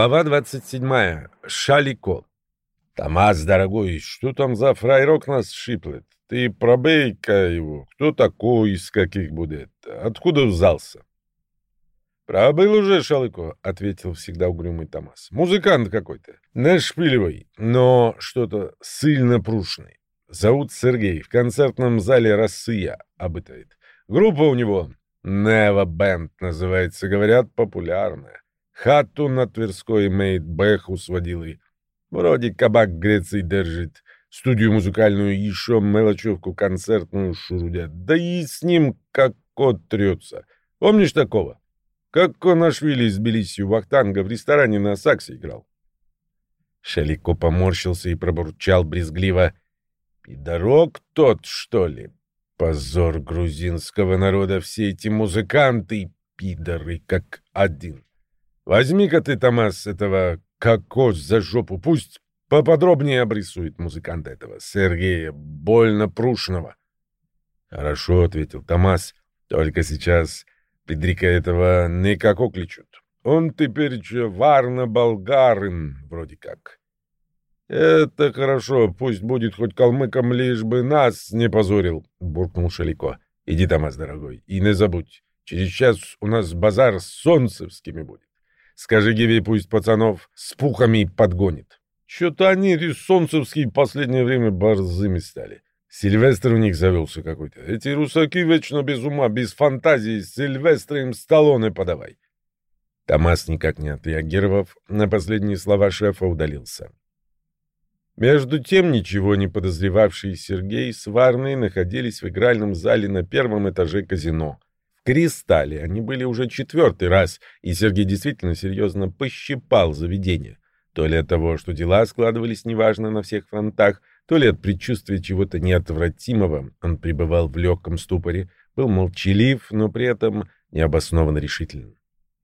Глава 27. Шалико. «Томас, дорогой, что там за фрайрок нас шиплет? Ты пробей-ка его. Кто такой, из каких будет? Откуда взялся?» «Пробыл уже, Шалико», — ответил всегда угрюмый Томас. «Музыкант какой-то. Нашпиливай, но что-то сильно прушный. Зовут Сергей. В концертном зале «Россия» обытает. Группа у него «Нева Бенд» называется, говорят, популярная. Хату на Тверской имеет, Бэху сводил и... Вроде кабак Греции держит, студию музыкальную, еще мелочевку концертную шурудят. Да и с ним как кот трется. Помнишь такого? Как Конашвили из Тбилиси Вахтанга в ресторане на саксе играл. Шалико поморщился и пробурчал брезгливо. «Пидорок тот, что ли? Позор грузинского народа, все эти музыканты, пидоры, как один. Возьми-ка ты, Томас, этого кокос за жопу, пусть поподробнее обрисует музыкант этого, Сергея, больно прушного. Хорошо, — ответил Томас, — только сейчас Педрика этого никак окличут. Он теперь варно-болгарын, вроде как. Это хорошо, пусть будет хоть калмыком, лишь бы нас не позорил, — буркнул Шалико. Иди, Томас, дорогой, и не забудь, через час у нас базар с солнцевскими будет. Скажи Гиви, пусть пацанов с пухами подгонит. Что-то они, рисонцевские, в последнее время борзыми стали. Сильвестр у них завелся какой-то. Эти русаки вечно без ума, без фантазии. Сильвестра им столоны подавай. Томас, никак не отреагировав, на последние слова шефа удалился. Между тем, ничего не подозревавший Сергей с Варной находились в игральном зале на первом этаже казино — Кристалле они были уже четвертый раз, и Сергей действительно серьезно пощипал заведение. То ли от того, что дела складывались неважно на всех фронтах, то ли от предчувствия чего-то неотвратимого, он пребывал в легком ступоре, был молчалив, но при этом необоснованно решителен.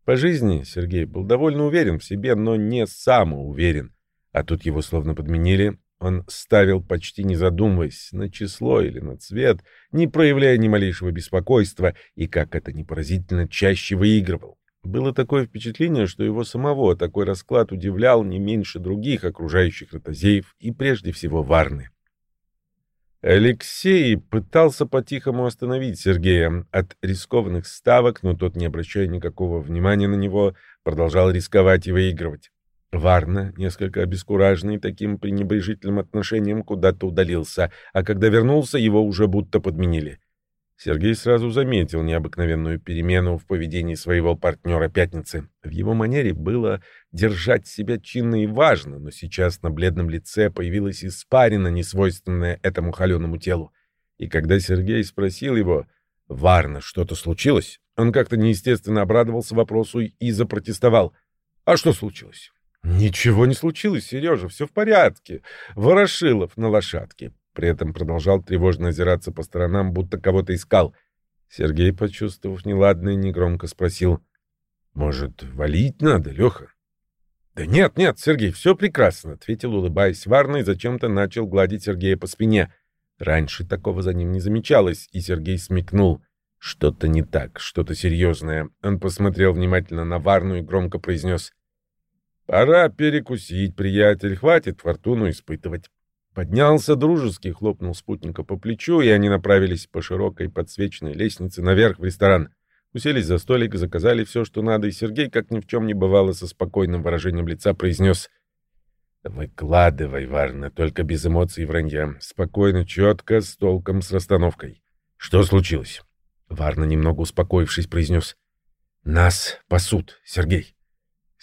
По жизни Сергей был довольно уверен в себе, но не самоуверен. А тут его словно подменили, он ставил, почти не задумываясь, на число или на цвет, не проявляя ни малейшего беспокойства, и, как это ни поразительно, чаще выигрывал. Было такое впечатление, что его самого такой расклад удивлял не меньше других окружающих ротозеев и прежде всего Варны. Алексей пытался по-тихому остановить Сергея от рискованных ставок, но тот, не обращая никакого внимания на него, продолжал рисковать и выигрывать. Варна, несколько обескураженный таким пренебрежительным отношением, куда-то удалился, а когда вернулся, его уже будто подменили. Сергей сразу заметил необыкновенную перемену в поведении своего партнера Пятницы. В его манере было держать себя чинно и важно, но сейчас на бледном лице появилась испарина, несвойственная этому холеному телу. И когда Сергей спросил его, «Варна, что-то случилось?», он как-то неестественно обрадовался вопросу и запротестовал. «А что случилось?» «Ничего не случилось, Сережа, все в порядке. Ворошилов на лошадке». При этом продолжал тревожно озираться по сторонам, будто кого-то искал. Сергей, почувствовав неладное, негромко спросил. «Может, валить надо, Леха?» «Да нет, нет, Сергей, все прекрасно», — ответил, улыбаясь Варна, и зачем-то начал гладить Сергея по спине. Раньше такого за ним не замечалось, и Сергей смекнул. Что-то не так, что-то серьезное. Он посмотрел внимательно на Варну и громко произнес — Пора перекусить, приятель, хватит фортуну испытывать. Поднялся дружески, хлопнул спутника по плечу, и они направились по широкой подсвеченной лестнице наверх в ресторан. Уселись за столик, заказали все, что надо, и Сергей, как ни в чем не бывало, со спокойным выражением лица произнес «Выкладывай, Варна, только без эмоций и вранья. Спокойно, четко, с толком, с расстановкой. Что случилось?» Варна, немного успокоившись, произнес «Нас пасут, Сергей».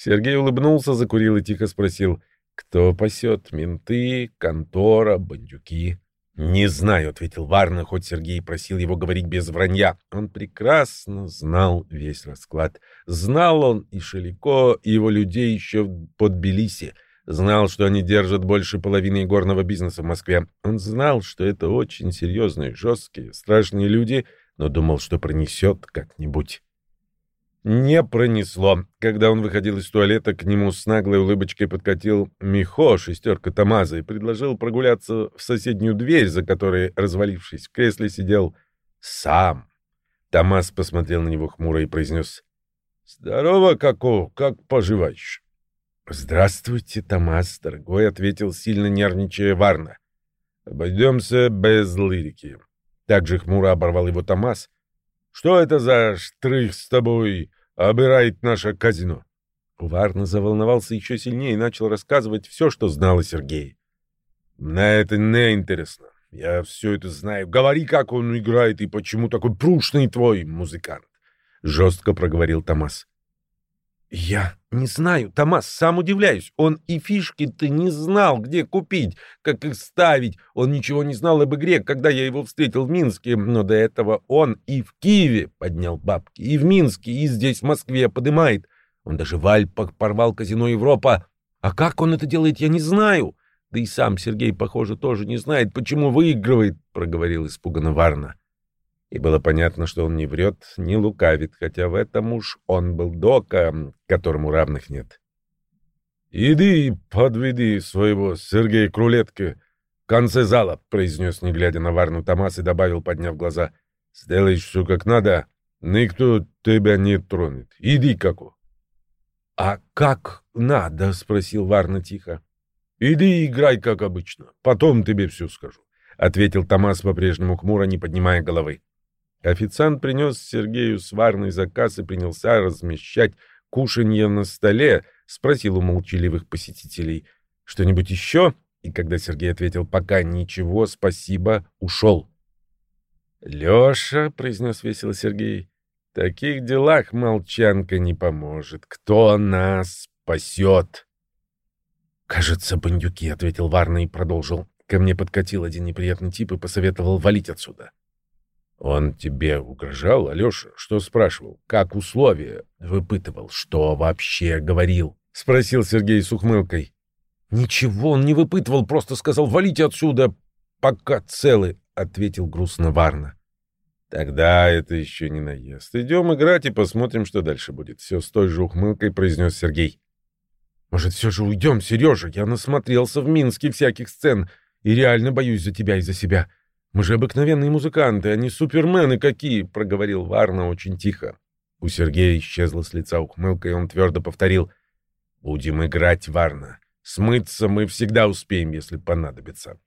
Сергей улыбнулся, закурил и тихо спросил, кто пасет, менты, контора, бандюки. «Не знаю», — ответил Варна, хоть Сергей просил его говорить без вранья. Он прекрасно знал весь расклад. Знал он и Шелико, и его людей еще под Тбилиси. Знал, что они держат больше половины горного бизнеса в Москве. Он знал, что это очень серьезные, жесткие, страшные люди, но думал, что пронесет как-нибудь. Не пронесло. Когда он выходил из туалета, к нему с наглой улыбочкой подкатил Михо, шестерка Тамаза, и предложил прогуляться в соседнюю дверь, за которой, развалившись в кресле, сидел сам. Тамаз посмотрел на него хмуро и произнес «Здорово, Како, как поживаешь?» «Здравствуйте, Томас, дорогой», — ответил сильно нервничая Варна. «Обойдемся без лирики». Также хмуро оборвал его Томас. «Что это за штрих с тобой обирает наше казино?» Варна заволновался еще сильнее и начал рассказывать все, что знал о Сергее. «Мне это не интересно. Я все это знаю. Говори, как он играет и почему такой прушный твой музыкант», — жестко проговорил Томас. «Я не знаю, Томас, сам удивляюсь. Он и фишки-то не знал, где купить, как их ставить. Он ничего не знал об игре, когда я его встретил в Минске. Но до этого он и в Киеве поднял бабки, и в Минске, и здесь, в Москве, подымает. Он даже в Альпах порвал казино Европа. А как он это делает, я не знаю. Да и сам Сергей, похоже, тоже не знает, почему выигрывает, — проговорил испуганно Варна. И было понятно, что он не врет, не лукавит, хотя в этом уж он был дока, которому равных нет. «Иди подведи своего Сергея Крулетки в конце зала», — произнес, не глядя на Варну Томас, и добавил, подняв глаза. «Сделаешь все как надо, никто тебя не тронет. Иди, каку». «А как надо?» — спросил Варна тихо. «Иди играй, как обычно. Потом тебе все скажу», — ответил Томас по-прежнему хмуро, не поднимая головы. Официант принес Сергею сварный заказ и принялся размещать кушанье на столе, спросил у молчаливых посетителей «Что-нибудь еще?» И когда Сергей ответил «Пока ничего, спасибо», ушел. «Леша», — произнес весело Сергей, — «в таких делах молчанка не поможет. Кто нас спасет?» «Кажется, бандюки», — ответил Варна и продолжил. Ко мне подкатил один неприятный тип и посоветовал валить отсюда. Он тебе угрожал, Алеша? Что спрашивал? Как условия? Выпытывал. Что вообще говорил? Спросил Сергей с ухмылкой. Ничего он не выпытывал, просто сказал «валите отсюда, пока целы», — ответил грустно Варна. Тогда это еще не наезд. Идем играть и посмотрим, что дальше будет. Все с той же ухмылкой произнес Сергей. Может, все же уйдем, Сережа? Я насмотрелся в Минске всяких сцен и реально боюсь за тебя и за себя. Мы же обыкновенные музыканты, а не супермены какие, — проговорил Варна очень тихо. У Сергея исчезла с лица ухмылка, и он твердо повторил. — Будем играть, Варна. Смыться мы всегда успеем, если понадобится.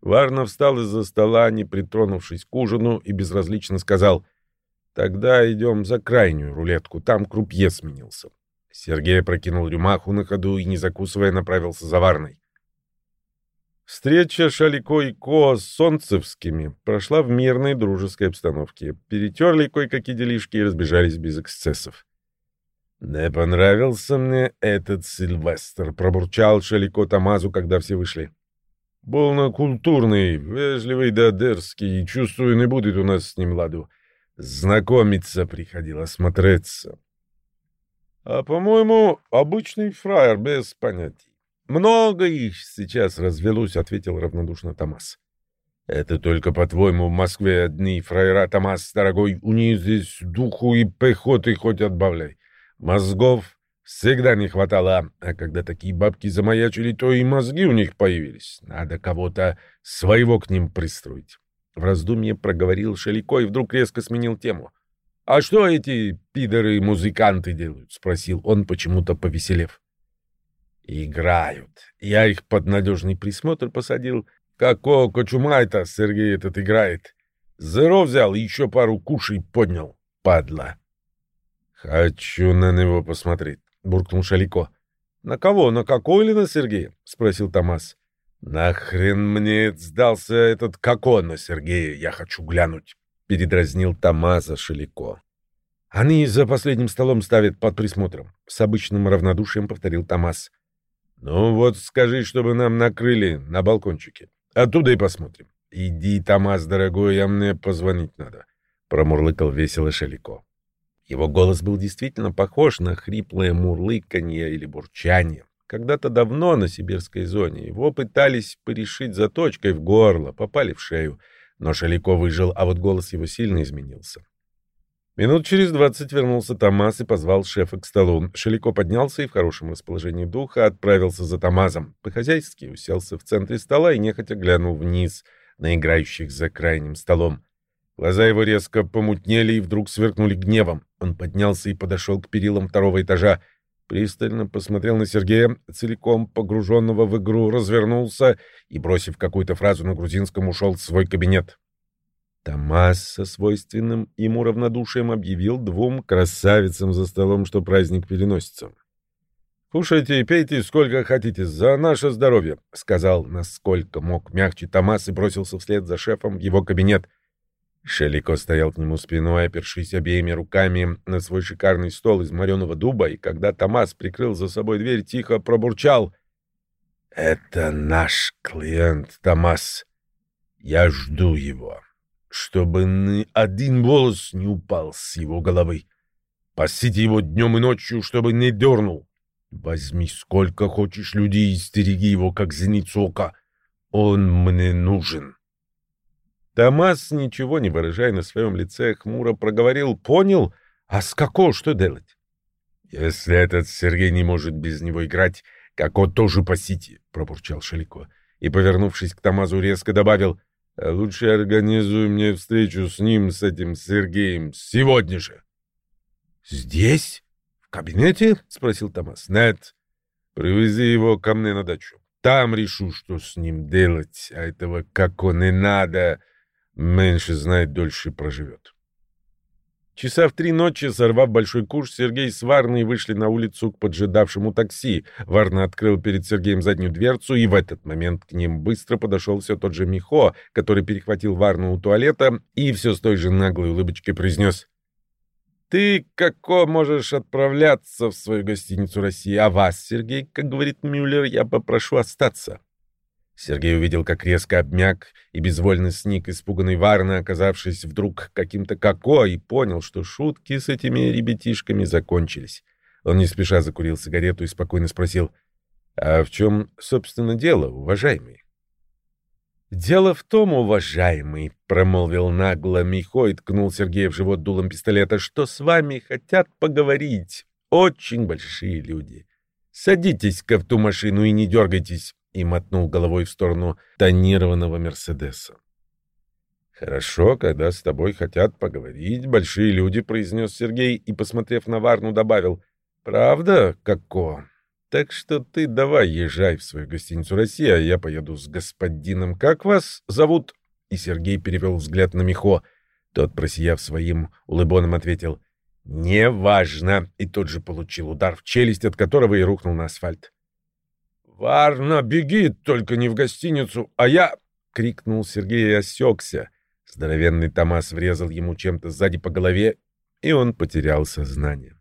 Варна встал из-за стола, не притронувшись к ужину, и безразлично сказал. — Тогда идем за крайнюю рулетку, там крупье сменился. Сергей прокинул рюмаху на ходу и, не закусывая, направился за Варной. Встреча Шалико и Ко с Солнцевскими прошла в мирной дружеской обстановке. Перетерли кое-какие делишки и разбежались без эксцессов. «Не понравился мне этот Сильвестр», — пробурчал Шалико Тамазу, когда все вышли. «Больно культурный, вежливый да дерзкий, чувствую, не будет у нас с ним ладу. Знакомиться приходило, смотреться». «А, по-моему, обычный фраер без понятий. «Много их сейчас развелось», — ответил равнодушно Томас. «Это только, по-твоему, в Москве одни фраера, Томас, дорогой, у них здесь духу и пехоты хоть отбавляй. Мозгов всегда не хватало, а когда такие бабки замаячили, то и мозги у них появились. Надо кого-то своего к ним пристроить». В раздумье проговорил Шелико и вдруг резко сменил тему. «А что эти пидоры-музыканты делают?» — спросил он, почему-то повеселев играют. Я их под надежный присмотр посадил. Какого кочумайта Сергей этот играет? Зеро взял и еще пару кушей поднял, падла. Хочу на него посмотреть, буркнул Шалико. На кого, на какого или на Сергея? спросил Томас. Нахрен мне сдался этот како на Сергея, я хочу глянуть, передразнил Томаса Шалико. Они за последним столом ставят под присмотром. С обычным равнодушием повторил Томас. Ну вот скажи, чтобы нам накрыли на балкончике. Оттуда и посмотрим. Иди, Томас, дорогой, а мне позвонить надо. Промурлыкал весело Шелико. Его голос был действительно похож на хриплое мурлыканье или бурчание. Когда-то давно на сибирской зоне его пытались порешить заточкой в горло, попали в шею. Но Шалико выжил, а вот голос его сильно изменился. Минут через двадцать вернулся Томас и позвал шефа к столу. Шелико поднялся и в хорошем расположении духа отправился за Томазом. По-хозяйски уселся в центре стола и нехотя глянул вниз на играющих за крайним столом. Глаза его резко помутнели и вдруг сверкнули гневом. Он поднялся и подошел к перилам второго этажа. пристально посмотрел на Сергея, целиком погруженного в игру, развернулся и, бросив какую-то фразу на грузинском, ушел в свой кабинет. Томас со свойственным ему равнодушием объявил двум красавицам за столом, что праздник переносится. «Кушайте и пейте сколько хотите, за наше здоровье», — сказал, насколько мог мягче Томас и бросился вслед за шефом в его кабинет. Шелико стоял к нему спиной, опершись обеими руками на свой шикарный стол из мореного дуба, и когда Томас прикрыл за собой дверь, тихо пробурчал. «Это наш клиент, Томас. Я жду его, чтобы ни один волос не упал с его головы. Пасите его днем и ночью, чтобы не дернул. Возьми сколько хочешь людей и стереги его, как зеницу ока. Он мне нужен. Томас, ничего не выражая на своем лице, хмуро проговорил. Понял? А с какого что делать? Если этот Сергей не может без него играть, Како тоже пасите, пробурчал Шалико. И, повернувшись к Томазу, резко добавил. «А лучше организуй мне встречу с ним, с этим Сергеем, сегодня же. Здесь? «В кабинете?» — спросил Томас. «Нет. Привези его ко мне на дачу. Там решу, что с ним делать, а этого как он и надо. Меньше знает, дольше проживет». Часа в три ночи, сорвав большой куш, Сергей с Варной вышли на улицу к поджидавшему такси. Варна открыл перед Сергеем заднюю дверцу, и в этот момент к ним быстро подошел все тот же Михо, который перехватил Варну у туалета и все с той же наглой улыбочкой произнес ты, како, можешь отправляться в свою гостиницу России, а вас, Сергей, как говорит Мюллер, я попрошу остаться. Сергей увидел, как резко обмяк и безвольно сник испуганный Варна, оказавшись вдруг каким-то како, и понял, что шутки с этими ребятишками закончились. Он не спеша закурил сигарету и спокойно спросил, «А в чем, собственно, дело, уважаемый?» «Дело в том, уважаемый», — промолвил нагло Михо и ткнул Сергея в живот дулом пистолета, «что с вами хотят поговорить очень большие люди. Садитесь-ка в ту машину и не дергайтесь», — и мотнул головой в сторону тонированного Мерседеса. «Хорошо, когда с тобой хотят поговорить большие люди», — произнес Сергей и, посмотрев на Варну, добавил, «Правда, Како?» Так что ты давай езжай в свою гостиницу «Россия», а я поеду с господином. Как вас зовут?» И Сергей перевел взгляд на Михо. Тот, просияв своим улыбоном, ответил «Неважно!» и тот же получил удар в челюсть, от которого и рухнул на асфальт. «Варна, беги, только не в гостиницу, а я...» — крикнул Сергей и осекся. Здоровенный Томас врезал ему чем-то сзади по голове, и он потерял сознание.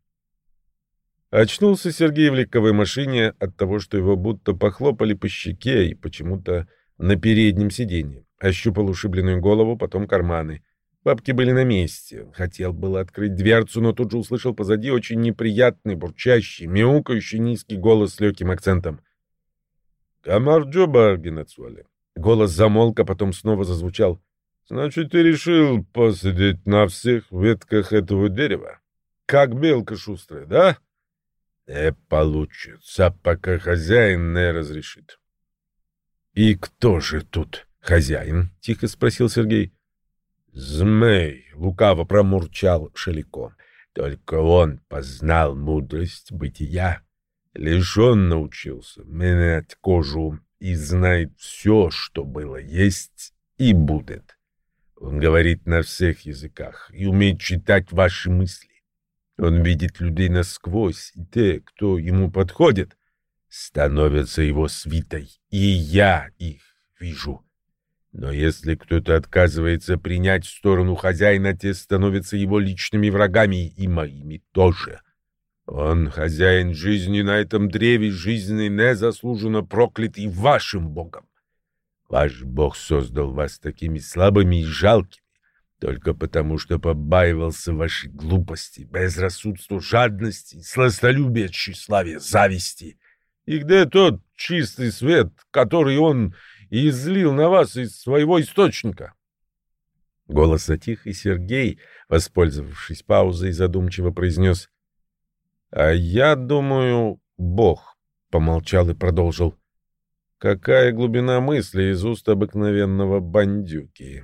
Очнулся Сергей в легковой машине от того, что его будто похлопали по щеке и почему-то на переднем сиденье. Ощупал ушибленную голову, потом карманы. Бабки были на месте. Хотел было открыть дверцу, но тут же услышал позади очень неприятный, бурчащий, мяукающий низкий голос с легким акцентом. «Камарджоба, Генацуале». Голос замолк, а потом снова зазвучал. «Значит, ты решил посидеть на всех ветках этого дерева? Как белка шустрая, да?» Не получится, пока хозяин не разрешит. — И кто же тут хозяин? — тихо спросил Сергей. — Змей, — лукаво промурчал Шелико. Только он познал мудрость бытия. Лишь он научился менять кожу и знает все, что было, есть и будет. Он говорит на всех языках и умеет читать ваши мысли. Он видит людей насквозь, и те, кто ему подходит, становятся его свитой, и я их вижу. Но если кто-то отказывается принять сторону хозяина, те становятся его личными врагами и моими тоже. Он хозяин жизни на этом древе, жизни незаслуженно проклятый вашим богом. Ваш бог создал вас такими слабыми и жалкими, только потому, что побаивался вашей глупости, безрассудству, жадности, сластолюбия, тщеславия, зависти. И где тот чистый свет, который он излил на вас из своего источника? Голос затих, и Сергей, воспользовавшись паузой, задумчиво произнес «А я думаю, Бог», — помолчал и продолжил. «Какая глубина мысли из уст обыкновенного бандюки!»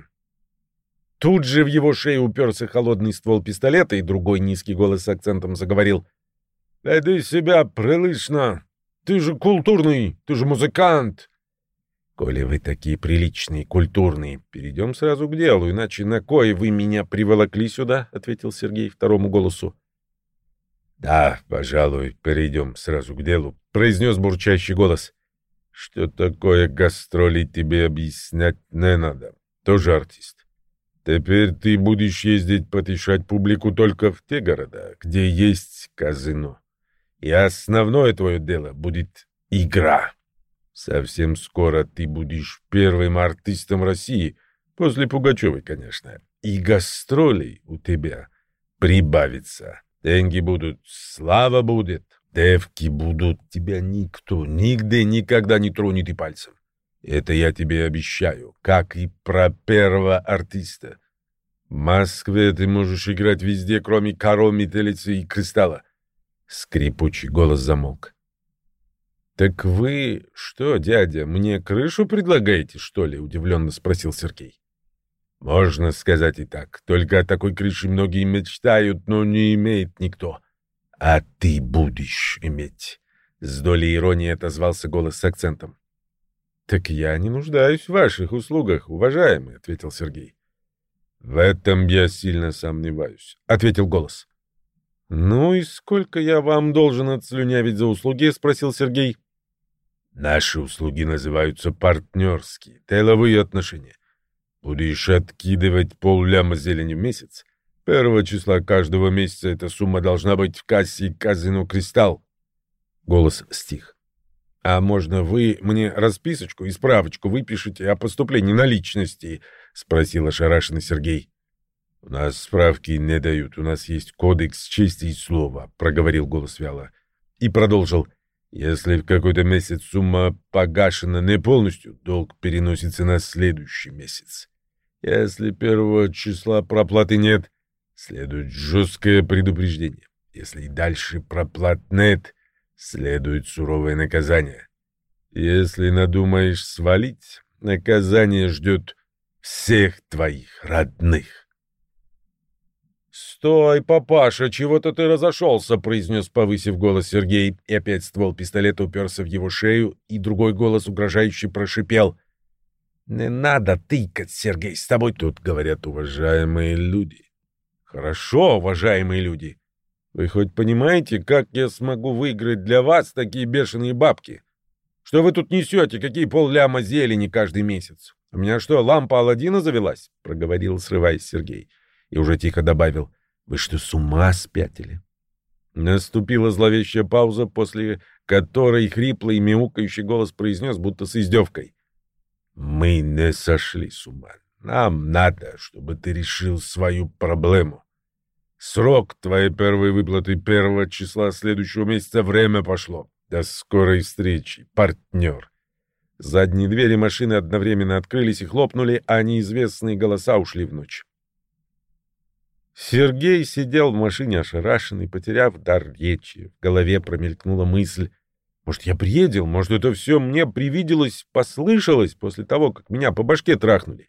Тут же в его шею уперся холодный ствол пистолета, и другой низкий голос с акцентом заговорил. Веди себя прилично. Ты же культурный, ты же музыкант. Коли вы такие приличные, культурные, перейдем сразу к делу, иначе на кое вы меня приволокли сюда, — ответил Сергей второму голосу. — Да, пожалуй, перейдем сразу к делу, — произнес бурчащий голос. — Что такое гастроли тебе объяснять не надо. Тоже артист. Теперь ты будешь ездить потешать публику только в те города, где есть казино. И основное твое дело будет игра. Совсем скоро ты будешь первым артистом России, после Пугачевой, конечно. И гастролей у тебя прибавится. Деньги будут, слава будет, девки будут. Тебя никто нигде никогда не тронет и пальцем. Это я тебе обещаю, как и про первого артиста. В Москве ты можешь играть везде, кроме коро, метелицы и кристалла. Скрипучий голос замолк. «Так вы что, дядя, мне крышу предлагаете, что ли?» — удивленно спросил Сергей. «Можно сказать и так. Только о такой крыше многие мечтают, но не имеет никто. А ты будешь иметь». С долей иронии отозвался голос с акцентом. «Так я не нуждаюсь в ваших услугах, уважаемый», — ответил Сергей. «В этом я сильно сомневаюсь», — ответил голос. «Ну и сколько я вам должен отслюнявить за услуги?» — спросил Сергей. Наши услуги называются партнерские, тыловые отношения. Будешь откидывать полляма зелени в месяц. Первого числа каждого месяца эта сумма должна быть в кассе казино «Кристалл». Голос стих. «А можно вы мне расписочку и справочку выпишите о поступлении наличности?» — спросил ошарашенный Сергей. «У нас справки не дают, у нас есть кодекс чести и слова», — проговорил голос вяло. И продолжил. Если в какой-то месяц сумма погашена не полностью, долг переносится на следующий месяц. Если первого числа проплаты нет, следует жесткое предупреждение. Если и дальше проплат нет, следует суровое наказание. Если надумаешь свалить, наказание ждет всех твоих родных. «Стой, папаша, чего-то ты разошелся», — произнес, повысив голос Сергей, и опять ствол пистолета уперся в его шею, и другой голос угрожающе прошипел. «Не надо тыкать, Сергей, с тобой тут говорят уважаемые люди». «Хорошо, уважаемые люди. Вы хоть понимаете, как я смогу выиграть для вас такие бешеные бабки? Что вы тут несете, какие полляма зелени каждый месяц? У меня что, лампа Аладдина завелась?» — проговорил, срываясь Сергей. — и уже тихо добавил, «Вы что, с ума спятили?» Наступила зловещая пауза, после которой хриплый мяукающий голос произнес, будто с издевкой. «Мы не сошли с ума. Нам надо, чтобы ты решил свою проблему. Срок твоей первой выплаты первого числа следующего месяца время пошло. До скорой встречи, партнер». Задние двери машины одновременно открылись и хлопнули, а неизвестные голоса ушли в ночь. Сергей сидел в машине ошарашенный, потеряв дар речи. В голове промелькнула мысль. Может, я бредил? Может, это все мне привиделось, послышалось после того, как меня по башке трахнули?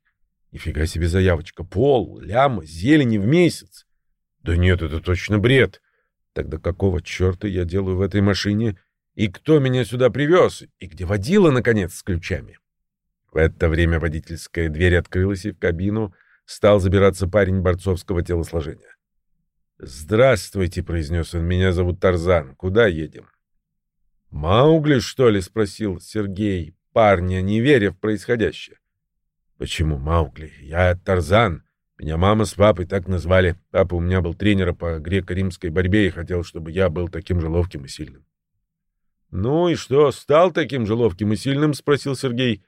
Нифига себе заявочка. Пол, ляма, зелени в месяц. Да нет, это точно бред. Тогда какого черта я делаю в этой машине? И кто меня сюда привез? И где водила, наконец, с ключами? В это время водительская дверь открылась, и в кабину Стал забираться парень борцовского телосложения. «Здравствуйте», — произнес он, — «меня зовут Тарзан. Куда едем?» «Маугли, что ли?» — спросил Сергей, парня, не веря в происходящее. «Почему Маугли? Я Тарзан. Меня мама с папой так назвали. Папа у меня был тренером по греко-римской борьбе и хотел, чтобы я был таким же ловким и сильным». «Ну и что, стал таким же ловким и сильным?» — спросил Сергей.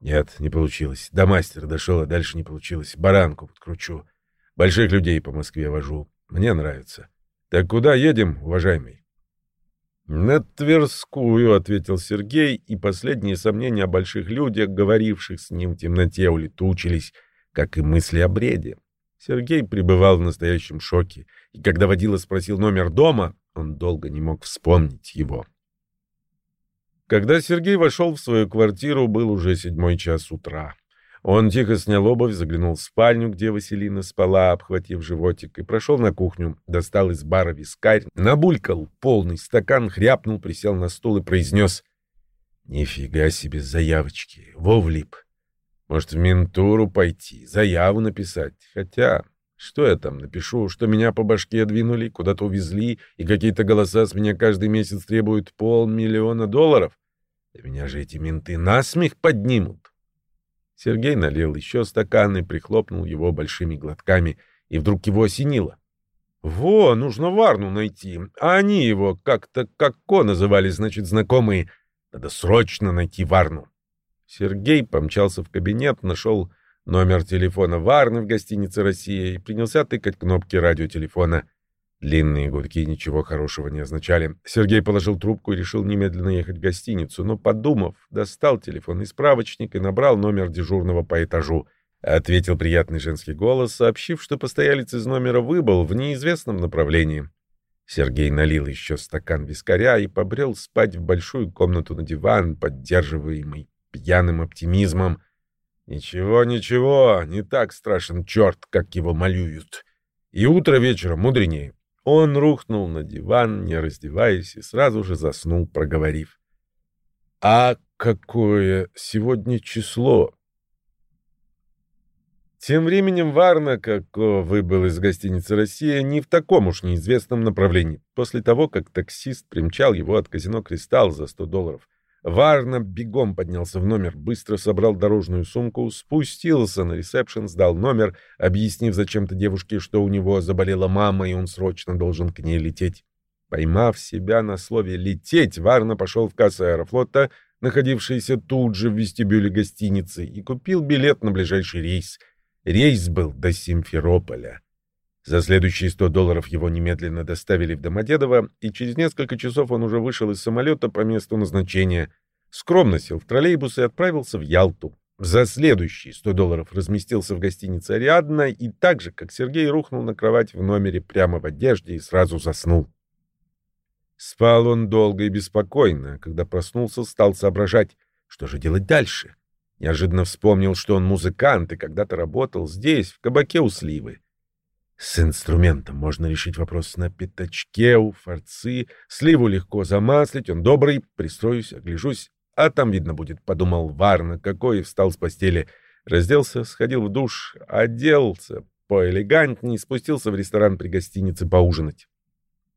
Нет, не получилось. До мастера дошел, а дальше не получилось. Баранку подкручу. Больших людей по Москве вожу. Мне нравится. Так куда едем, уважаемый? «На Тверскую», — ответил Сергей, и последние сомнения о больших людях, говоривших с ним в темноте, улетучились, как и мысли о бреде. Сергей пребывал в настоящем шоке, и когда водила спросил номер дома, он долго не мог вспомнить его. Когда Сергей вошел в свою квартиру, был уже седьмой час утра. Он тихо снял обувь, заглянул в спальню, где Василина спала, обхватив животик, и прошел на кухню, достал из бара вискарь, набулькал полный стакан, хряпнул, присел на стул и произнес «Нифига себе заявочки, во влип. Может, в ментуру пойти, заяву написать. Хотя, что я там напишу, что меня по башке двинули, куда-то увезли, и какие-то голоса с меня каждый месяц требуют полмиллиона долларов? Да меня же эти менты насмех поднимут». Сергей налил еще стакан и прихлопнул его большими глотками, и вдруг его осенило. «Во, нужно Варну найти, а они его как-то Какко называли, значит, знакомые. Надо срочно найти Варну». Сергей помчался в кабинет, нашел номер телефона Варны в гостинице «Россия» и принялся тыкать кнопки радиотелефона. Длинные гудки ничего хорошего не означали. Сергей положил трубку и решил немедленно ехать в гостиницу, но, подумав, достал телефонный справочник и набрал номер дежурного по этажу. Ответил приятный женский голос, сообщив, что постоялец из номера выбыл в неизвестном направлении. Сергей налил еще стакан вискаря и побрел спать в большую комнату на диван, поддерживаемый пьяным оптимизмом. «Ничего, ничего, не так страшен черт, как его малюют. И утро вечером мудренее». Он рухнул на диван, не раздеваясь, и сразу же заснул, проговорив. «А какое сегодня число?» Тем временем Варна, как выбыл из гостиницы «Россия», не в таком уж неизвестном направлении. После того, как таксист примчал его от казино «Кристалл» за 100 долларов, Варна бегом поднялся в номер, быстро собрал дорожную сумку, спустился на ресепшн, сдал номер, объяснив зачем-то девушке, что у него заболела мама, и он срочно должен к ней лететь. Поймав себя на слове «лететь», Варна пошел в кассу аэрофлота, находившийся тут же в вестибюле гостиницы, и купил билет на ближайший рейс. Рейс был до Симферополя. За следующие 100 долларов его немедленно доставили в Домодедово, и через несколько часов он уже вышел из самолета по месту назначения, скромно сел в троллейбус и отправился в Ялту. За следующие 100 долларов разместился в гостинице «Ариадна» и так же, как Сергей, рухнул на кровать в номере прямо в одежде и сразу заснул. Спал он долго и беспокойно, а когда проснулся, стал соображать, что же делать дальше. Неожиданно вспомнил, что он музыкант и когда-то работал здесь, в кабаке у Сливы. С инструментом можно решить вопрос на пятачке у форцы. Сливу легко замаслить, он добрый, пристроюсь, огляжусь, а там видно будет, — подумал Варна, какой, встал с постели, разделся, сходил в душ, оделся поэлегантней, спустился в ресторан при гостинице поужинать.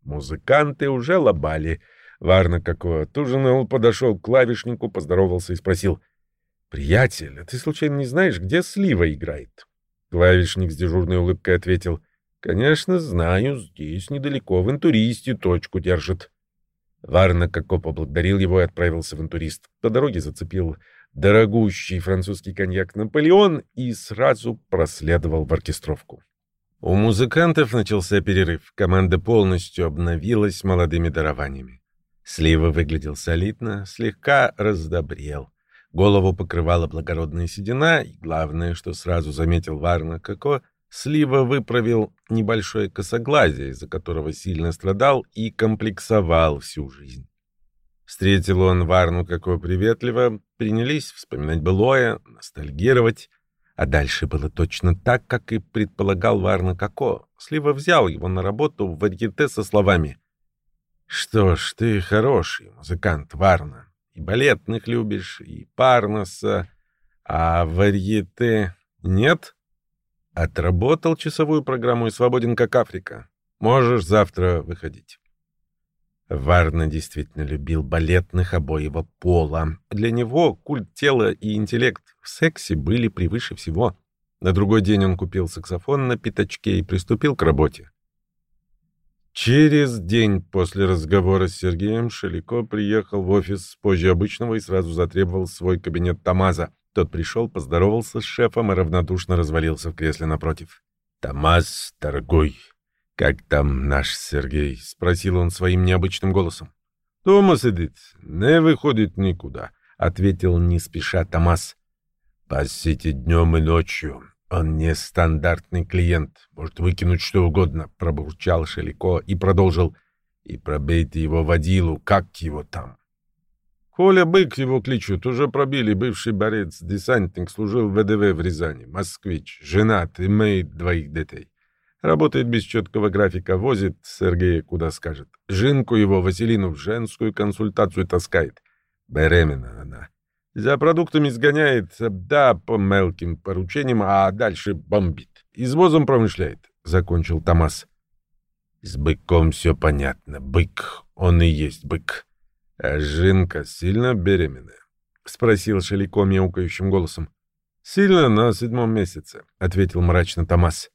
Музыканты уже лобали. Варна какого отужинал, подошел к клавишнику, поздоровался и спросил. — Приятель, а ты случайно не знаешь, где Слива играет? Клавишник с дежурной улыбкой ответил. Конечно, знаю, здесь недалеко, в интуристе точку держит. Варна Коко поблагодарил его и отправился в интурист. По дороге зацепил дорогущий французский коньяк «Наполеон» и сразу проследовал в оркестровку. У музыкантов начался перерыв. Команда полностью обновилась молодыми дарованиями. Слива выглядел солидно, слегка раздобрел. Голову покрывала благородная седина, и главное, что сразу заметил Варна Коко — Слива выправил небольшое косоглазие, из-за которого сильно страдал и комплексовал всю жизнь. Встретил он Варну какое приветливо, принялись вспоминать былое, ностальгировать. А дальше было точно так, как и предполагал Варна Како. Слива взял его на работу в варьете со словами «Что ж, ты хороший музыкант, Варна, и балетных любишь, и Парноса, а варьете нет?» Отработал часовую программу и свободен как Африка. Можешь завтра выходить. Варна действительно любил балетных обоего пола. Для него культ тела и интеллект в сексе были превыше всего. На другой день он купил саксофон на пятачке и приступил к работе. Через день после разговора с Сергеем Шелико приехал в офис позже обычного и сразу затребовал свой кабинет Тамаза. Тот пришел, поздоровался с шефом и равнодушно развалился в кресле напротив. «Томас, дорогой, как там наш Сергей?» — спросил он своим необычным голосом. «Дома сидит, не выходит никуда», — ответил не спеша Томас. «Пасите днем и ночью. Он не стандартный клиент, может выкинуть что угодно», — пробурчал Шелико и продолжил. «И пробейте его водилу, как его там». Коля Бык его кличут, уже пробили, бывший борец, десантник, служил в ВДВ в Рязани, москвич, женат, имеет двоих детей. Работает без четкого графика, возит Сергея куда скажет. Жинку его, Василину, в женскую консультацию таскает. Беременна она. За продуктами сгоняет, да, по мелким поручениям, а дальше бомбит. Извозом промышляет, — закончил Томас. С быком все понятно. Бык, он и есть бык. А Жинка сильно беременная? — спросил Шелико мяукающим голосом. — Сильно, на седьмом месяце, — ответил мрачно Томас.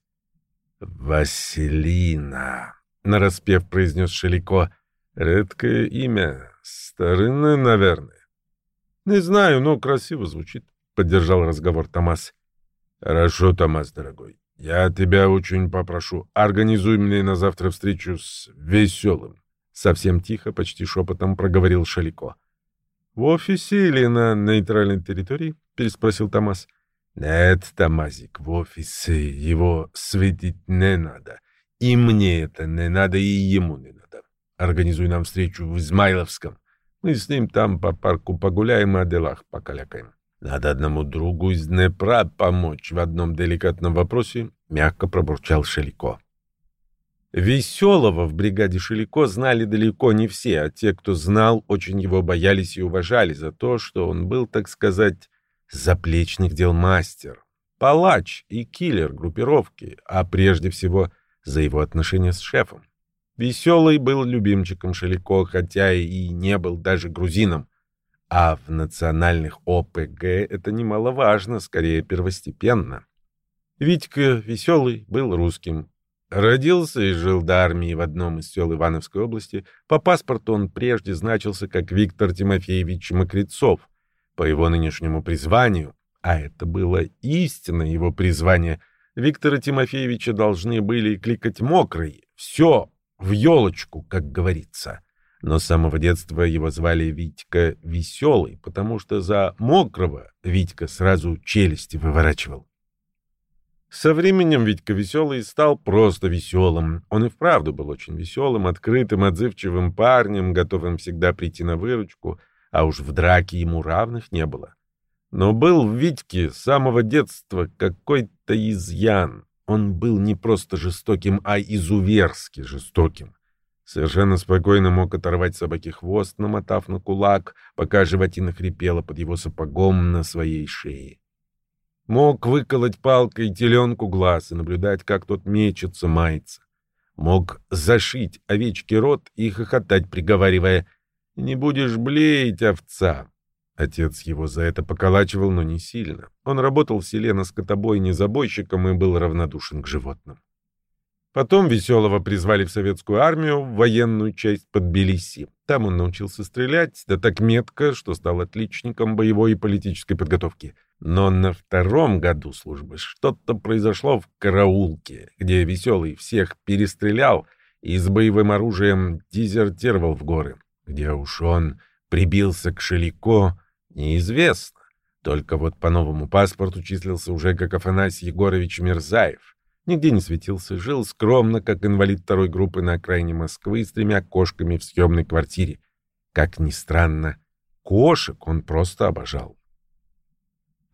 «Василина», — нараспев произнес Шелико. «Редкое имя. Старинное, наверное». «Не знаю, но красиво звучит», — поддержал разговор Томас. «Хорошо, Томас, дорогой. Я тебя очень попрошу, организуй мне на завтра встречу с Веселым». Совсем тихо, почти шепотом проговорил Шалико. «В офисе или на нейтральной территории?» — переспросил Томас. Нет, Тамазик, в офисе его светить не надо. И мне это не надо, и ему не надо. Организуй нам встречу в Измайловском. Мы с ним там по парку погуляем и о делах покалякаем. Надо одному другу из Днепра помочь в одном деликатном вопросе, мягко пробурчал Шелико. Веселого в бригаде Шелико знали далеко не все, а те, кто знал, очень его боялись и уважали за то, что он был, так сказать, заплечных дел мастер, палач и киллер группировки, а прежде всего за его отношения с шефом. Веселый был любимчиком Шелико, хотя и не был даже грузином. А в национальных ОПГ это немаловажно, скорее первостепенно. Витька Веселый был русским. Родился и жил до армии в одном из сел Ивановской области. По паспорту он прежде значился как Виктор Тимофеевич Мокрецов, по его нынешнему призванию, а это было истинно его призвание, Виктора Тимофеевича должны были кликать мокрый, все в елочку, как говорится. Но с самого детства его звали Витька Веселый, потому что за мокрого Витька сразу челюсти выворачивал. Со временем Витька Веселый стал просто веселым. Он и вправду был очень веселым, открытым, отзывчивым парнем, готовым всегда прийти на выручку — а уж в драке ему равных не было. Но был в Витьке с самого детства какой-то изъян. Он был не просто жестоким, а изуверски жестоким. Совершенно спокойно мог оторвать собаке хвост, намотав на кулак, пока животина хрипела под его сапогом на своей шее. Мог выколоть палкой теленку глаз и наблюдать, как тот мечется, мается. Мог зашить овечке рот и хохотать, приговаривая — не будешь блеять, овца. Отец его за это поколачивал, но не сильно. Он работал в селе на скотобойне забойщиком и был равнодушен к животным. Потом Веселого призвали в советскую армию, в военную часть под Тбилиси. Там он научился стрелять, да так метко, что стал отличником боевой и политической подготовки. Но на втором году службы что-то произошло в караулке, где Веселый всех перестрелял и с боевым оружием дезертировал в горы. Где уж он прибился к Шелико, неизвестно. Только вот по новому паспорту числился уже как Афанасий Егорович Мирзаев. Нигде не светился, жил скромно, как инвалид второй группы на окраине Москвы с тремя кошками в съемной квартире. Как ни странно, кошек он просто обожал.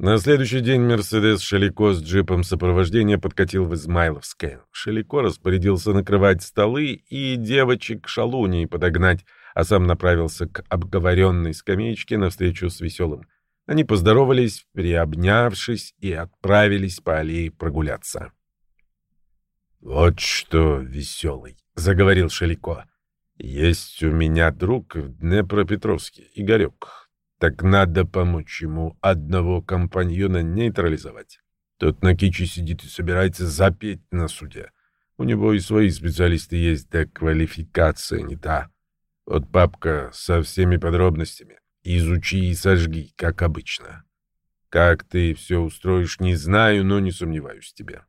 На следующий день «Мерседес» Шелико с джипом сопровождения подкатил в Измайловское. Шелико распорядился накрывать столы и девочек шалуней подогнать, а сам направился к обговоренной скамеечке навстречу с веселым. Они поздоровались, приобнявшись, и отправились по аллее прогуляться. «Вот что, веселый», — заговорил Шелико. «Есть у меня друг в Днепропетровске, Игорек. Так надо помочь ему одного компаньона нейтрализовать. Тот на кичи сидит и собирается запеть на суде. У него и свои специалисты есть, да квалификация не та. Вот папка со всеми подробностями. Изучи и сожги, как обычно. Как ты все устроишь, не знаю, но не сомневаюсь в тебе.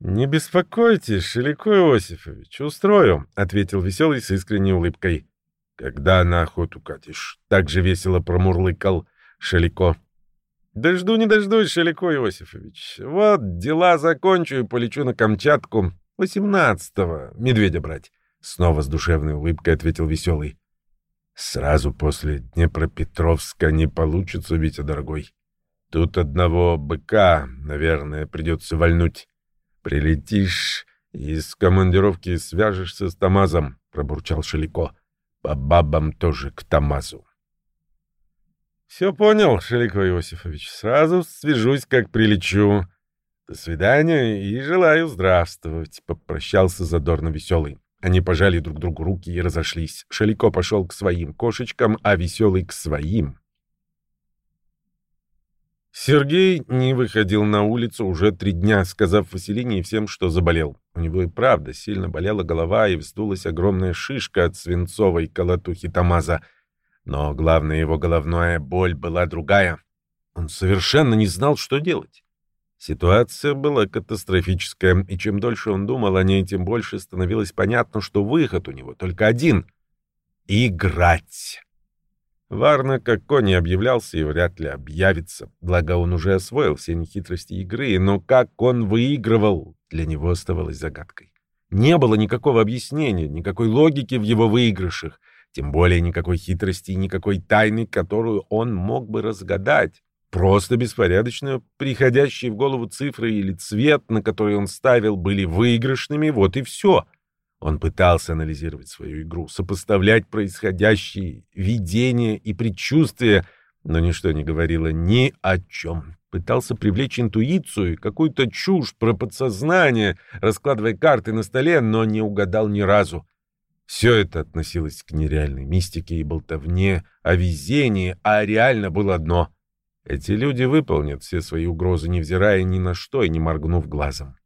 «Не беспокойтесь, Шелико Иосифович, устрою», — ответил веселый с искренней улыбкой. «Когда на охоту катишь?» — так же весело промурлыкал Шелико. «Да жду не дождусь, Шелико Иосифович. Вот дела закончу и полечу на Камчатку. Восемнадцатого медведя брать. Снова с душевной улыбкой ответил веселый. Сразу после Днепропетровска не получится, Витя, дорогой. Тут одного быка, наверное, придется вальнуть. Прилетишь и с командировки свяжешься с Тамазом, — пробурчал Шелико. По бабам тоже к Тамазу. Все понял, Шелико Иосифович. Сразу свяжусь, как прилечу. До свидания и желаю здравствовать, — попрощался задорно веселый. Они пожали друг другу руки и разошлись. Шалико пошел к своим кошечкам, а Веселый к своим. Сергей не выходил на улицу уже три дня, сказав Василине и всем, что заболел. У него и правда сильно болела голова и вздулась огромная шишка от свинцовой колотухи Тамаза. Но главная его головная боль была другая. Он совершенно не знал, что делать. Ситуация была катастрофическая, и чем дольше он думал о ней, тем больше становилось понятно, что выход у него только один — играть. Варна как конь объявлялся и вряд ли объявится, благо он уже освоил все нехитрости игры, но как он выигрывал, для него оставалось загадкой. Не было никакого объяснения, никакой логики в его выигрышах, тем более никакой хитрости и никакой тайны, которую он мог бы разгадать. Просто беспорядочно приходящие в голову цифры или цвет, на который он ставил, были выигрышными, вот и все. Он пытался анализировать свою игру, сопоставлять происходящие видения и предчувствия, но ничто не говорило ни о чем. Пытался привлечь интуицию, какую-то чушь про подсознание, раскладывая карты на столе, но не угадал ни разу. Все это относилось к нереальной мистике и болтовне о везении, а реально было одно — эти люди выполнят все свои угрозы, невзирая ни на что и не моргнув глазом.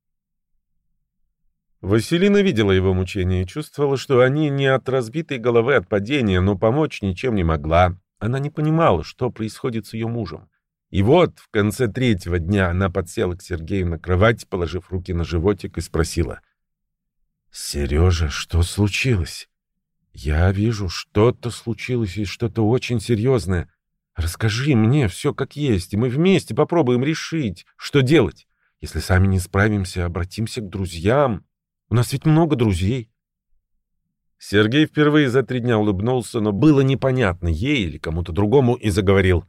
Василина видела его мучения и чувствовала, что они не от разбитой головы от падения, но помочь ничем не могла. Она не понимала, что происходит с ее мужем. И вот в конце третьего дня она подсела к Сергею на кровать, положив руки на животик, и спросила. «Сережа, что случилось?» «Я вижу, что-то случилось и что-то очень серьезное. Расскажи мне все как есть, и мы вместе попробуем решить, что делать. Если сами не справимся, обратимся к друзьям. У нас ведь много друзей. Сергей впервые за три дня улыбнулся, но было непонятно, ей или кому-то другому, и заговорил.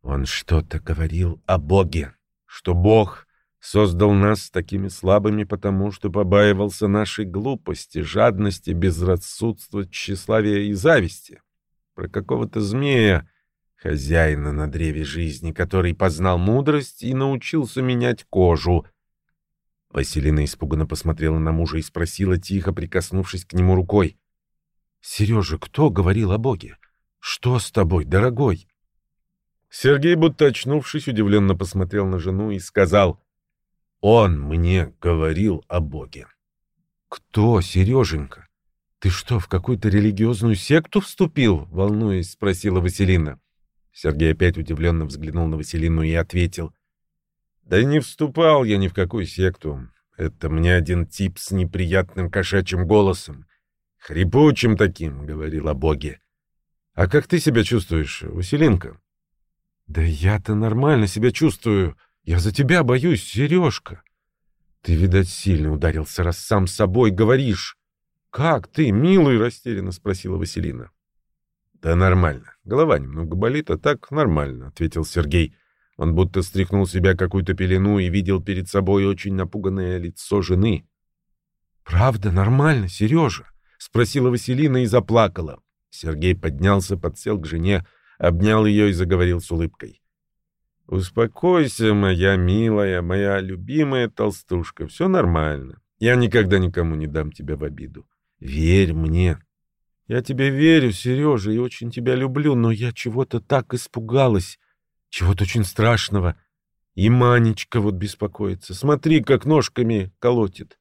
Он что-то говорил о Боге, что Бог создал нас такими слабыми, потому что побаивался нашей глупости, жадности, безрассудства, тщеславия и зависти. Про какого-то змея, хозяина на древе жизни, который познал мудрость и научился менять кожу. Василина испуганно посмотрела на мужа и спросила, тихо прикоснувшись к нему рукой. — Сережа, кто говорил о Боге? Что с тобой, дорогой? Сергей, будто очнувшись, удивленно посмотрел на жену и сказал, — Он мне говорил о Боге. — Кто, Сереженька? Ты что, в какую-то религиозную секту вступил? — волнуясь, спросила Василина. Сергей опять удивленно взглянул на Василину и ответил. «Да не вступал я ни в какую секту. Это мне один тип с неприятным кошачьим голосом. Хрипучим таким, — говорил о Боге. А как ты себя чувствуешь, Василинка?» «Да я-то нормально себя чувствую. Я за тебя боюсь, Сережка». «Ты, видать, сильно ударился, раз сам собой говоришь». «Как ты, милый?» — растерянно спросила Василина. «Да нормально. Голова немного болит, а так нормально», — ответил Сергей. Он будто стряхнул себя какую-то пелену и видел перед собой очень напуганное лицо жены. «Правда, нормально, Сережа?» — спросила Василина и заплакала. Сергей поднялся, подсел к жене, обнял ее и заговорил с улыбкой. «Успокойся, моя милая, моя любимая толстушка, все нормально. Я никогда никому не дам тебя в обиду. Верь мне, я тебе верю, Сережа, и очень тебя люблю, но я чего-то так испугалась, чего-то очень страшного. И Манечка вот беспокоится. Смотри, как ножками колотит.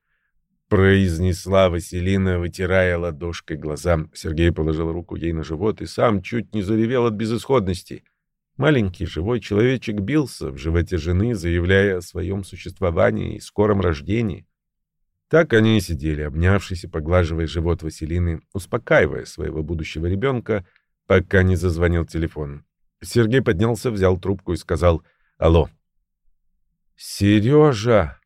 Произнесла Василина, вытирая ладошкой глаза. Сергей положил руку ей на живот и сам чуть не заревел от безысходности. Маленький живой человечек бился в животе жены, заявляя о своем существовании и скором рождении. Так они и сидели, обнявшись и поглаживая живот Василины, успокаивая своего будущего ребенка, пока не зазвонил телефон. Сергей поднялся, взял трубку и сказал «Алло». «Сережа!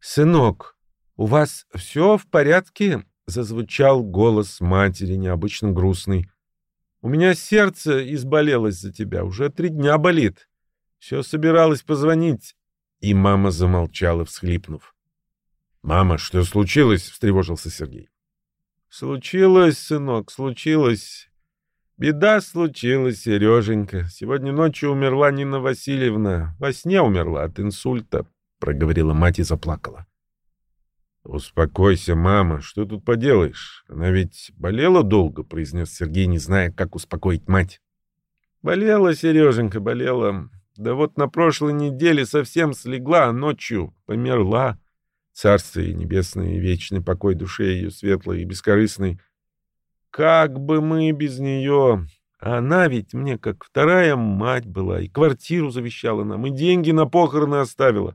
Сынок, у вас все в порядке?» — зазвучал голос матери, необычно грустный. У меня сердце изболелось за тебя, уже три дня болит. Все собиралась позвонить. И мама замолчала, всхлипнув. «Мама, что случилось?» — встревожился Сергей. «Случилось, сынок, случилось. Беда случилась, Сереженька. Сегодня ночью умерла Нина Васильевна. Во сне умерла от инсульта», — проговорила мать и заплакала. «Успокойся, мама, что тут поделаешь? Она ведь болела долго», — произнес Сергей, не зная, как успокоить мать. «Болела, Сереженька, болела. Да вот на прошлой неделе совсем слегла, а ночью померла. Царствие небесное и вечный покой душе ее светлой и бескорыстной. Как бы мы без нее... Она ведь мне как вторая мать была, и квартиру завещала нам, и деньги на похороны оставила.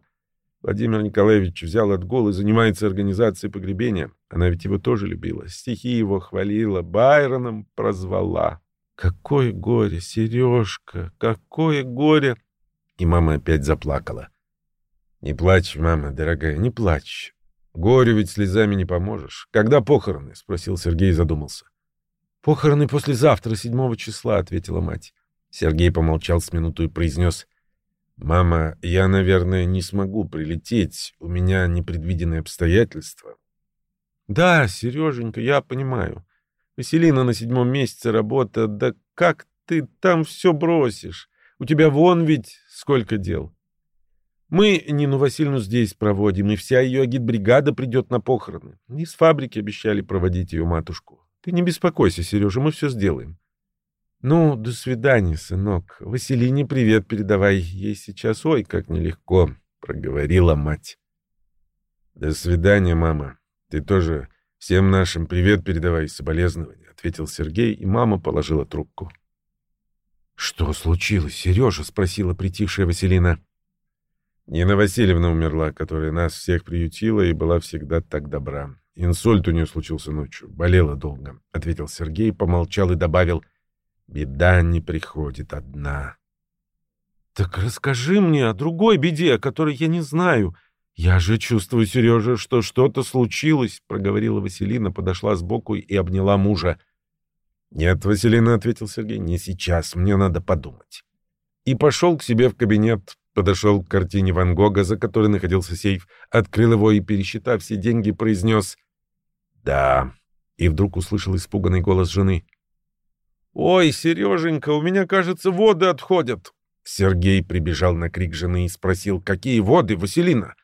Владимир Николаевич взял отгул и занимается организацией погребения. Она ведь его тоже любила, стихи его хвалила, Байроном прозвала. Какое горе, Сережка, какое горе! И мама опять заплакала. «Не плачь, мама, дорогая, не плачь. Горю ведь слезами не поможешь. Когда похороны?» — спросил Сергей и задумался. «Похороны послезавтра, седьмого числа», — ответила мать. Сергей помолчал с минуту и произнес. «Мама, я, наверное, не смогу прилететь. У меня непредвиденные обстоятельства». «Да, Сереженька, я понимаю. Василина на седьмом месяце работа. Да как ты там все бросишь? У тебя вон ведь сколько дел. Мы Нину Васильевну здесь проводим, и вся ее агитбригада придет на похороны. Из фабрики обещали проводить ее матушку. Ты не беспокойся, Сережа, мы все сделаем. Ну, до свидания, сынок. Василине привет передавай. Ей сейчас ой, как нелегко, — проговорила мать. До свидания, мама. Ты тоже всем нашим привет передавай соболезнования, — ответил Сергей, и мама положила трубку. «Что случилось, Сережа?» — спросила притихшая Василина. Нина Васильевна умерла, которая нас всех приютила и была всегда так добра. Инсульт у нее случился ночью. Болела долго, — ответил Сергей, помолчал и добавил. Беда не приходит одна. Так расскажи мне о другой беде, о которой я не знаю. Я же чувствую, Сережа, что что-то случилось, — проговорила Василина, подошла сбоку и обняла мужа. «Нет, Василина», — ответил Сергей, — «не сейчас, мне надо подумать». И пошел к себе в кабинет, подошел к картине Ван Гога, за которой находился сейф, открыл его и, пересчитав все деньги, произнес «Да». И вдруг услышал испуганный голос жены. «Ой, Сереженька, у меня, кажется, воды отходят». Сергей прибежал на крик жены и спросил, какие воды, Василина?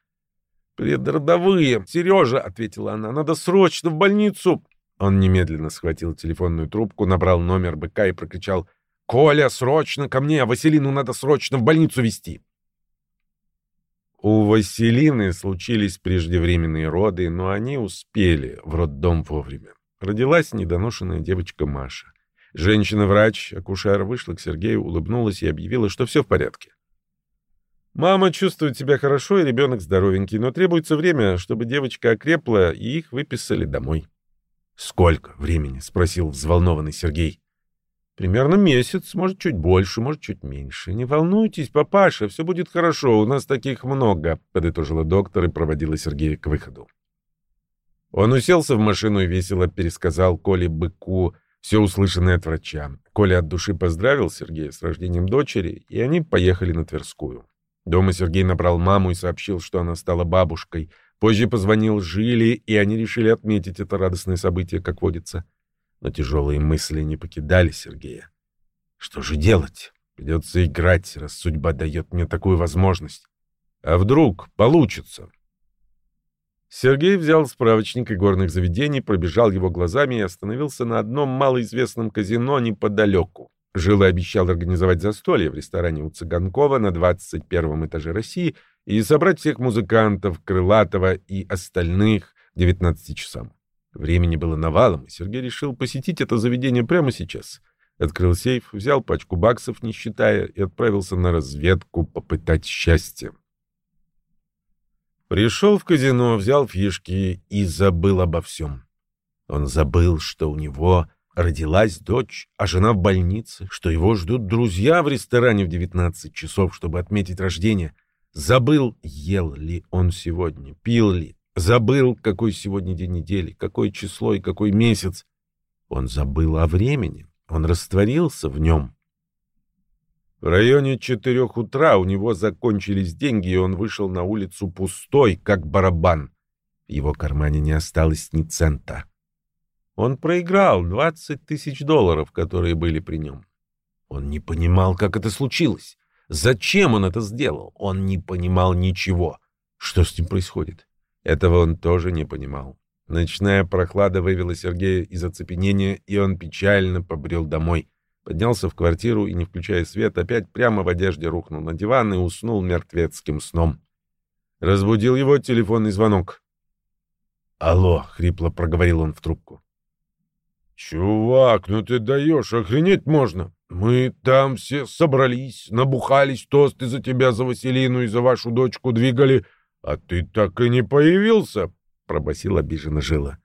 «Предродовые, Сережа», — ответила она, — «надо срочно в больницу». Он немедленно схватил телефонную трубку, набрал номер быка и прокричал «Коля, срочно ко мне! Василину надо срочно в больницу везти!» У Василины случились преждевременные роды, но они успели в роддом вовремя. Родилась недоношенная девочка Маша. Женщина-врач, акушер, вышла к Сергею, улыбнулась и объявила, что все в порядке. Мама чувствует себя хорошо, и ребенок здоровенький, но требуется время, чтобы девочка окрепла, и их выписали домой. «Сколько времени?» — спросил взволнованный Сергей. «Примерно месяц, может, чуть больше, может, чуть меньше. Не волнуйтесь, папаша, все будет хорошо, у нас таких много», — подытожила доктор и проводила Сергея к выходу. Он уселся в машину и весело пересказал Коле Быку все услышанное от врача. Коля от души поздравил Сергея с рождением дочери, и они поехали на Тверскую. Дома Сергей набрал маму и сообщил, что она стала бабушкой — Позже позвонил Жили, и они решили отметить это радостное событие, как водится. Но тяжелые мысли не покидали Сергея. Что же делать? Придется играть, раз судьба дает мне такую возможность. А вдруг получится? Сергей взял справочник игорных заведений, пробежал его глазами и остановился на одном малоизвестном казино неподалеку. Жила обещал организовать застолье в ресторане у Цыганкова на 21 этаже России — и собрать всех музыкантов, Крылатова и остальных к 19 часам. Времени было навалом, и Сергей решил посетить это заведение прямо сейчас. Открыл сейф, взял пачку баксов, не считая, и отправился на разведку попытать счастье. Пришел в казино, взял фишки и забыл обо всем. Он забыл, что у него родилась дочь, а жена в больнице, что его ждут друзья в ресторане в 19 часов, чтобы отметить рождение — Забыл, ел ли он сегодня, пил ли. Забыл, какой сегодня день недели, какое число и какой месяц. Он забыл о времени. Он растворился в нем. В районе четырех утра у него закончились деньги, и он вышел на улицу пустой, как барабан. В его кармане не осталось ни цента. Он проиграл 20 тысяч долларов, которые были при нем. Он не понимал, как это случилось. Зачем он это сделал? Он не понимал ничего. Что с ним происходит? Этого он тоже не понимал. Ночная прохлада вывела Сергея из оцепенения, и он печально побрел домой. Поднялся в квартиру и, не включая свет, опять прямо в одежде рухнул на диван и уснул мертвецким сном. Разбудил его телефонный звонок. «Алло», — хрипло проговорил он в трубку. «Чувак, ну ты даешь, охренеть можно. Мы там все собрались, набухались, тосты за тебя, за Василину и за вашу дочку двигали, а ты так и не появился», — пробасил обиженно Жила.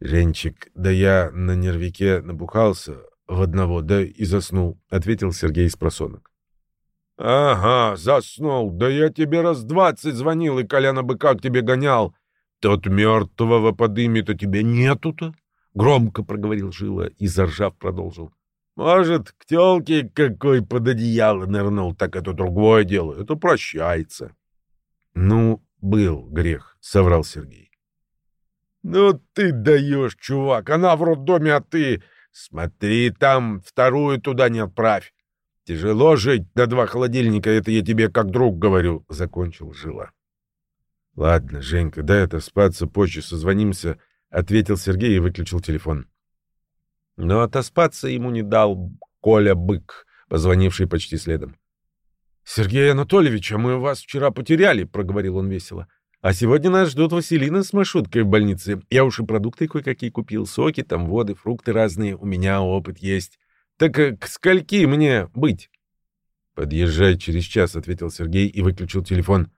«Женчик, да я на нервике набухался в одного, да и заснул», — ответил Сергей из просонок. «Ага, заснул. Да я тебе раз двадцать звонил и Коляна быка к тебе гонял. Тот мертвого подымет, а тебя нету-то». Громко проговорил Жила и, заржав, продолжил. Может, к тёлке какой под одеяло нырнул, так это другое дело. Это прощается. Ну, был грех, соврал Сергей. Ну ты даешь, чувак. Она в роддоме, а ты... Смотри, там вторую туда не отправь. Тяжело жить на два холодильника, это я тебе как друг говорю, — закончил Жила. Ладно, Женька, дай это спаться, позже созвонимся, — ответил Сергей и выключил телефон. Но отоспаться ему не дал Коля Бык, позвонивший почти следом. «Сергей Анатольевич, а мы вас вчера потеряли», — проговорил он весело. «А сегодня нас ждут Василина с маршруткой в больнице. Я уж и продукты кое-какие купил, соки, там воды, фрукты разные. У меня опыт есть. Так э, к скольки мне быть?» «Подъезжай через час», — ответил Сергей и выключил телефон.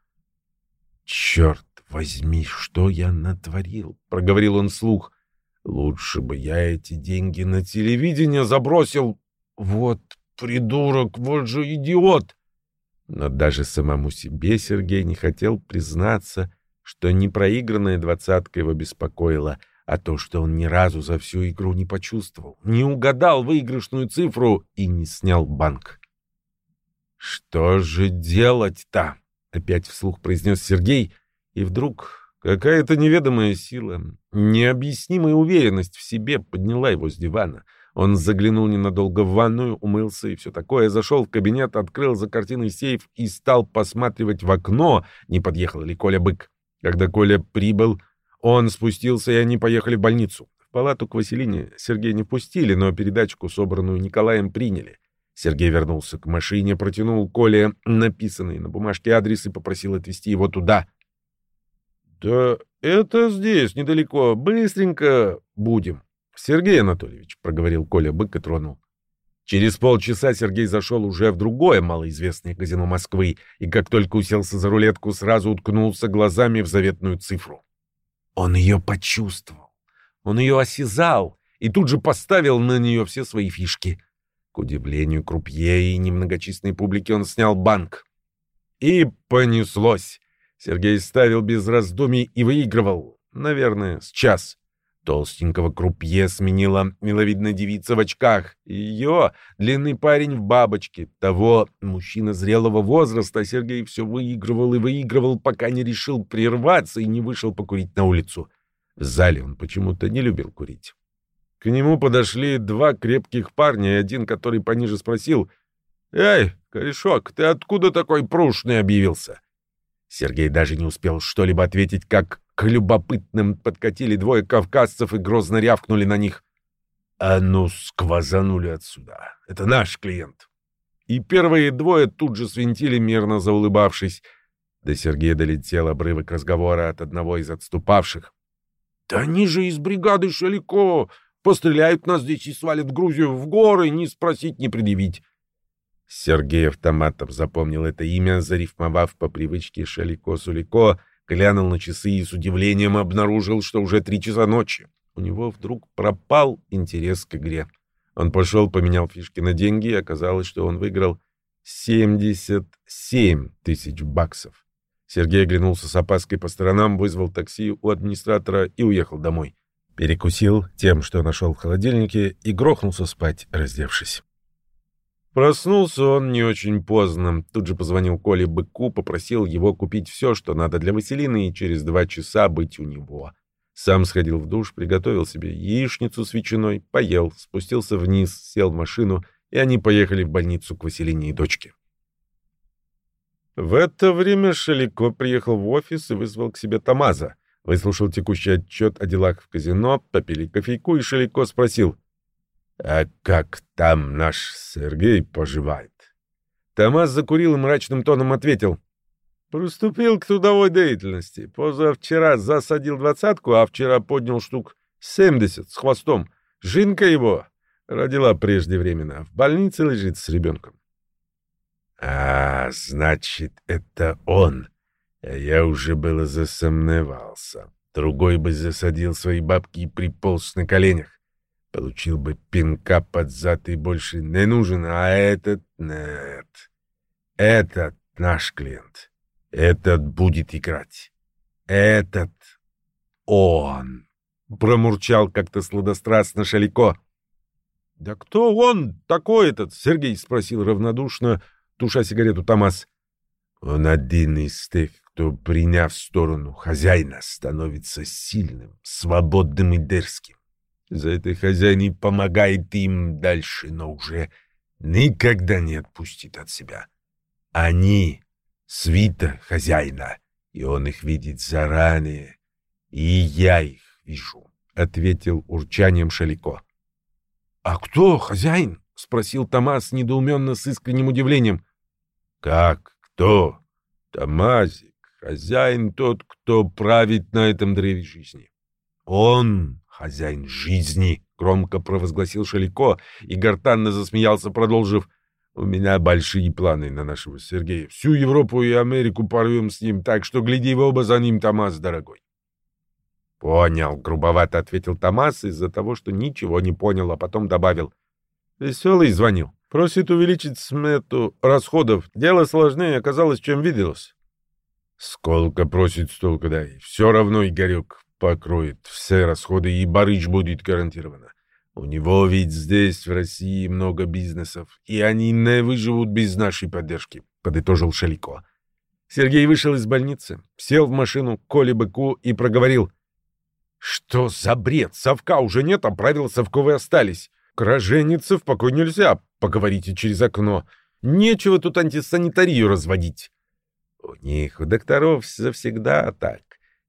«Черт возьми, что я натворил?» — проговорил он вслух. «Лучше бы я эти деньги на телевидение забросил. Вот придурок, вот же идиот!» Но даже самому себе Сергей не хотел признаться, что не проигранная двадцатка его беспокоила, а то, что он ни разу за всю игру не почувствовал, не угадал выигрышную цифру и не снял банк. «Что же делать-то?» — опять вслух произнес Сергей — и вдруг какая-то неведомая сила, необъяснимая уверенность в себе подняла его с дивана. Он заглянул ненадолго в ванную, умылся и все такое, зашел в кабинет, открыл за картиной сейф и стал посматривать в окно, не подъехал ли Коля Бык. Когда Коля прибыл, он спустился, и они поехали в больницу. В палату к Василине Сергея не пустили, но передачку, собранную Николаем, приняли. Сергей вернулся к машине, протянул Коле написанный на бумажке адрес и попросил отвезти его туда. «Да это здесь, недалеко. Быстренько будем». «Сергей Анатольевич», — проговорил Коля Бык и тронул. Через полчаса Сергей зашел уже в другое малоизвестное казино Москвы, и как только уселся за рулетку, сразу уткнулся глазами в заветную цифру. Он ее почувствовал, он ее осязал и тут же поставил на нее все свои фишки. К удивлению крупье и немногочисленной публики он снял банк. И понеслось. Сергей ставил без раздумий и выигрывал, наверное, с час. Толстенького крупье сменила миловидная девица в очках. Ее — длинный парень в бабочке. Того мужчина зрелого возраста Сергей все выигрывал и выигрывал, пока не решил прерваться и не вышел покурить на улицу. В зале он почему-то не любил курить. К нему подошли два крепких парня, и один, который пониже спросил, «Эй, корешок, ты откуда такой прушный объявился?» Сергей даже не успел что-либо ответить, как к любопытным подкатили двое кавказцев и грозно рявкнули на них. «А ну, сквозанули отсюда! Это наш клиент!» И первые двое тут же свинтили, мирно заулыбавшись. До Сергея долетел обрывок разговора от одного из отступавших. «Да они же из бригады Шалико! Постреляют нас здесь и свалят в Грузию в горы, не спросить, не предъявить!» Сергей автоматом запомнил это имя, зарифмовав по привычке Шалико-Сулико, глянул на часы и с удивлением обнаружил, что уже три часа ночи. У него вдруг пропал интерес к игре. Он пошел, поменял фишки на деньги, и оказалось, что он выиграл 77 тысяч баксов. Сергей оглянулся с опаской по сторонам, вызвал такси у администратора и уехал домой. Перекусил тем, что нашел в холодильнике, и грохнулся спать, раздевшись. Проснулся он не очень поздно. Тут же позвонил Коле Быку, попросил его купить все, что надо для Василины, и через два часа быть у него. Сам сходил в душ, приготовил себе яичницу с ветчиной, поел, спустился вниз, сел в машину, и они поехали в больницу к Василине и дочке. В это время Шалико приехал в офис и вызвал к себе Тамаза. Выслушал текущий отчет о делах в казино, попили кофейку, и Шалико спросил — «А как там наш Сергей поживает?» Томас закурил и мрачным тоном ответил. «Приступил к трудовой деятельности. Позавчера засадил двадцатку, а вчера поднял штук семьдесят с хвостом. Жинка его родила преждевременно. В больнице лежит с ребенком». «А, значит, это он. Я уже было засомневался. Другой бы засадил свои бабки и приполз на коленях. Получил бы пинка под зад и больше не нужен, а этот нет. Этот наш клиент. Этот будет играть. Этот он. Промурчал как-то сладострастно Шалико. «Да кто он такой этот?» — Сергей спросил равнодушно, туша сигарету Томас. «Он один из тех, кто, приняв сторону хозяина, становится сильным, свободным и дерзким. За это хозяин и помогает им дальше, но уже никогда не отпустит от себя. Они — свита хозяина, и он их видит заранее, и я их вижу, — ответил урчанием Шалико. — А кто хозяин? — спросил Томас недоуменно с искренним удивлением. — Как кто? Томазик, хозяин тот, кто правит на этом древе жизни. Он хозяин жизни, — громко провозгласил Шалико, и гортанно засмеялся, продолжив, — у меня большие планы на нашего Сергея. Всю Европу и Америку порвем с ним, так что гляди в оба за ним, Томас, дорогой. — Понял, — грубовато ответил Томас из-за того, что ничего не понял, а потом добавил. — Веселый звонил. Просит увеличить смету расходов. Дело сложнее оказалось, чем виделось. — Сколько просит, столько дай. Все равно, Игорек, покроет все расходы, и барыч будет гарантированно. У него ведь здесь, в России, много бизнесов, и они не выживут без нашей поддержки», — подытожил Шалико. Сергей вышел из больницы, сел в машину Коле Быку и проговорил. «Что за бред? Совка уже нет, а правила совковые остались. К в покой нельзя, поговорите через окно. Нечего тут антисанитарию разводить». «У них, у докторов, завсегда так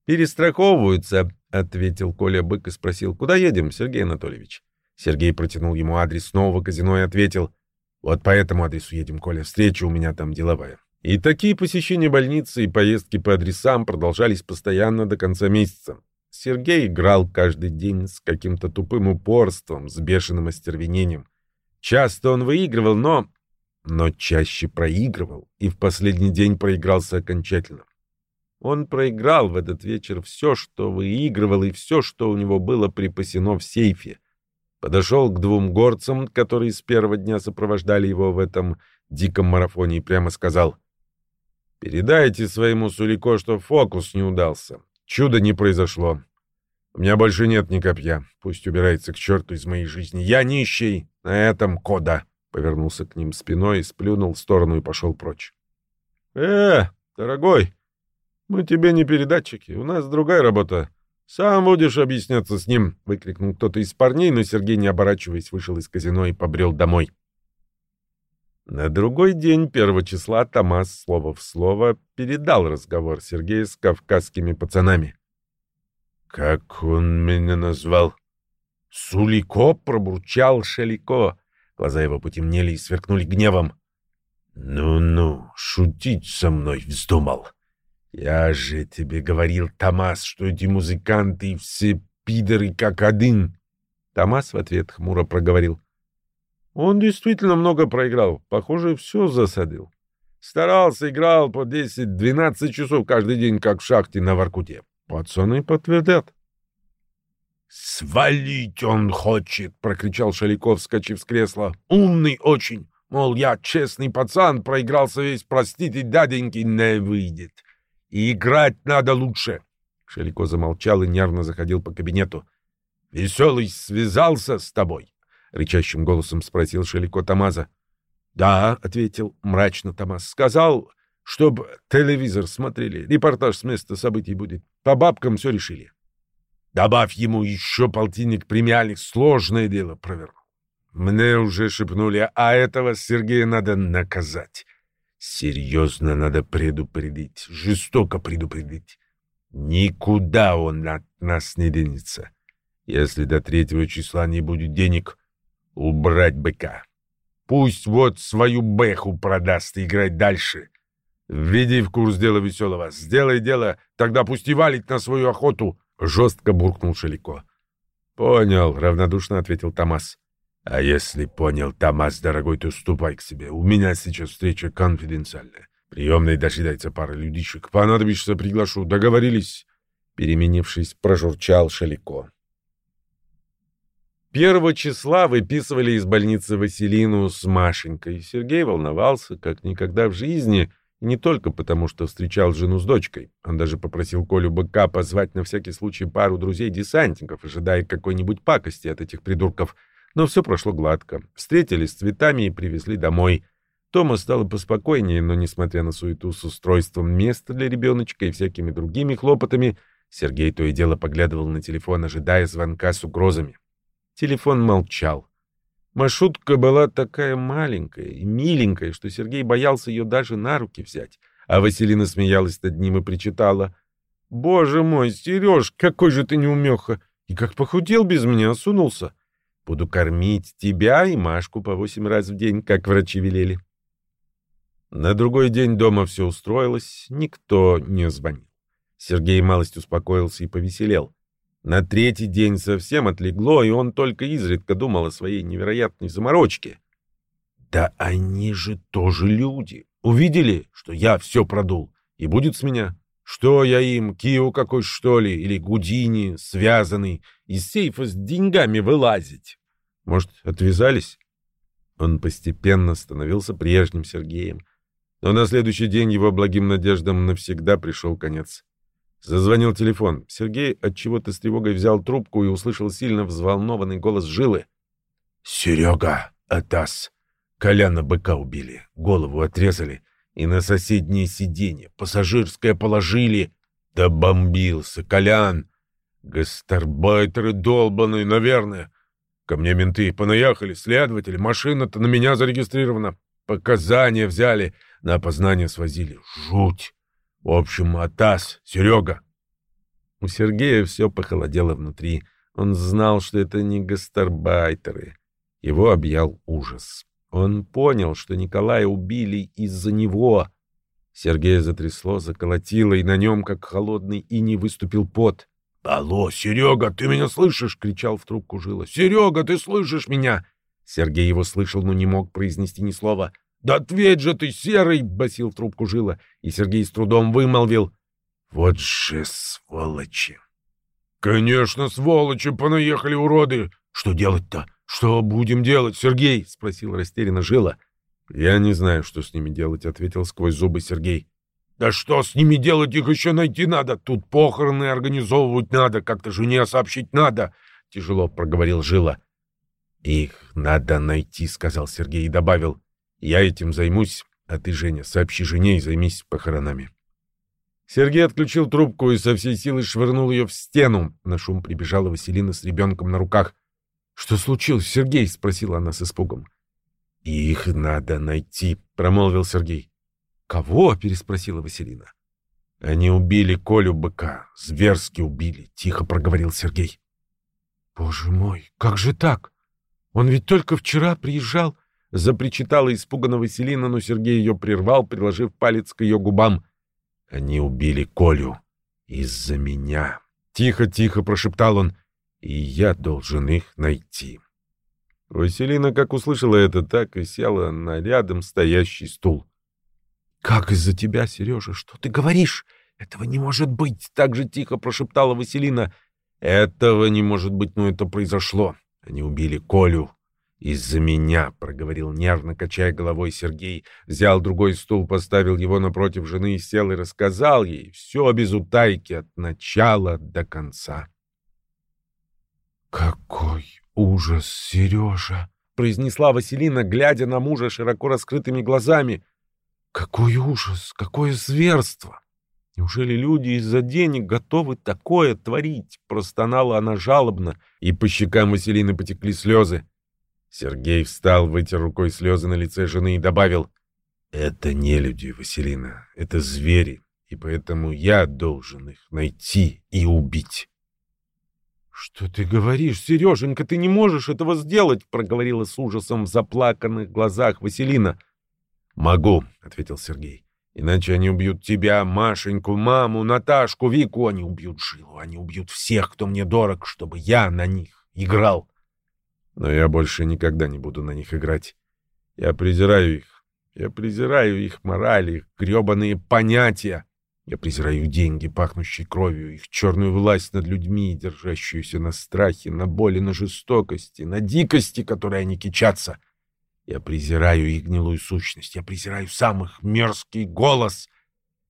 перестраховываются, — ответил Коля Бык и спросил, — куда едем, Сергей Анатольевич? Сергей протянул ему адрес нового казино и ответил, — вот по этому адресу едем, Коля, встреча у меня там деловая. И такие посещения больницы и поездки по адресам продолжались постоянно до конца месяца. Сергей играл каждый день с каким-то тупым упорством, с бешеным остервенением. Часто он выигрывал, но... но чаще проигрывал, и в последний день проигрался окончательно. Он проиграл в этот вечер все, что выигрывал, и все, что у него было припасено в сейфе. Подошел к двум горцам, которые с первого дня сопровождали его в этом диком марафоне, и прямо сказал, «Передайте своему Сулико, что фокус не удался. Чудо не произошло. У меня больше нет ни копья. Пусть убирается к черту из моей жизни. Я нищий. На этом кода». Повернулся к ним спиной, сплюнул в сторону и пошел прочь. «Э, дорогой!» «Мы тебе не передатчики, у нас другая работа. Сам будешь объясняться с ним!» — выкрикнул кто-то из парней, но Сергей, не оборачиваясь, вышел из казино и побрел домой. На другой день, первого числа, Томас слово в слово передал разговор Сергея с кавказскими пацанами. «Как он меня назвал?» «Сулико!» — пробурчал Шалико. Глаза его потемнели и сверкнули гневом. «Ну-ну, шутить со мной вздумал!» Я же тебе говорил, Томас, что эти музыканты все пидоры как один. Томас в ответ хмуро проговорил. Он действительно много проиграл. Похоже, все засадил. Старался, играл по 10-12 часов каждый день, как в шахте на Воркуте. Пацаны подтвердят. «Свалить он хочет!» — прокричал Шаликов, вскочив с кресла. «Умный очень! Мол, я честный пацан, проигрался весь, простите, дяденьки, не выйдет. И играть надо лучше. Шелико замолчал и нервно заходил по кабинету. Веселый связался с тобой? — рычащим голосом спросил Шелико Тамаза. — Да, — ответил мрачно Тамаз. — Сказал, чтоб телевизор смотрели. Репортаж с места событий будет. По бабкам все решили. Добавь ему еще полтинник премиальных. Сложное дело провернул. Мне уже шепнули, а этого Сергея надо наказать. Серьезно надо предупредить, жестоко предупредить. Никуда он от нас не денется. Если до третьего числа не будет денег, убрать быка. Пусть вот свою бэху продаст и играть дальше. Введи в курс дела веселого. Сделай дело, тогда пусть и валит на свою охоту. Жестко буркнул Шелико. Понял, равнодушно ответил Томас. А если понял, Томас, дорогой, то ступай к себе. У меня сейчас встреча конфиденциальная. Приемной дожидается пара людишек. Понадобишься, приглашу. Договорились? Переменившись, прожурчал Шелико. Первого числа выписывали из больницы Василину с Машенькой. Сергей волновался, как никогда в жизни, и не только потому, что встречал жену с дочкой. Он даже попросил Колю Быка позвать на всякий случай пару друзей-десантников, ожидая какой-нибудь пакости от этих придурков. Но все прошло гладко. Встретились с цветами и привезли домой. Тома стало поспокойнее, но, несмотря на суету с устройством места для ребеночка и всякими другими хлопотами, Сергей то и дело поглядывал на телефон, ожидая звонка с угрозами. Телефон молчал. Машутка была такая маленькая и миленькая, что Сергей боялся ее даже на руки взять. А Василина смеялась над ним и причитала. «Боже мой, Сереж, какой же ты неумеха! И как похудел без меня, осунулся! Буду кормить тебя и Машку по восемь раз в день, как врачи велели». На другой день дома все устроилось, никто не звонил. Сергей малость успокоился и повеселел. На третий день совсем отлегло, и он только изредка думал о своей невероятной заморочке. «Да они же тоже люди. Увидели, что я все продул, и будет с меня. Что я им, Кио какой что ли, или Гудини, связанный, из сейфа с деньгами вылазить? Может, отвязались?» Он постепенно становился прежним Сергеем. Но на следующий день его благим надеждам навсегда пришел конец. Зазвонил телефон. Сергей от чего-то с тревогой взял трубку и услышал сильно взволнованный голос Жилы. «Серега, Атас! Коляна быка убили, голову отрезали и на соседнее сиденье пассажирское положили. Да бомбился Колян! Гастарбайтеры долбаные, наверное. Ко мне менты понаехали, следователи, машина-то на меня зарегистрирована. Показания взяли, на опознание свозили. Жуть!» В общем, Атас, Серега. У Сергея все похолодело внутри. Он знал, что это не гастарбайтеры. Его объял ужас. Он понял, что Николая убили из-за него. Сергея затрясло, заколотило, и на нем, как холодный иней, выступил пот. «Алло, Серега, ты меня слышишь?» — кричал в трубку Жила. «Серега, ты слышишь меня?» Сергей его слышал, но не мог произнести ни слова. «Да ответь же ты, серый!» — басил в трубку жила, и Сергей с трудом вымолвил. «Вот же сволочи!» «Конечно, сволочи, понаехали уроды! Что делать-то? Что будем делать, Сергей?» — спросил растерянно жила. «Я не знаю, что с ними делать», — ответил сквозь зубы Сергей. «Да что с ними делать, их еще найти надо. Тут похороны организовывать надо, как-то жене сообщить надо», — тяжело проговорил Жила. «Их надо найти», — сказал Сергей и добавил. Я этим займусь, а ты, Женя, сообщи жене и займись похоронами. Сергей отключил трубку и со всей силы швырнул ее в стену. На шум прибежала Василина с ребенком на руках. — Что случилось, Сергей? — спросила она с испугом. — Их надо найти, — промолвил Сергей. — Кого? — переспросила Василина. — Они убили Колю быка, зверски убили, — тихо проговорил Сергей. — Боже мой, как же так? Он ведь только вчера приезжал... Запричитала испуганно Василина, но Сергей ее прервал, приложив палец к ее губам. «Они убили Колю. Из-за меня». Тихо-тихо прошептал он. «И я должен их найти». Василина, как услышала это, так и села на рядом стоящий стул. «Как из-за тебя, Сережа? Что ты говоришь? Этого не может быть!» Так же тихо прошептала Василина. «Этого не может быть, но это произошло. Они убили Колю. «Из-за меня», — проговорил нервно, качая головой Сергей, взял другой стул, поставил его напротив жены, сел и рассказал ей все без утайки от начала до конца. «Какой ужас, Сережа!» — произнесла Василина, глядя на мужа широко раскрытыми глазами. «Какой ужас! Какое зверство! Неужели люди из-за денег готовы такое творить?» — простонала она жалобно, и по щекам Василины потекли слезы. Сергей встал, вытер рукой слезы на лице жены и добавил, «Это не люди, Василина, это звери, и поэтому я должен их найти и убить». «Что ты говоришь, Сереженька, ты не можешь этого сделать!» — проговорила с ужасом в заплаканных глазах Василина. «Могу», — ответил Сергей. «Иначе они убьют тебя, Машеньку, маму, Наташку, Вику. Они убьют Жилу, они убьют всех, кто мне дорог, чтобы я на них играл. Но я больше никогда не буду на них играть. Я презираю их. Я презираю их мораль, их гребаные понятия. Я презираю деньги, пахнущие кровью, их черную власть над людьми, держащуюся на страхе, на боли, на жестокости, на дикости, которой они кичатся. Я презираю их гнилую сущность, я презираю самых мерзкий голос.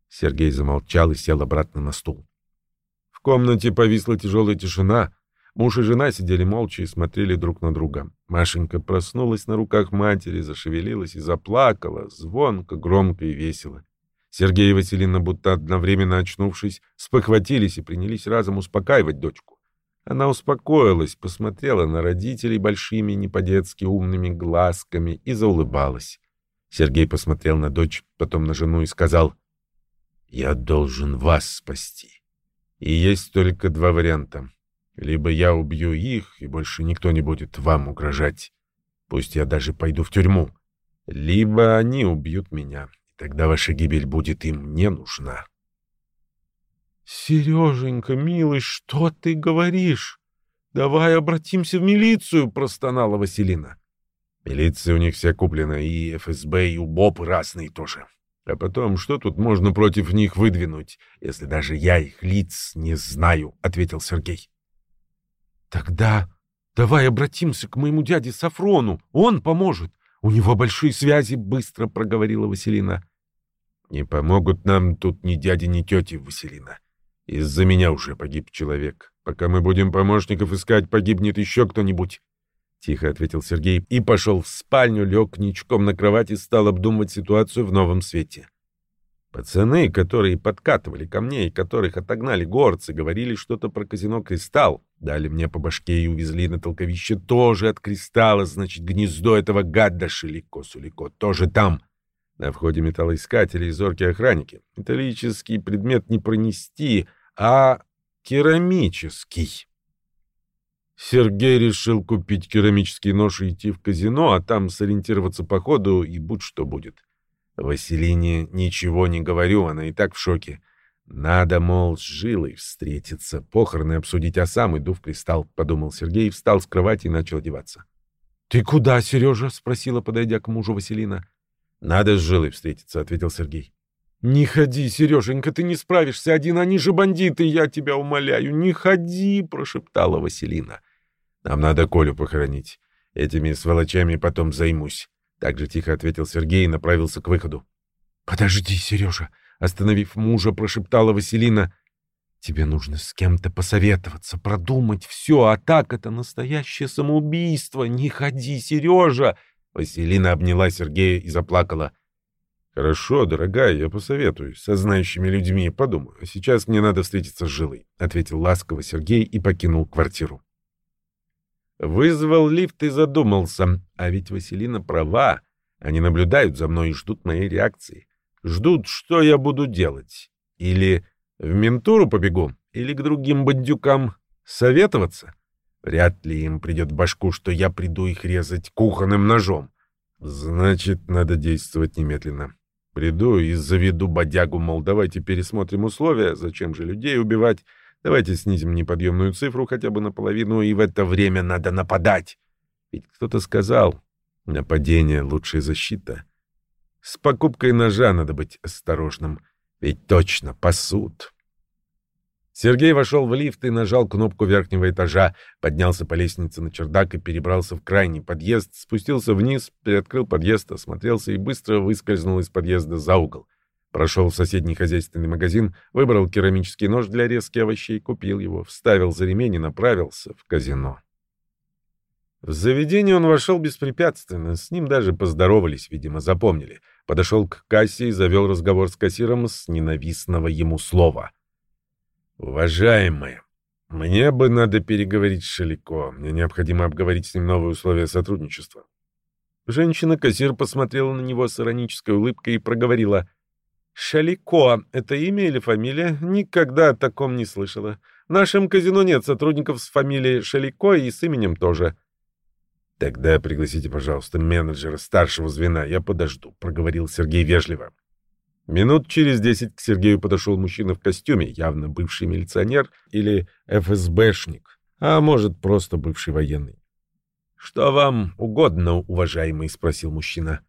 Сергей замолчал и сел обратно на стул. В комнате повисла тяжелая тишина. Муж и жена сидели молча и смотрели друг на друга. Машенька проснулась на руках матери, зашевелилась и заплакала, звонко, громко и весело. Сергей и Василина, будто одновременно очнувшись, спохватились и принялись разом успокаивать дочку. Она успокоилась, посмотрела на родителей большими, не по-детски умными глазками и заулыбалась. Сергей посмотрел на дочь, потом на жену и сказал, «Я должен вас спасти. И есть только два варианта. Либо я убью их, и больше никто не будет вам угрожать. Пусть я даже пойду в тюрьму. Либо они убьют меня. Тогда ваша гибель будет им не нужна. Сереженька, милый, что ты говоришь? Давай обратимся в милицию, простонала Василина. Милиция у них вся куплена, и ФСБ, и УБОП разные тоже. А потом, что тут можно против них выдвинуть, если даже я их лиц не знаю, ответил Сергей. Тогда давай обратимся к моему дяде Сафрону, он поможет. У него большие связи, быстро проговорила Василина. Не помогут нам тут ни дяди, ни тети, Василина. Из-за меня уже погиб человек. Пока мы будем помощников искать, погибнет еще кто-нибудь. Тихо ответил Сергей и пошел в спальню, лег ничком на кровать и стал обдумывать ситуацию в новом свете. Пацаны, которые подкатывали ко мне и которых отогнали горцы, говорили что-то про казино «Кристалл». Дали мне по башке и увезли на толковище тоже от «Кристалла», значит, гнездо этого гада Шилико-Сулико тоже там. На входе металлоискатели и зоркие охранники. Металлический предмет не пронести, а керамический. Сергей решил купить керамический нож и идти в казино, а там сориентироваться по ходу и будь что будет. Василине ничего не говорю, она и так в шоке. Надо, мол, с Жилой встретиться, похороны обсудить, а сам иду в кристалл, — подумал Сергей, встал с кровати и начал одеваться. — Ты куда, Сережа? — спросила, подойдя к мужу Василина. «Надо с Жилой встретиться», — ответил Сергей. «Не ходи, Сереженька, ты не справишься один, они же бандиты, я тебя умоляю, не ходи», — прошептала Василина. «Нам надо Колю похоронить. Этими сволочами потом займусь», — так же тихо ответил Сергей и направился к выходу. «Подожди, Сережа», — остановив мужа, прошептала Василина. «Тебе нужно с кем-то посоветоваться, продумать все, а так это настоящее самоубийство. Не ходи, Сережа!» Василина обняла Сергея и заплакала. «Хорошо, дорогая, я посоветуюсь со знающими людьми, подумаю. А сейчас мне надо встретиться с Жилой», — ответил ласково Сергей и покинул квартиру. Вызвал лифт и задумался. А ведь Василина права. Они наблюдают за мной и ждут моей реакции. Ждут, что я буду делать. Или в ментуру побегу, или к другим бандюкам советоваться. Вряд ли им придет в башку, что я приду их резать кухонным ножом. Значит, надо действовать немедленно. Приду и заведу бодягу, мол, давайте пересмотрим условия, зачем же людей убивать, давайте снизим неподъемную цифру хотя бы наполовину, и в это время надо нападать. Ведь кто-то сказал, нападение — лучшая защита. С покупкой ножа надо быть осторожным, ведь точно пасут. Сергей вошел в лифт и нажал кнопку верхнего этажа, поднялся по лестнице на чердак и перебрался в крайний подъезд, спустился вниз, приоткрыл подъезд, осмотрелся и быстро выскользнул из подъезда за угол. Прошел в соседний хозяйственный магазин, выбрал керамический нож для резки овощей, купил его, вставил за ремень и направился в казино. В заведение он вошел беспрепятственно, с ним даже поздоровались, видимо, запомнили. Подошел к кассе и завел разговор с кассиром с ненавистного ему слова. «Уважаемые, мне бы надо переговорить с Шалико. Мне необходимо обговорить с ним новые условия сотрудничества». Женщина-кассир посмотрела на него с иронической улыбкой и проговорила. «Шалико — это имя или фамилия? Никогда о таком не слышала. В нашем казино нет сотрудников с фамилией Шалико и с именем тоже». «Тогда пригласите, пожалуйста, менеджера старшего звена. Я подожду», — проговорил Сергей вежливо. Минут через десять к Сергею подошел мужчина в костюме, явно бывший милиционер или ФСБшник, а может, просто бывший военный. «Что вам угодно, уважаемый?» — спросил мужчина.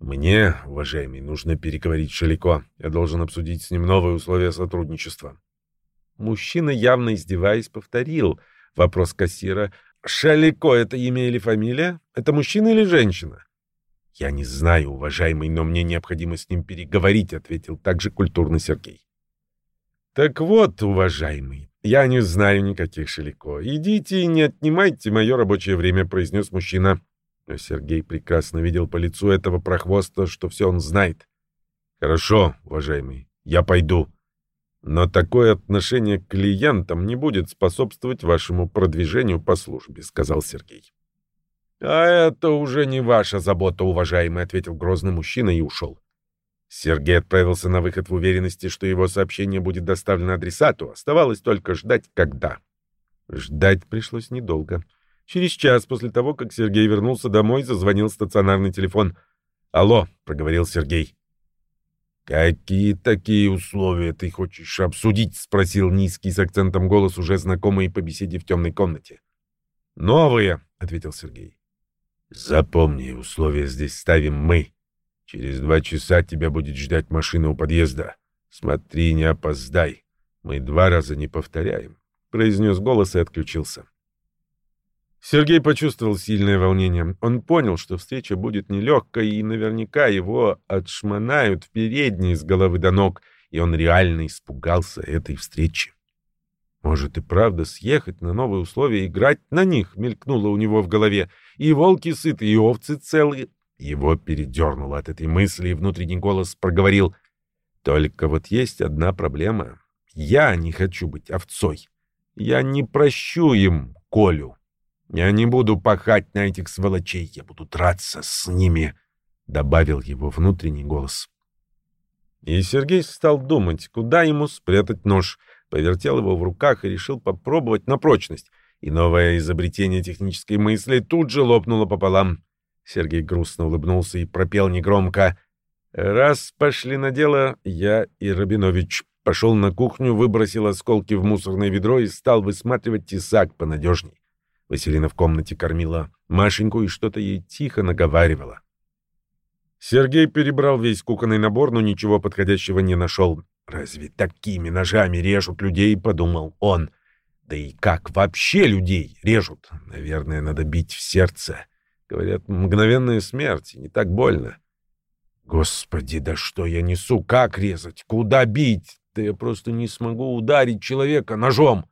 «Мне, уважаемый, нужно переговорить с Шалико. Я должен обсудить с ним новые условия сотрудничества». Мужчина, явно издеваясь, повторил вопрос кассира, Шалико — это имя или фамилия? Это мужчина или женщина? Я не знаю, уважаемый, но мне необходимо с ним переговорить, ответил также культурный Сергей. Так вот, уважаемый, я не знаю никаких Шалико. Идите и не отнимайте мое рабочее время, произнес мужчина. Но Сергей прекрасно видел по лицу этого прохвоста, что все он знает. Хорошо, уважаемый, я пойду. Но такое отношение к клиентам не будет способствовать вашему продвижению по службе, сказал Сергей. А это уже не ваша забота, уважаемый, ответил грозный мужчина и ушел. Сергей отправился на выход в уверенности, что его сообщение будет доставлено адресату. Оставалось только ждать, когда. Ждать пришлось недолго. Через час после того, как Сергей вернулся домой, зазвонил стационарный телефон. «Алло», — проговорил Сергей. «Какие такие условия ты хочешь обсудить?» — спросил низкий с акцентом голос, уже знакомый по беседе в темной комнате. «Новые», — ответил Сергей. «Запомни, условия здесь ставим мы. Через два часа тебя будет ждать машина у подъезда. Смотри, не опоздай. Мы два раза не повторяем», — произнес голос и отключился. Сергей почувствовал сильное волнение. Он понял, что встреча будет нелегкой, и наверняка его отшмонают в передней с головы до ног, и он реально испугался этой встречи. Может и правда съехать на новые условия и играть на них, мелькнуло у него в голове. И волки сыты, и овцы целые. Его передернуло от этой мысли, и внутренний голос проговорил. Только вот есть одна проблема. Я не хочу быть овцой. Я не прощу им Колю. Я не буду пахать на этих сволочей, я буду драться с ними, — добавил его внутренний голос. И Сергей стал думать, куда ему спрятать нож, повертел его в руках и решил попробовать на прочность. И новое изобретение технической мысли тут же лопнуло пополам. Сергей грустно улыбнулся и пропел негромко. «Раз пошли на дело, я и Рабинович пошел на кухню, выбросил осколки в мусорное ведро и стал высматривать тесак понадежней. Василина в комнате кормила Машеньку и что-то ей тихо наговаривала. Сергей перебрал весь кухонный набор, но ничего подходящего не нашел. «Разве такими ножами режут людей?» — подумал он. «Да и как вообще людей режут? Наверное, надо бить в сердце. Говорят, мгновенная смерть, не так больно». «Господи, да что я несу? Как резать? Куда бить? Да я просто не смогу ударить человека ножом!»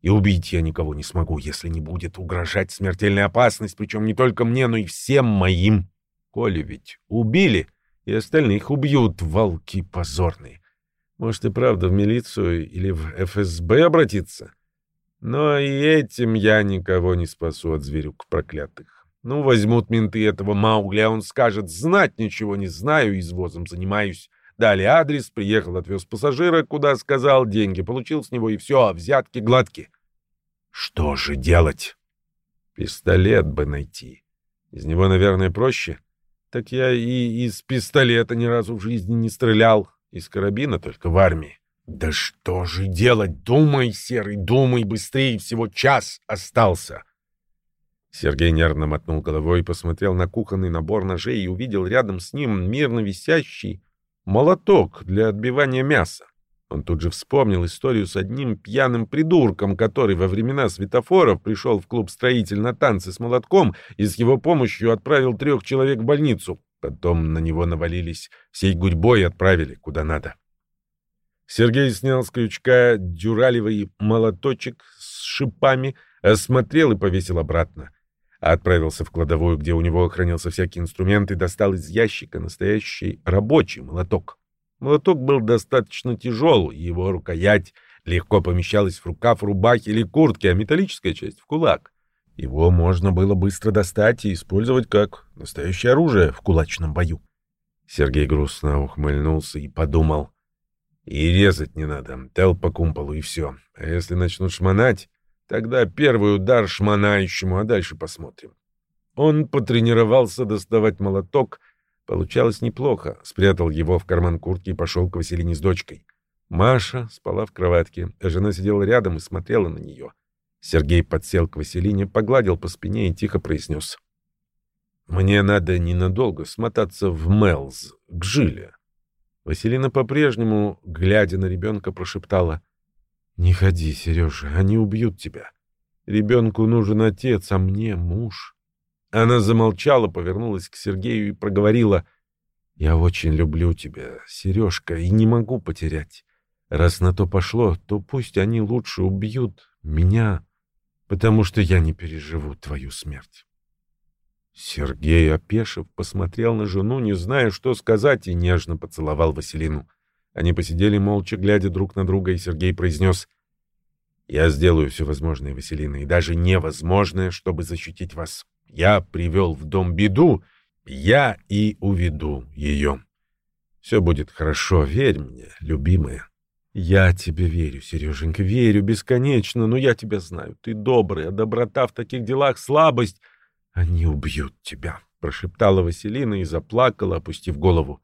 И убить я никого не смогу, если не будет угрожать смертельная опасность, причем не только мне, но и всем моим. Коли ведь убили, и остальных убьют, волки позорные. Может и правда в милицию или в ФСБ обратиться? Но и этим я никого не спасу от зверюк проклятых. Ну, возьмут менты этого Маугля, а он скажет, знать ничего не знаю, извозом занимаюсь. Дали адрес, приехал, отвез пассажира, куда сказал, деньги получил с него, и все, взятки гладкие. Что же делать? Пистолет бы найти. Из него, наверное, проще. Так я и из пистолета ни разу в жизни не стрелял. Из карабина только в армии. Да что же делать? Думай, Серый, думай быстрее, всего час остался. Сергей нервно мотнул головой и посмотрел на кухонный набор ножей и увидел рядом с ним мирно висящий молоток для отбивания мяса. Он тут же вспомнил историю с одним пьяным придурком, который во времена светофоров пришел в клуб «Строитель» на танцы с молотком и с его помощью отправил трех человек в больницу. Потом на него навалились всей гурьбой отправили куда надо. Сергей снял с крючка дюралевый молоточек с шипами, осмотрел и повесил обратно. отправился в кладовую, где у него хранился всякий инструмент, и достал из ящика настоящий рабочий молоток. Молоток был достаточно тяжелый, его рукоять легко помещалась в рукав рубахи или куртки, а металлическая часть — в кулак. Его можно было быстро достать и использовать как настоящее оружие в кулачном бою. Сергей грустно ухмыльнулся и подумал. И резать не надо, тел по кумполу и все. А если начнут шмонать, тогда первый удар шмонающему, а дальше посмотрим. Он потренировался доставать молоток. Получалось неплохо. Спрятал его в карман куртки и пошел к Василине с дочкой. Маша спала в кроватке. Жена сидела рядом и смотрела на нее. Сергей подсел к Василине, погладил по спине и тихо произнес. «Мне надо ненадолго смотаться в Мелз, к Жиле. Василина по-прежнему, глядя на ребенка, прошептала. «Не ходи, Сережа, они убьют тебя. Ребенку нужен отец, а мне муж». Она замолчала, повернулась к Сергею и проговорила. «Я очень люблю тебя, Сережка, и не могу потерять. Раз на то пошло, то пусть они лучше убьют меня, потому что я не переживу твою смерть». Сергей, опешив, посмотрел на жену, не зная, что сказать, и нежно поцеловал Василину. Они посидели молча, глядя друг на друга, и Сергей произнес, «Я сделаю все возможное, Василина, и даже невозможное, чтобы защитить вас. Я привел в дом беду, я и уведу ее. Все будет хорошо, верь мне, любимая». «Я тебе верю, Сереженька, верю бесконечно, но я тебя знаю. Ты добрый, а доброта в таких делах — слабость». «Они убьют тебя», — прошептала Василина и заплакала, опустив голову.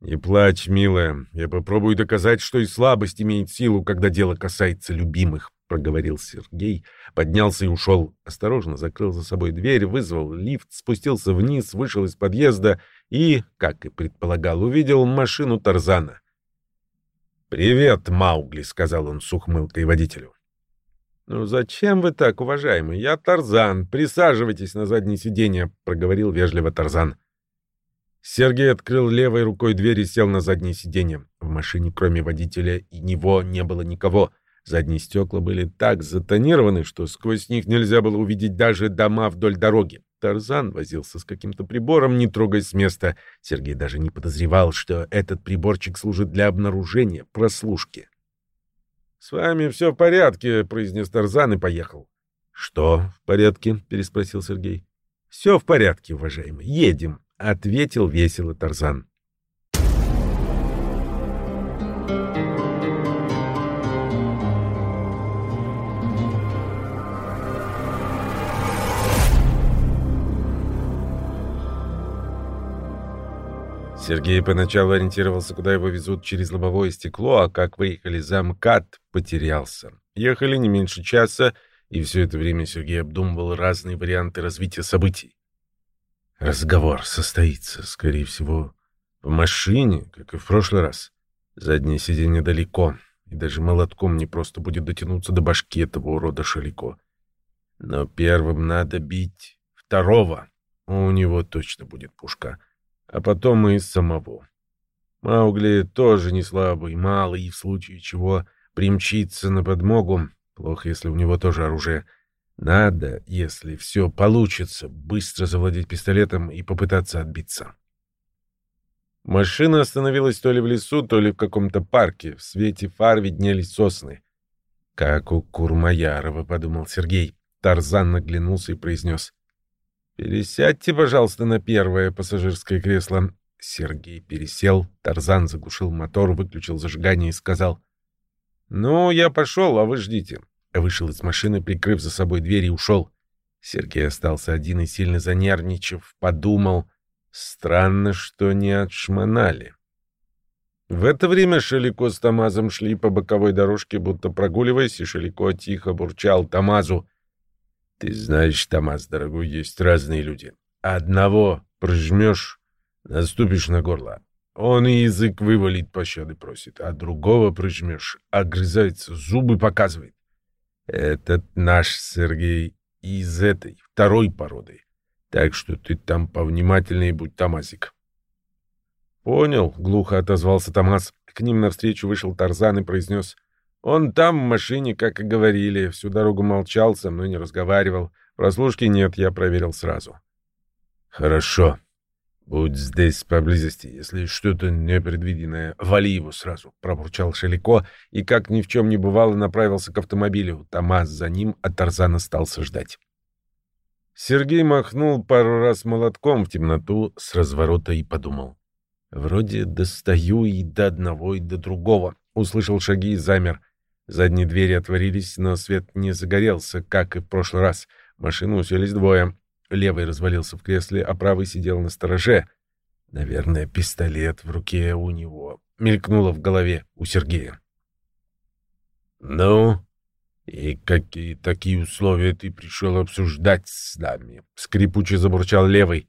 «Не плачь, милая. Я попробую доказать, что и слабость имеет силу, когда дело касается любимых», — проговорил Сергей, поднялся и ушел. Осторожно закрыл за собой дверь, вызвал лифт, спустился вниз, вышел из подъезда и, как и предполагал, увидел машину Тарзана. «Привет, Маугли», — сказал он с ухмылкой водителю. «Ну зачем вы так, уважаемый? Я Тарзан. Присаживайтесь на заднее сиденье», — проговорил вежливо Тарзан. Сергей открыл левой рукой дверь и сел на заднее сиденье. В машине, кроме водителя и него, не было никого. Задние стекла были так затонированы, что сквозь них нельзя было увидеть даже дома вдоль дороги. Тарзан возился с каким-то прибором, не трогаясь с места. Сергей даже не подозревал, что этот приборчик служит для обнаружения прослушки. «С вами все в порядке», — произнес Тарзан и поехал. «Что в порядке?» — переспросил Сергей. «Все в порядке, уважаемый. Едем», — ответил весело Тарзан. Сергей поначалу ориентировался, куда его везут через лобовое стекло, а как выехали за МКАД, потерялся. Ехали не меньше часа, и все это время Сергей обдумывал разные варианты развития событий. Разговор состоится, скорее всего, в машине, как и в прошлый раз. Заднее сиденье далеко, и даже молотком не просто будет дотянуться до башки этого урода Шалико. Но первым надо бить второго. У него точно будет пушка а потом и самого. Маугли тоже не слабый, малый, и в случае чего примчится на подмогу. Плохо, если у него тоже оружие. Надо, если все получится, быстро завладеть пистолетом и попытаться отбиться. Машина остановилась то ли в лесу, то ли в каком-то парке. В свете фар виднелись сосны. «Как у Курмаярова», — подумал Сергей. Тарзан наглянулся и произнес. «Пересядьте, пожалуйста, на первое пассажирское кресло». Сергей пересел, Тарзан заглушил мотор, выключил зажигание и сказал. «Ну, я пошел, а вы ждите». Вышел из машины, прикрыв за собой дверь и ушел. Сергей остался один и сильно занервничав, подумал. Странно, что не отшмонали. В это время Шелико с Тамазом шли по боковой дорожке, будто прогуливаясь, и Шелико тихо бурчал Тамазу. Ты знаешь, Томас, дорогой, есть разные люди. Одного прожмешь, наступишь на горло. Он и язык вывалить пощады просит, а другого прижмешь, огрызается, зубы показывает. Этот наш Сергей из этой, второй породы. Так что ты там повнимательнее будь, Томасик. Понял, глухо отозвался Томас. К ним навстречу вышел Тарзан и произнес — он там, в машине, как и говорили, всю дорогу молчал, со мной не разговаривал. Прослушки нет, я проверил сразу. Хорошо. Будь здесь поблизости. Если что-то непредвиденное, вали его сразу, пробурчал Шелико и, как ни в чем не бывало, направился к автомобилю. Томас за ним, а Тарзан остался ждать. Сергей махнул пару раз молотком в темноту с разворота и подумал. Вроде достаю и до одного, и до другого. Услышал шаги и замер. Задние двери отворились, но свет не загорелся, как и в прошлый раз. Машину уселись двое. Левый развалился в кресле, а правый сидел на стороже. Наверное, пистолет в руке у него. Мелькнуло в голове у Сергея. «Ну, и какие такие условия ты пришел обсуждать с нами?» — скрипуче забурчал левый.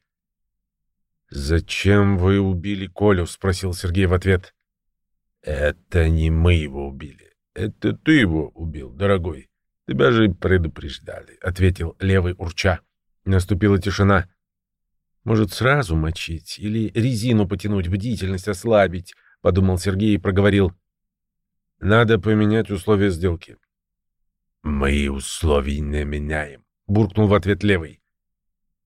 «Зачем вы убили Колю?» — спросил Сергей в ответ. «Это не мы его убили. Это ты его убил, дорогой. Тебя же предупреждали», — ответил левый урча. Наступила тишина. «Может, сразу мочить или резину потянуть, бдительность ослабить?» — подумал Сергей и проговорил. «Надо поменять условия сделки». «Мы условий не меняем», — буркнул в ответ левый.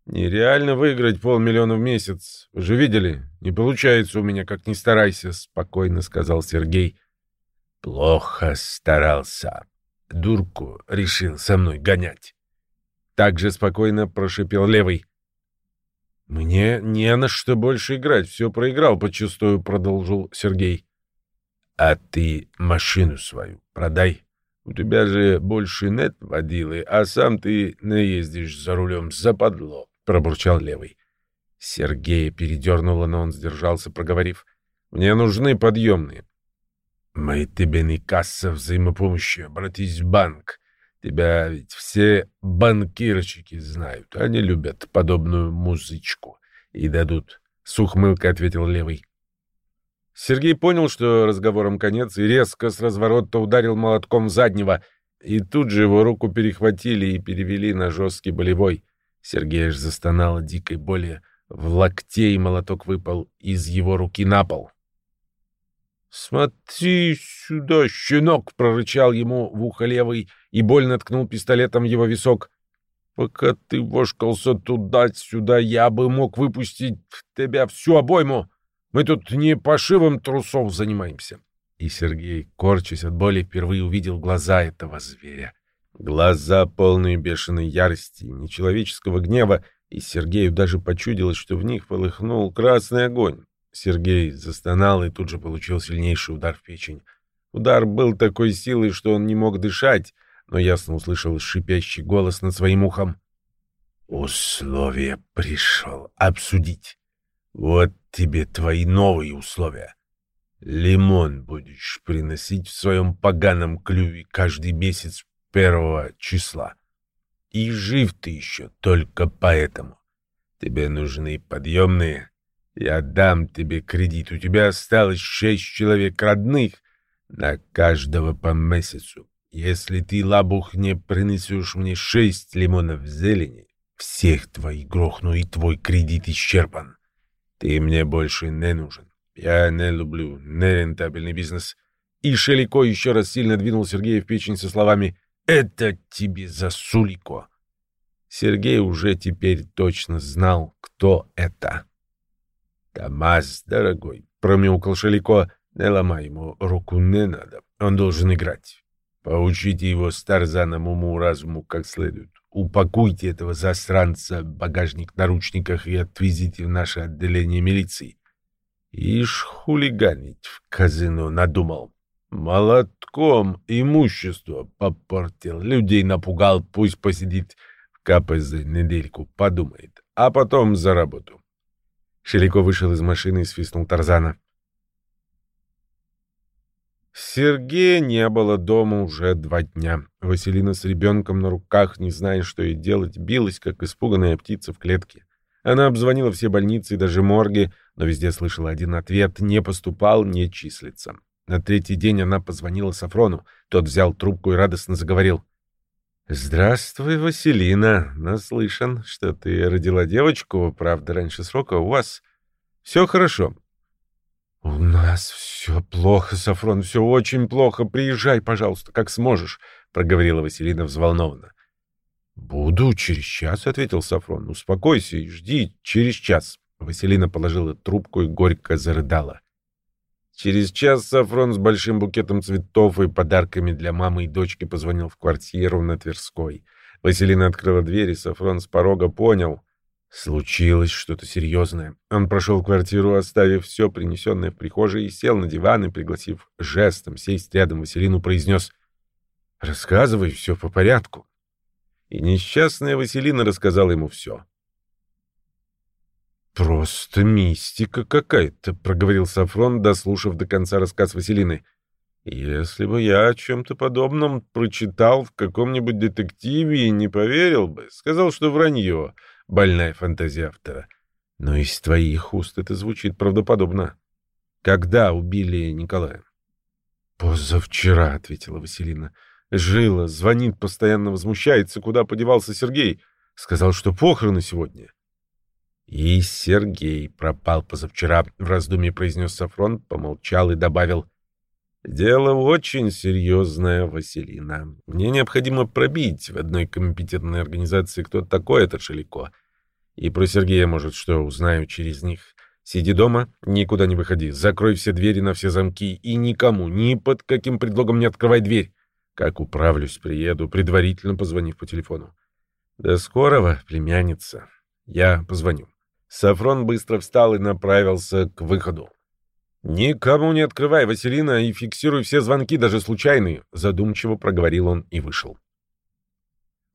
Нереально выиграть полмиллиона в месяц. Вы же видели? Не получается у меня, как ни старайся, — спокойно сказал Сергей. Плохо старался. Дурку решил со мной гонять. Так же спокойно прошипел левый. «Мне не на что больше играть, все проиграл подчистую», — продолжил Сергей. «А ты машину свою продай. У тебя же больше нет водилы, а сам ты наездишь за рулем западло. — пробурчал левый. Сергея передернуло, но он сдержался, проговорив. «Мне нужны подъемные». «Мы тебе не касса взаимопомощи, обратись в банк. Тебя ведь все банкирчики знают. Они любят подобную музычку и дадут». С ухмылкой ответил левый. Сергей понял, что разговором конец, и резко с разворота ударил молотком заднего, и тут же его руку перехватили и перевели на жесткий болевой. Сергей аж застонал от дикой боли. В локте и молоток выпал из его руки на пол. «Смотри сюда, щенок!» — прорычал ему в ухо левый и больно ткнул пистолетом его висок. «Пока ты вошкался туда-сюда, я бы мог выпустить в тебя всю обойму. Мы тут не пошивом трусов занимаемся». И Сергей, корчась от боли, впервые увидел глаза этого зверя. Глаза полные бешеной ярости, нечеловеческого гнева, и Сергею даже почудилось, что в них полыхнул красный огонь. Сергей застонал и тут же получил сильнейший удар в печень. Удар был такой силой, что он не мог дышать, но ясно услышал шипящий голос над своим ухом. «Условия пришел обсудить. Вот тебе твои новые условия. Лимон будешь приносить в своем поганом клюве каждый месяц первого числа. И жив ты еще только поэтому. Тебе нужны подъемные. Я дам тебе кредит. У тебя осталось шесть человек родных, на каждого по месяцу. Если ты, лабух, не принесешь мне шесть лимонов зелени, всех твоих грохну, и твой кредит исчерпан. Ты мне больше не нужен. Я не люблю нерентабельный бизнес. И Шелико еще раз сильно двинул Сергея в печень со словами это тебе за Сулико. Сергей уже теперь точно знал, кто это. «Томас, дорогой», — промяукал Шалико, — «не ломай ему руку, не надо. Он должен играть. Поучите его с Тарзаном уму-разуму как следует. Упакуйте этого засранца в багажник в наручниках и отвезите в наше отделение милиции. Ишь хулиганить в казино надумал. Молотком имущество попортил, людей напугал, пусть посидит в КПЗ недельку, подумает, а потом за работу. Шелико вышел из машины и свистнул Тарзана. Сергея не было дома уже два дня. Василина с ребенком на руках, не зная, что ей делать, билась, как испуганная птица в клетке. Она обзвонила все больницы и даже морги, но везде слышала один ответ — не поступал, не числится. На третий день она позвонила Сафрону. Тот взял трубку и радостно заговорил. «Здравствуй, Василина. Наслышан, что ты родила девочку, правда, раньше срока. У вас все хорошо?» «У нас все плохо, Сафрон, все очень плохо. Приезжай, пожалуйста, как сможешь», — проговорила Василина взволнованно. «Буду через час», — ответил Сафрон. «Успокойся и жди через час». Василина положила трубку и горько зарыдала. Через час Сафрон с большим букетом цветов и подарками для мамы и дочки позвонил в квартиру на Тверской. Василина открыла дверь, и Сафрон с порога понял. Случилось что-то серьезное. Он прошел квартиру, оставив все принесенное в прихожей, и сел на диван и, пригласив жестом сесть рядом Василину, произнес «Рассказывай все по порядку». И несчастная Василина рассказала ему все. «Просто мистика какая-то», — проговорил Сафрон, дослушав до конца рассказ Василины. «Если бы я о чем-то подобном прочитал в каком-нибудь детективе и не поверил бы, сказал, что вранье, больная фантазия автора. Но из твоих уст это звучит правдоподобно. Когда убили Николая?» «Позавчера», — ответила Василина. «Жила, звонит, постоянно возмущается, куда подевался Сергей. Сказал, что похороны сегодня». «И Сергей пропал позавчера», — в раздумье произнес Сафрон, помолчал и добавил. «Дело очень серьезное, Василина. Мне необходимо пробить в одной компетентной организации, кто такой этот Шелико. И про Сергея, может, что узнаю через них. Сиди дома, никуда не выходи, закрой все двери на все замки и никому, ни под каким предлогом не открывай дверь. Как управлюсь, приеду, предварительно позвонив по телефону. До скорого, племянница. Я позвоню». Сафрон быстро встал и направился к выходу. «Никому не открывай, Василина, и фиксируй все звонки, даже случайные», — задумчиво проговорил он и вышел.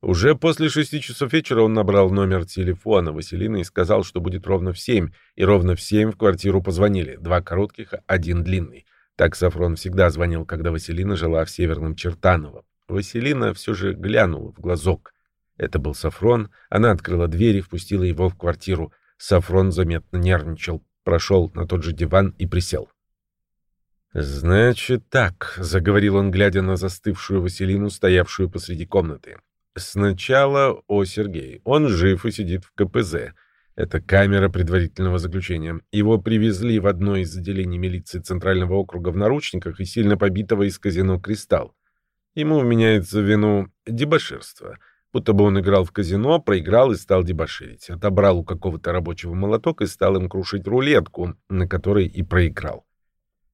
Уже после шести часов вечера он набрал номер телефона Василины и сказал, что будет ровно в семь, и ровно в семь в квартиру позвонили, два коротких, один длинный. Так Сафрон всегда звонил, когда Василина жила в Северном Чертаново. Василина все же глянула в глазок. Это был Сафрон, она открыла дверь и впустила его в квартиру. Сафрон заметно нервничал, прошел на тот же диван и присел. «Значит так», — заговорил он, глядя на застывшую Василину, стоявшую посреди комнаты. «Сначала о Сергее. Он жив и сидит в КПЗ. Это камера предварительного заключения. Его привезли в одно из отделений милиции Центрального округа в наручниках и сильно побитого из казино «Кристалл». Ему вменяется вину дебоширство будто бы он играл в казино, проиграл и стал дебоширить. Отобрал у какого-то рабочего молоток и стал им крушить рулетку, на которой и проиграл.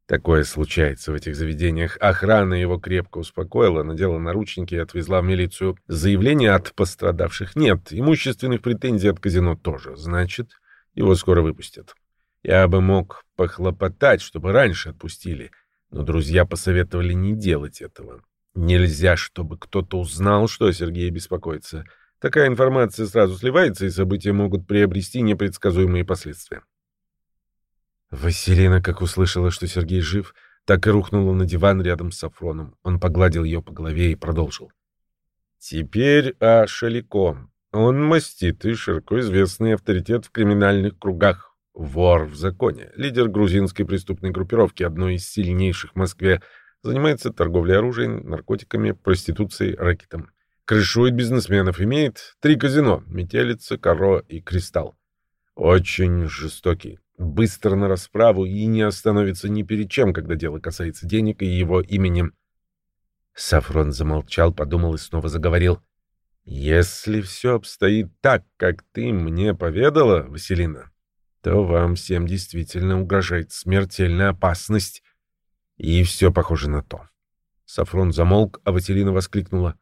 Такое случается в этих заведениях. Охрана его крепко успокоила, надела наручники и отвезла в милицию. Заявления от пострадавших нет, имущественных претензий от казино тоже. Значит, его скоро выпустят. Я бы мог похлопотать, чтобы раньше отпустили, но друзья посоветовали не делать этого. Нельзя, чтобы кто-то узнал, что Сергей беспокоится. Такая информация сразу сливается, и события могут приобрести непредсказуемые последствия. Василина, как услышала, что Сергей жив, так и рухнула на диван рядом с Сафроном. Он погладил ее по голове и продолжил. Теперь о Шалико. Он мастит и широко известный авторитет в криминальных кругах. Вор в законе. Лидер грузинской преступной группировки, одной из сильнейших в Москве, Занимается торговлей оружием, наркотиками, проституцией, рэкетом. Крышует бизнесменов, имеет три казино — Метелица, Коро и Кристалл. Очень жестокий, быстро на расправу и не остановится ни перед чем, когда дело касается денег и его именем. Сафрон замолчал, подумал и снова заговорил. «Если все обстоит так, как ты мне поведала, Василина, то вам всем действительно угрожает смертельная опасность. И все похоже на то. Сафрон замолк, а Василина воскликнула.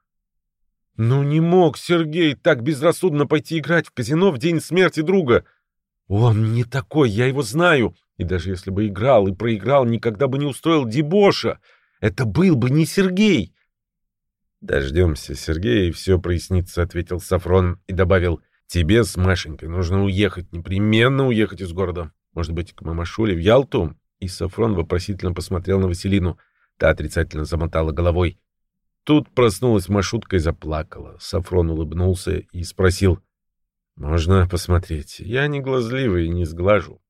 «Ну не мог Сергей так безрассудно пойти играть в казино в день смерти друга. Он не такой, я его знаю. И даже если бы играл и проиграл, никогда бы не устроил дебоша. Это был бы не Сергей». «Дождемся Сергея, и все прояснится», — ответил Сафрон и добавил. «Тебе с Машенькой нужно уехать, непременно уехать из города. Может быть, к мамашуле в Ялту? И Сафрон вопросительно посмотрел на Василину. Та отрицательно замотала головой. Тут проснулась маршрутка и заплакала. Сафрон улыбнулся и спросил. «Можно посмотреть? Я не глазливый и не сглажу».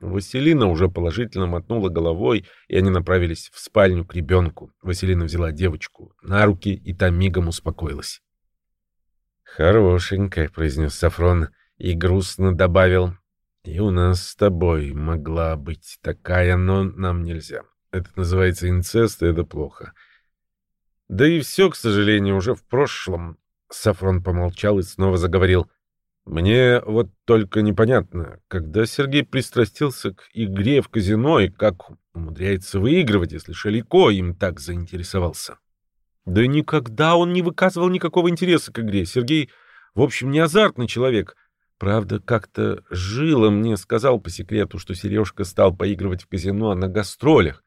Василина уже положительно мотнула головой, и они направились в спальню к ребенку. Василина взяла девочку на руки, и та мигом успокоилась. «Хорошенькая», — произнес Сафрон и грустно добавил. И у нас с тобой могла быть такая, но нам нельзя. Это называется инцест, и это плохо. Да и все, к сожалению, уже в прошлом. Сафрон помолчал и снова заговорил. Мне вот только непонятно, когда Сергей пристрастился к игре в казино и как умудряется выигрывать, если Шалико им так заинтересовался. Да никогда он не выказывал никакого интереса к игре. Сергей, в общем, не азартный человек. Правда, как-то Жила мне сказал по секрету, что Сережка стал поигрывать в казино на гастролях.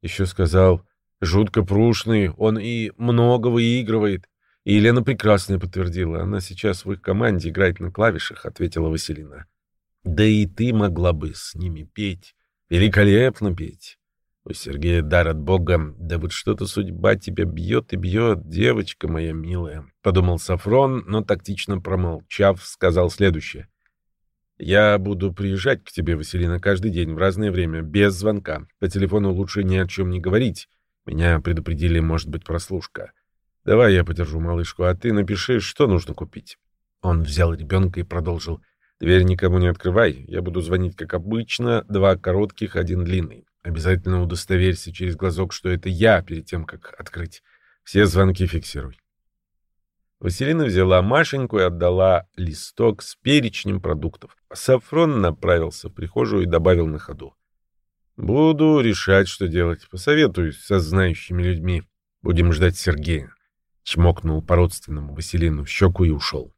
Еще сказал, жутко прушный, он и много выигрывает. И Елена прекрасно подтвердила. Она сейчас в их команде играет на клавишах, ответила Василина. Да и ты могла бы с ними петь. Великолепно петь. У Сергея дар от Бога. Да вот что-то судьба тебя бьет и бьет, девочка моя милая. Подумал Сафрон, но тактично промолчав, сказал следующее. Я буду приезжать к тебе, Василина, каждый день в разное время, без звонка. По телефону лучше ни о чем не говорить. Меня предупредили, может быть, прослушка. Давай я подержу малышку, а ты напиши, что нужно купить. Он взял ребенка и продолжил. Дверь никому не открывай. Я буду звонить, как обычно, два коротких, один длинный. Обязательно удостоверься через глазок, что это я, перед тем, как открыть. Все звонки фиксируй. Василина взяла Машеньку и отдала листок с перечнем продуктов. Сафрон направился в прихожую и добавил на ходу. «Буду решать, что делать. Посоветуюсь со знающими людьми. Будем ждать Сергея». Чмокнул по-родственному Василину в щеку и ушел.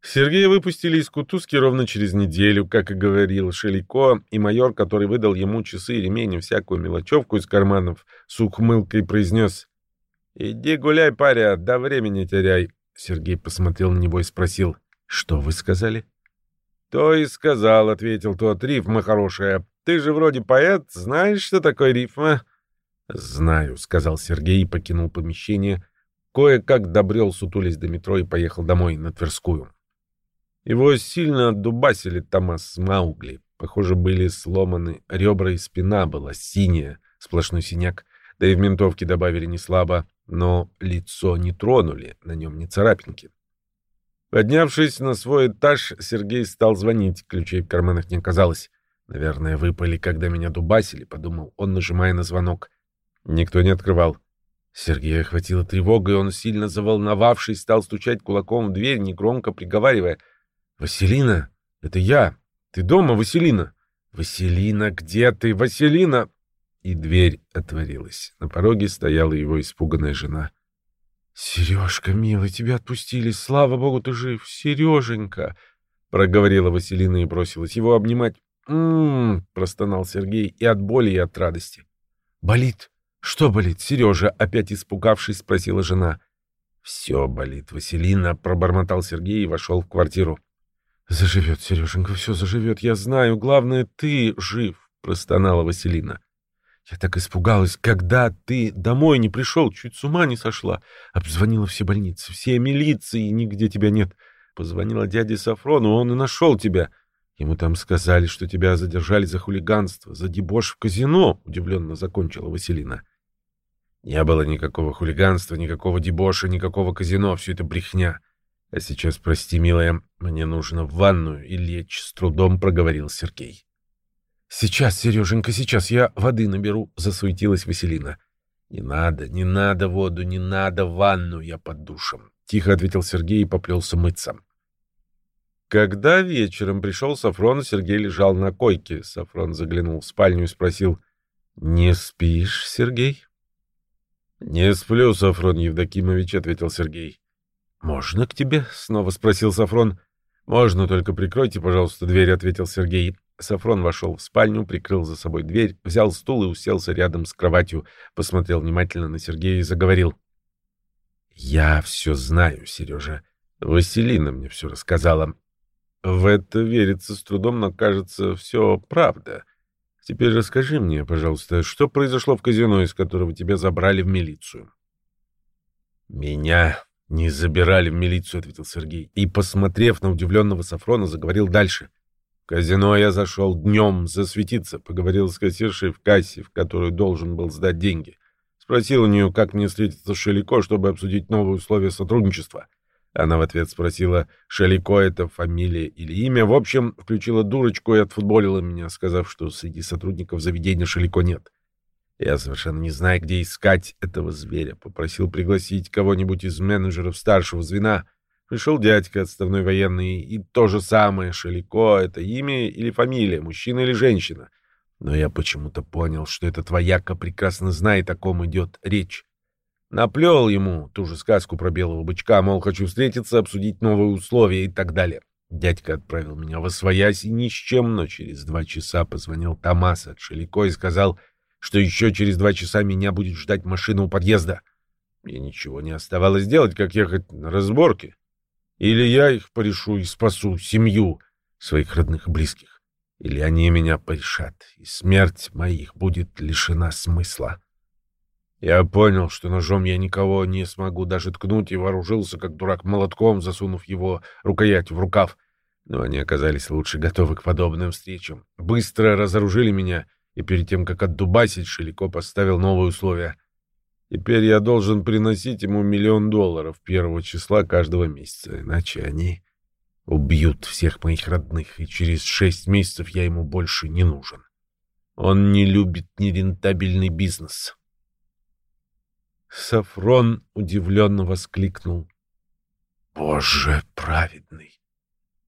Сергея выпустили из кутузки ровно через неделю, как и говорил Шелико, и майор, который выдал ему часы, ремень и всякую мелочевку из карманов, с ухмылкой произнес «Иди гуляй, паря, до времени теряй». Сергей посмотрел на него и спросил «Что вы сказали?» «То и сказал», — ответил тот, — «рифма хорошая. Ты же вроде поэт, знаешь, что такое рифма?» «Знаю», — сказал Сергей и покинул помещение. Кое-как добрел, сутулясь до метро и поехал домой, на Тверскую. Его сильно отдубасили Томас Маугли. Похоже, были сломаны ребра и спина была синяя, сплошной синяк. Да и в ментовке добавили не слабо, но лицо не тронули, на нем не царапинки. Поднявшись на свой этаж, Сергей стал звонить. Ключей в карманах не оказалось. «Наверное, выпали, когда меня дубасили», — подумал он, нажимая на звонок. Никто не открывал. Сергея охватила тревога, и он, сильно заволновавшись, стал стучать кулаком в дверь, негромко приговаривая. «Василина, это я. Ты дома, Василина?» «Василина, где ты, Василина?» И дверь отворилась. На пороге стояла его испуганная жена. «Сережка, милый, тебя отпустили. Слава богу, ты жив. Сереженька!» — проговорила Василина и бросилась его обнимать. «М-м-м!» — простонал Сергей и от боли, и от радости. «Болит?» «Что болит, Сережа?» — опять испугавшись, спросила жена. «Все болит, Василина», — пробормотал Сергей и вошел в квартиру. «Заживет, Сереженька, все заживет, я знаю. Главное, ты жив», — простонала Василина. «Я так испугалась, когда ты домой не пришел, чуть с ума не сошла. Обзвонила все больницы, все милиции, и нигде тебя нет. Позвонила дяде Сафрону, он и нашел тебя. Ему там сказали, что тебя задержали за хулиганство, за дебош в казино, — удивленно закончила Василина. Не было никакого хулиганства, никакого дебоша, никакого казино, все это брехня. А сейчас, прости, милая, мне нужно в ванную и лечь, с трудом проговорил Сергей. Сейчас, Сереженька, сейчас я воды наберу, засуетилась Василина. Не надо, не надо воду, не надо ванну, я под душем, тихо ответил Сергей и поплелся мыться. Когда вечером пришел Сафрон, Сергей лежал на койке. Сафрон заглянул в спальню и спросил, «Не спишь, Сергей?» «Не сплю, Сафрон Евдокимович», — ответил Сергей. «Можно к тебе?» — снова спросил Сафрон. «Можно, только прикройте, пожалуйста, дверь», — ответил Сергей. Сафрон вошел в спальню, прикрыл за собой дверь, взял стул и уселся рядом с кроватью, посмотрел внимательно на Сергея и заговорил. «Я все знаю, Сережа. Василина мне все рассказала. В это верится с трудом, но кажется, все правда. Теперь расскажи мне, пожалуйста, что произошло в казино, из которого тебя забрали в милицию? Меня не забирали в милицию, ответил Сергей. И, посмотрев на удивленного Сафрона, заговорил дальше. В казино я зашел днем засветиться, поговорил с кассиршей в кассе, в которую должен был сдать деньги. Спросил у нее, как мне встретиться с Шелико, чтобы обсудить новые условия сотрудничества. Она в ответ спросила, Шалико это фамилия или имя. В общем, включила дурочку и отфутболила меня, сказав, что среди сотрудников заведения Шалико нет. Я совершенно не знаю, где искать этого зверя. Попросил пригласить кого-нибудь из менеджеров старшего звена. Пришел дядька, отставной военный, и то же самое. Шалико — это имя или фамилия, мужчина или женщина. Но я почему-то понял, что этот вояка прекрасно знает, о ком идет речь. Наплел ему ту же сказку про белого бычка, мол, хочу встретиться, обсудить новые условия и так далее. Дядька отправил меня в Освоясь и ни с чем, но через два часа позвонил Томас от Шелико и сказал, что еще через два часа меня будет ждать машина у подъезда. Мне ничего не оставалось делать, как ехать на разборки. Или я их порешу и спасу семью своих родных и близких, или они меня порешат, и смерть моих будет лишена смысла. Я понял, что ножом я никого не смогу даже ткнуть, и вооружился, как дурак, молотком, засунув его рукоять в рукав. Но они оказались лучше готовы к подобным встречам. Быстро разоружили меня, и перед тем, как отдубасить, Шелико поставил новые условия. Теперь я должен приносить ему миллион долларов первого числа каждого месяца, иначе они убьют всех моих родных, и через шесть месяцев я ему больше не нужен. Он не любит нерентабельный бизнес. Сафрон удивленно воскликнул. «Боже праведный!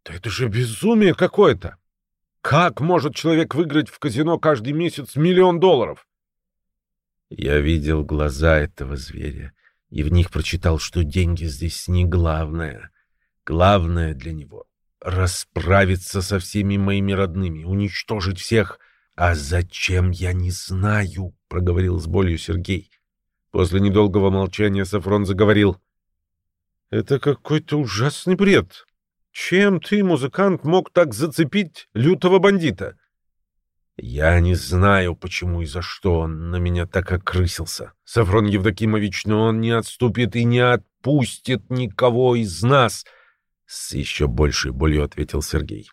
Да это же безумие какое-то! Как может человек выиграть в казино каждый месяц миллион долларов?» Я видел глаза этого зверя и в них прочитал, что деньги здесь не главное. Главное для него — расправиться со всеми моими родными, уничтожить всех. «А зачем, я не знаю», — проговорил с болью Сергей. После недолгого молчания Сафрон заговорил. «Это какой-то ужасный бред. Чем ты, музыкант, мог так зацепить лютого бандита?» Я не знаю, почему и за что он на меня так окрысился. Сафрон Евдокимович, но он не отступит и не отпустит никого из нас. С еще большей болью ответил Сергей.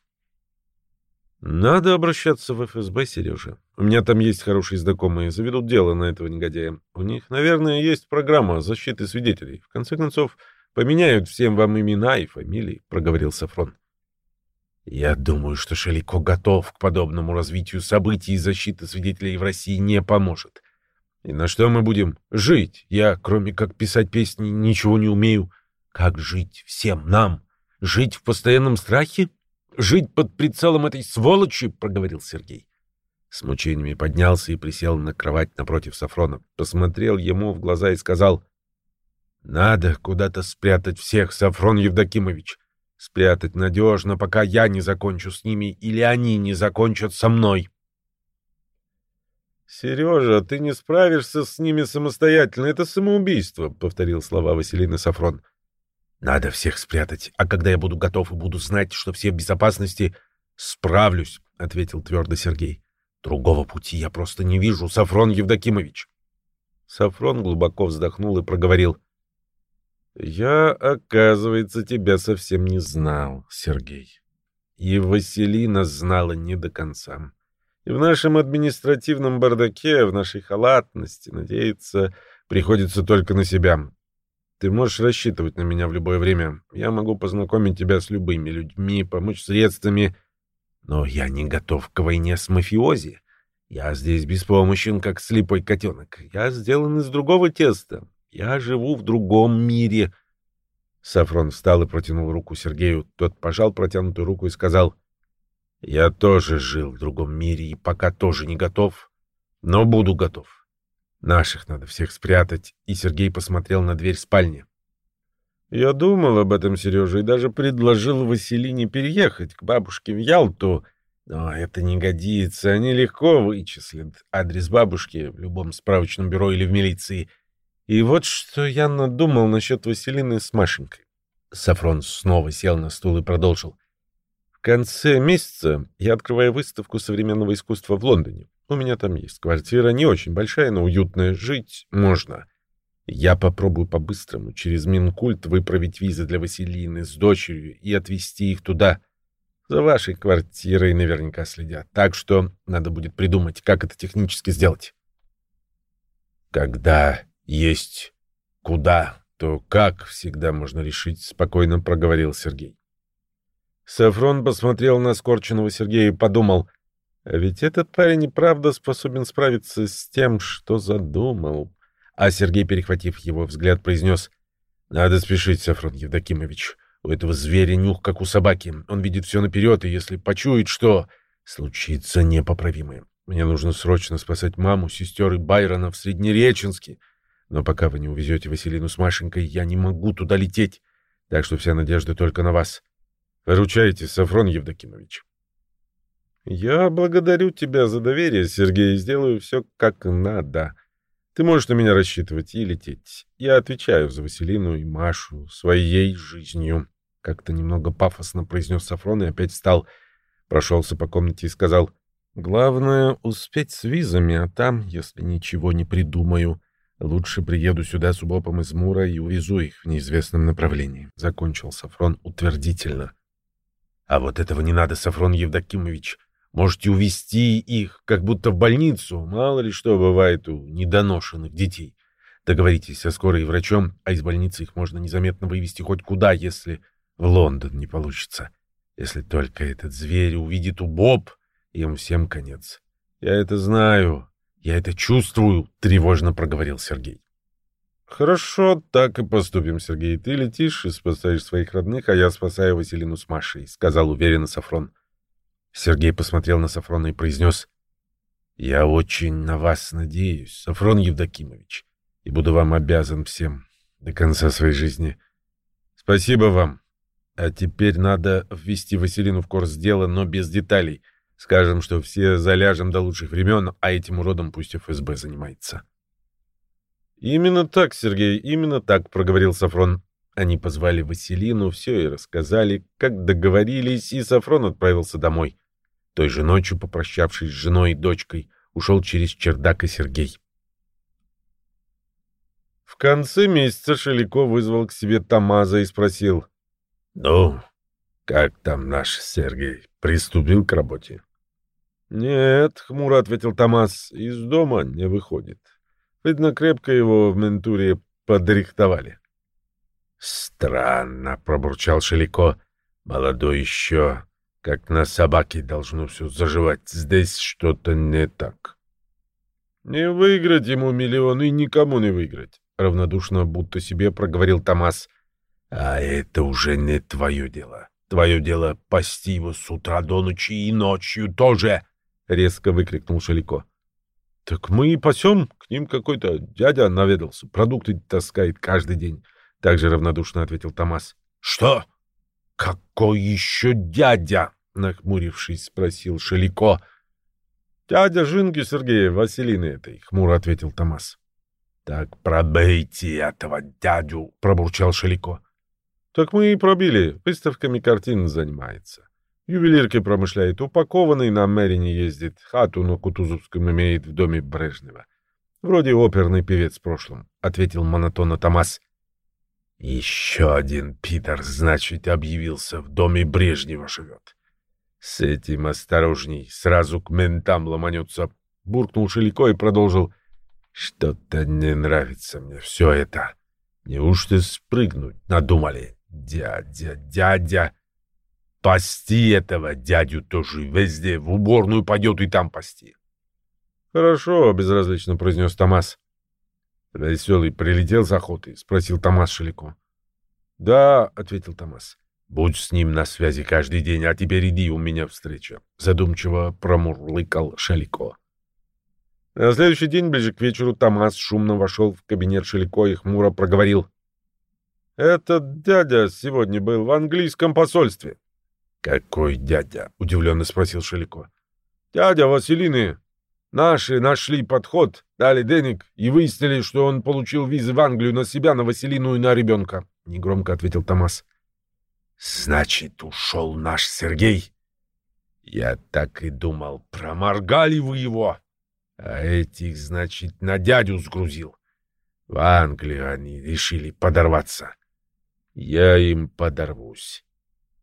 Надо обращаться в ФСБ, Сережа. У меня там есть хорошие знакомые, заведут дело на этого негодяя. У них, наверное, есть программа защиты свидетелей. В конце концов, поменяют всем вам имена и фамилии, — проговорил Сафрон. Я думаю, что Шелико готов к подобному развитию событий и защита свидетелей в России не поможет. И на что мы будем жить? Я, кроме как писать песни, ничего не умею. Как жить всем нам? Жить в постоянном страхе? жить под прицелом этой сволочи, — проговорил Сергей. С мучениями поднялся и присел на кровать напротив Сафрона, посмотрел ему в глаза и сказал, — Надо куда-то спрятать всех, Сафрон Евдокимович. Спрятать надежно, пока я не закончу с ними или они не закончат со мной. — Сережа, ты не справишься с ними самостоятельно. Это самоубийство, — повторил слова Василины Сафрон. — надо всех спрятать, а когда я буду готов и буду знать, что все в безопасности, справлюсь, — ответил твердо Сергей. Другого пути я просто не вижу, Сафрон Евдокимович. Сафрон глубоко вздохнул и проговорил. Я, оказывается, тебя совсем не знал, Сергей. И Василина знала не до конца. И в нашем административном бардаке, в нашей халатности, надеяться приходится только на себя. Ты можешь рассчитывать на меня в любое время. Я могу познакомить тебя с любыми людьми, помочь средствами. Но я не готов к войне с мафиози. Я здесь беспомощен, как слепой котенок. Я сделан из другого теста. Я живу в другом мире. Сафрон встал и протянул руку Сергею. Тот пожал протянутую руку и сказал, «Я тоже жил в другом мире и пока тоже не готов, но буду готов. Наших надо всех спрятать. И Сергей посмотрел на дверь спальни. Я думал об этом, Сережа, и даже предложил Василине переехать к бабушке в Ялту. Но это не годится. Они легко вычислят адрес бабушки в любом справочном бюро или в милиции. И вот что я надумал насчет Василины с Машенькой. Сафрон снова сел на стул и продолжил. В конце месяца я открываю выставку современного искусства в Лондоне. У меня там есть квартира, не очень большая, но уютная. Жить можно. Я попробую по-быстрому через Минкульт выправить визы для Василины с дочерью и отвезти их туда. За вашей квартирой наверняка следят. Так что надо будет придумать, как это технически сделать. Когда есть куда, то как всегда можно решить, спокойно проговорил Сергей. Сафрон посмотрел на скорченного Сергея и подумал, А ведь этот парень и правда способен справиться с тем, что задумал. А Сергей, перехватив его взгляд, произнес, «Надо спешить, Сафрон Евдокимович. У этого зверя нюх, как у собаки. Он видит все наперед, и если почует, что случится непоправимое. Мне нужно срочно спасать маму, сестер и Байрона в Среднереченске. Но пока вы не увезете Василину с Машенькой, я не могу туда лететь. Так что вся надежда только на вас. Выручайте, Сафрон Евдокимович. Я благодарю тебя за доверие, Сергей, и сделаю все как надо. Ты можешь на меня рассчитывать и лететь. Я отвечаю за Василину и Машу своей жизнью. Как-то немного пафосно произнес Сафрон и опять встал, прошелся по комнате и сказал, «Главное — успеть с визами, а там, если ничего не придумаю, Лучше приеду сюда с убопом из Мура и увезу их в неизвестном направлении. Закончил Сафрон утвердительно. А вот этого не надо, Сафрон Евдокимович. Можете увезти их, как будто в больницу. Мало ли что бывает у недоношенных детей. Договоритесь со скорой врачом, а из больницы их можно незаметно вывести хоть куда, если в Лондон не получится. Если только этот зверь увидит убоб, им всем конец. Я это знаю. Я это чувствую, тревожно проговорил Сергей. Хорошо, так и поступим, Сергей. Ты летишь и спасаешь своих родных, а я спасаю Василину с Машей, сказал уверенно Сафрон. Сергей посмотрел на Сафрона и произнес: "Я очень на вас надеюсь, Сафрон Евдокимович, и буду вам обязан всем до конца своей жизни. Спасибо вам. А теперь надо ввести Василину в курс дела, но без деталей. Скажем, что все заляжем до лучших времен, а этим уродом пусть ФСБ занимается. «Именно так, Сергей, именно так», — проговорил Сафрон. Они позвали Василину, все и рассказали, как договорились, и Сафрон отправился домой. Той же ночью, попрощавшись с женой и дочкой, ушел через чердак и Сергей. В конце месяца Шелико вызвал к себе Тамаза и спросил. «Ну, как там наш Сергей? Приступил к работе?» «Нет», — хмуро ответил Томас, — «из дома не выходит. Видно, крепко его в ментуре подрихтовали». «Странно», — пробурчал Шелико. «Молодой еще, как на собаке должно все заживать. Здесь что-то не так». «Не выиграть ему миллион и никому не выиграть», — равнодушно будто себе проговорил Томас. «А это уже не твое дело. Твое дело — пасти его с утра до ночи и ночью тоже». — резко выкрикнул Шалико. — Так мы и пасем. К ним какой-то дядя наведался. Продукты таскает каждый день. Так же равнодушно ответил Томас. — Что? Какой еще дядя? — нахмурившись, спросил Шалико. — Дядя Жинги Сергея, Василины этой, — хмуро ответил Томас. — Так пробейте этого дядю, — пробурчал Шалико. — Так мы и пробили. Выставками картин занимается. Ювелиркой промышляет, упакованный на Мэрине ездит, хату на Кутузовском имеет в доме Брежнева. Вроде оперный певец в прошлом, — ответил монотонно Томас. — Еще один Питер, значит, объявился, в доме Брежнева живет. С этим осторожней, сразу к ментам ломанется, — буркнул Шелико и продолжил. — Что-то не нравится мне все это. Неужто спрыгнуть надумали? Дядя, дядя... Пасти этого дядю тоже везде, в уборную пойдет и там пасти. — Хорошо, — безразлично произнес Томас. — Веселый прилетел с охоты? — спросил Томас Шелико. — Да, — ответил Томас. — Будь с ним на связи каждый день, а теперь иди, у меня встреча. Задумчиво промурлыкал Шелико. На следующий день, ближе к вечеру, Томас шумно вошел в кабинет Шелико и хмуро проговорил. — Этот дядя сегодня был в английском посольстве. «Какой дядя?» — удивленно спросил Шелико. «Дядя Василины. Наши нашли подход, дали денег и выяснили, что он получил визы в Англию на себя, на Василину и на ребенка», — негромко ответил Томас. «Значит, ушел наш Сергей?» «Я так и думал, проморгали вы его, а этих, значит, на дядю сгрузил. В Англию они решили подорваться. Я им подорвусь».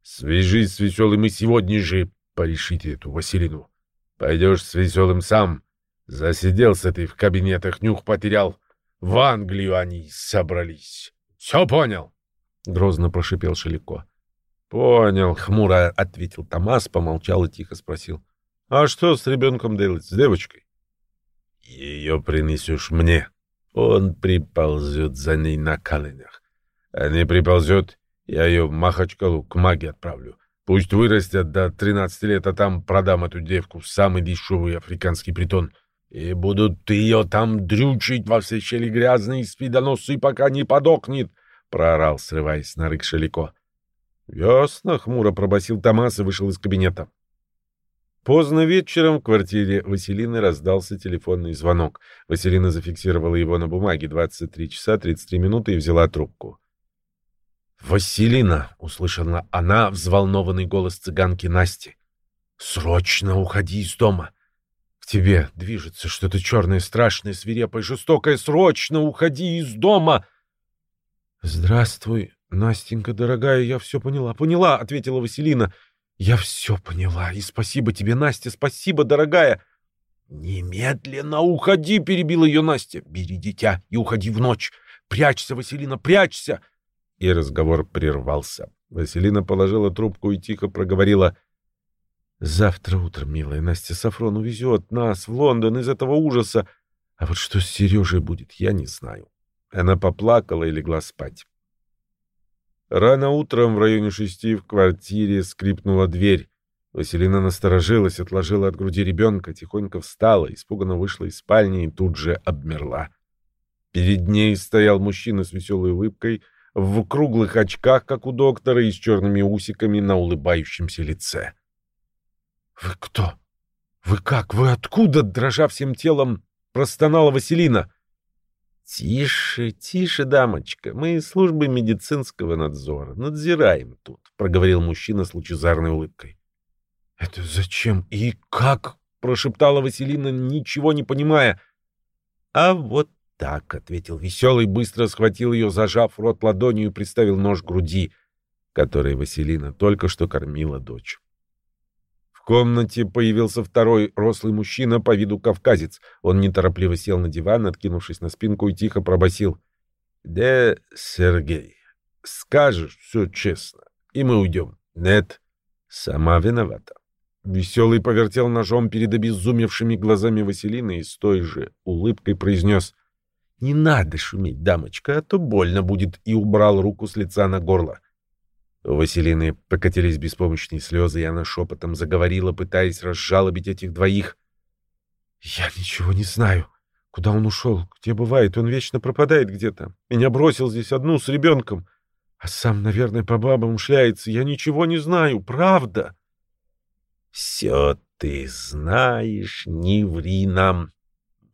Свяжись с Веселым и сегодня же порешите эту Василину. Пойдешь с Веселым сам. Засиделся ты в кабинетах, нюх потерял. В Англию они собрались. Все понял? Грозно прошипел Шелико. Понял, хмуро ответил Томас, помолчал и тихо спросил. А что с ребенком делать, с девочкой? Ее принесешь мне. Он приползет за ней на коленях. А не приползет, я ее в Махачкалу к маге отправлю. Пусть вырастет до 13 лет, а там продам эту девку в самый дешевый африканский притон. И будут ее там дрючить во все щели грязные спидоносы, пока не подохнет, — проорал, срываясь на рык Шелико. — Ясно, — хмуро пробасил Томас и вышел из кабинета. Поздно вечером в квартире Василины раздался телефонный звонок. Василина зафиксировала его на бумаге 23 часа 33 минуты и взяла трубку. «Василина!» — услышала она взволнованный голос цыганки Насти. «Срочно уходи из дома! К тебе движется что-то черное, страшное, свирепое, жестокое! Срочно уходи из дома!» «Здравствуй, Настенька, дорогая, я все поняла, поняла!» — ответила Василина. «Я все поняла, и спасибо тебе, Настя, спасибо, дорогая!» «Немедленно уходи!» — перебила ее Настя. «Бери дитя и уходи в ночь! Прячься, Василина, прячься!» И разговор прервался. Василина положила трубку и тихо проговорила. «Завтра утром, милая Настя Сафрон увезет нас в Лондон из этого ужаса. А вот что с Сережей будет, я не знаю». Она поплакала и легла спать. Рано утром в районе шести в квартире скрипнула дверь. Василина насторожилась, отложила от груди ребенка, тихонько встала, испуганно вышла из спальни и тут же обмерла. Перед ней стоял мужчина с веселой улыбкой — в круглых очках, как у доктора, и с черными усиками на улыбающемся лице. «Вы кто? Вы как? Вы откуда?» — дрожа всем телом, простонала Василина. «Тише, тише, дамочка, мы из службы медицинского надзора, надзираем тут», — проговорил мужчина с лучезарной улыбкой. «Это зачем и как?» — прошептала Василина, ничего не понимая. «А вот так», — ответил веселый, быстро схватил ее, зажав рот ладонью и приставил нож к груди, которой Василина только что кормила дочь. В комнате появился второй рослый мужчина по виду кавказец. Он неторопливо сел на диван, откинувшись на спинку, и тихо пробасил: «Да, Сергей, скажешь все честно, и мы уйдем. Нет, сама виновата». Веселый повертел ножом перед обезумевшими глазами Василины и с той же улыбкой произнес — «Не надо шуметь, дамочка, а то больно будет», и убрал руку с лица на горло. У Василины покатились беспомощные слезы, и она шепотом заговорила, пытаясь разжалобить этих двоих. «Я ничего не знаю. Куда он ушел? Где бывает? Он вечно пропадает где-то. Меня бросил здесь одну с ребенком. А сам, наверное, по бабам шляется. Я ничего не знаю. Правда?» «Все ты знаешь, не ври нам»,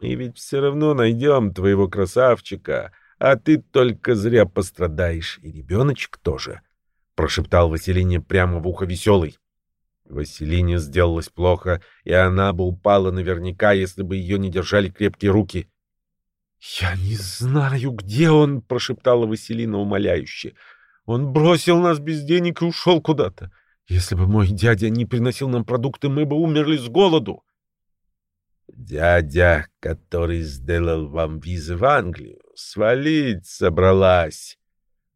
мы ведь все равно найдем твоего красавчика, а ты только зря пострадаешь, и ребеночек тоже», — прошептал Василине прямо в ухо веселый. Василине сделалось плохо, и она бы упала наверняка, если бы ее не держали крепкие руки. «Я не знаю, где он», — прошептала Василина умоляюще. «Он бросил нас без денег и ушел куда-то. Если бы мой дядя не приносил нам продукты, мы бы умерли с голоду». Дядя, который сделал вам визы в Англию, свалить собралась.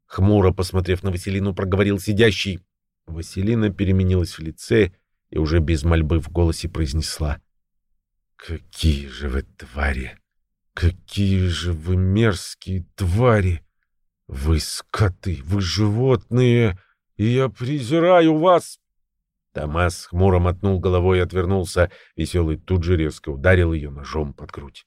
Хмуро посмотрев на Василину, проговорил сидящий. Василина переменилась в лице и уже без мольбы в голосе произнесла. «Какие же вы твари! Какие же вы мерзкие твари! Вы скоты, вы животные, и я презираю вас!» Томас хмуро мотнул головой и отвернулся. Веселый тут же резко ударил ее ножом под грудь.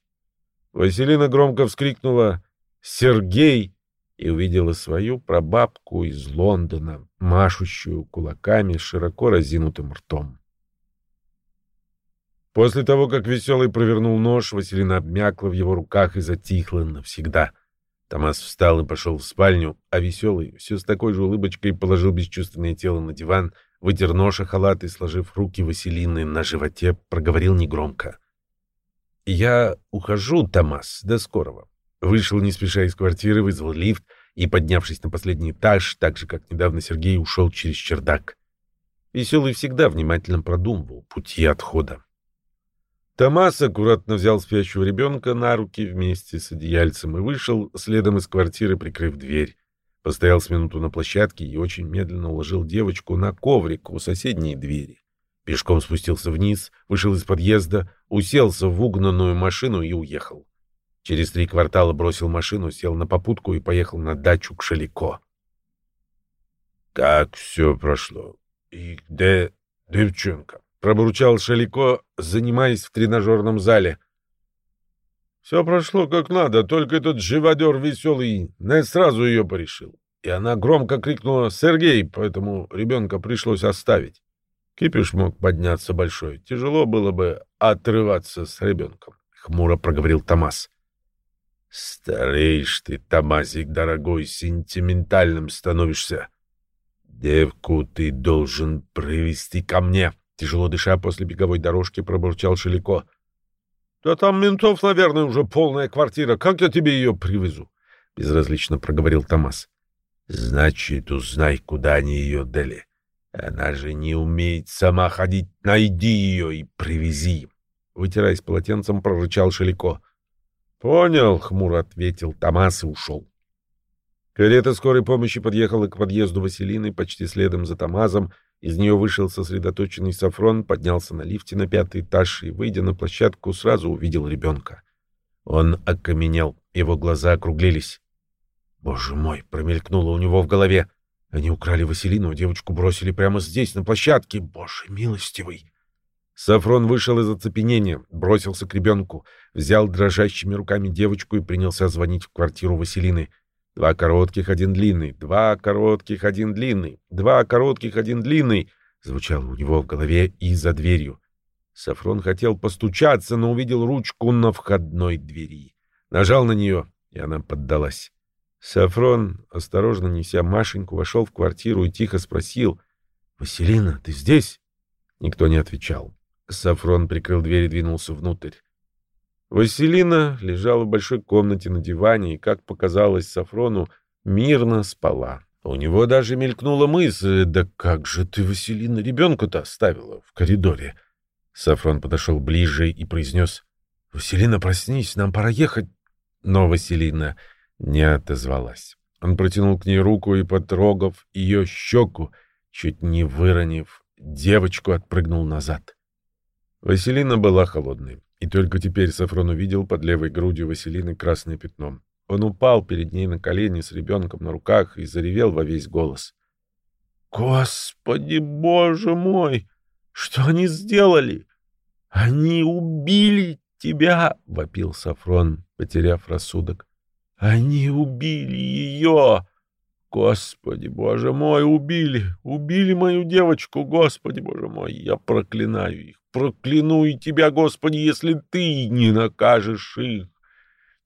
Василина громко вскрикнула «Сергей!» и увидела свою прабабку из Лондона, машущую кулаками с широко разинутым ртом. После того, как Веселый провернул нож, Василина обмякла в его руках и затихла навсегда. Томас встал и пошел в спальню, а Веселый все с такой же улыбочкой положил бесчувственное тело на диван — вытер нож халат и, сложив руки Василины на животе, проговорил негромко. «Я ухожу, Томас, до скорого». Вышел не спеша из квартиры, вызвал лифт и, поднявшись на последний этаж, так же, как недавно Сергей, ушел через чердак. Веселый всегда внимательно продумывал пути отхода. Томас аккуратно взял спящего ребенка на руки вместе с одеяльцем и вышел следом из квартиры, прикрыв дверь. Постоял с минуту на площадке и очень медленно уложил девочку на коврик у соседней двери. Пешком спустился вниз, вышел из подъезда, уселся в угнанную машину и уехал. Через три квартала бросил машину, сел на попутку и поехал на дачу к Шалико. «Как все прошло? И где девчонка?» — пробурчал Шалико, занимаясь в тренажерном зале. «Все прошло как надо, только этот живодер веселый не сразу ее порешил. И она громко крикнула «Сергей!», поэтому ребенка пришлось оставить. Кипиш мог подняться большой. Тяжело было бы отрываться с ребенком, — хмуро проговорил Томас. — Стареешь ты, Томасик, дорогой, сентиментальным становишься. Девку ты должен привести ко мне. Тяжело дыша после беговой дорожки пробурчал Шелико. — Да там ментов, наверное, уже полная квартира. Как я тебе ее привезу? — безразлично проговорил Томас. — Значит, узнай, куда они ее дали. Она же не умеет сама ходить. Найди ее и привези. Вытираясь полотенцем, прорычал Шелико. Понял, хмуро ответил Томас и ушел. Карета скорой помощи подъехала к подъезду Василины почти следом за Томазом. Из нее вышел сосредоточенный Сафрон, поднялся на лифте на пятый этаж и, выйдя на площадку, сразу увидел ребенка. Он окаменел, его глаза округлились. «Боже мой!» — промелькнуло у него в голове. Они украли Василину, девочку бросили прямо здесь, на площадке. Боже милостивый! Сафрон вышел из оцепенения, бросился к ребенку, взял дрожащими руками девочку и принялся звонить в квартиру Василины. Два коротких, один длинный, два коротких, один длинный, два коротких, один длинный, звучало у него в голове и за дверью. Сафрон хотел постучаться, но увидел ручку на входной двери. Нажал на нее, и она поддалась. Сафрон, осторожно неся Машеньку, вошел в квартиру и тихо спросил. — Василина, ты здесь? Никто не отвечал. Сафрон прикрыл дверь и двинулся внутрь. Василина лежала в большой комнате на диване и, как показалось Сафрону, мирно спала. У него даже мелькнула мысль, да как же ты, Василина, ребенка-то оставила в коридоре? Сафрон подошел ближе и произнес, «Василина, проснись, нам пора ехать». Но Василина не отозвалась. Он протянул к ней руку и, потрогав ее щеку, чуть не выронив, девочку отпрыгнул назад. Василина была холодной, и только теперь Сафрон увидел под левой грудью Василины красное пятно. Он упал перед ней на колени с ребенком на руках и заревел во весь голос. «Господи, боже мой! Что они сделали? Они убили тебя!» — вопил Сафрон, потеряв рассудок. Они убили ее! Господи, боже мой, убили! Убили мою девочку, Господи, боже мой! Я проклинаю их! Прокляну и тебя, Господи, если ты не накажешь их!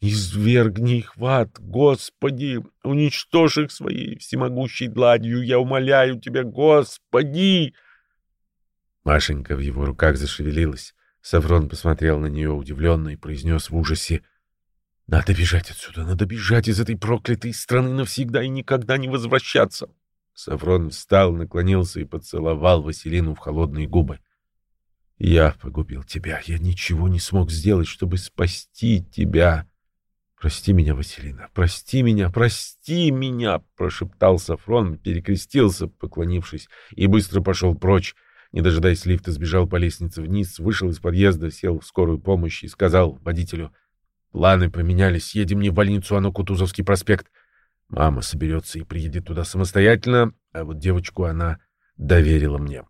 Извергни их в ад, Господи! Уничтожь их своей всемогущей дланью! Я умоляю тебя, Господи!» Машенька в его руках зашевелилась. Саврон посмотрел на нее удивленно и произнес в ужасе. Надо бежать отсюда, надо бежать из этой проклятой страны навсегда и никогда не возвращаться. Сафрон встал, наклонился и поцеловал Василину в холодные губы. Я погубил тебя. Я ничего не смог сделать, чтобы спасти тебя. Прости меня, Василина. Прости меня, прости меня, прошептал Сафрон, перекрестился, поклонившись, и быстро пошел прочь. Не дожидаясь лифта, сбежал по лестнице вниз, вышел из подъезда, сел в скорую помощь и сказал водителю: Планы поменялись. Едем не в больницу, а на Кутузовский проспект. Мама соберется и приедет туда самостоятельно, а вот девочку она доверила мне.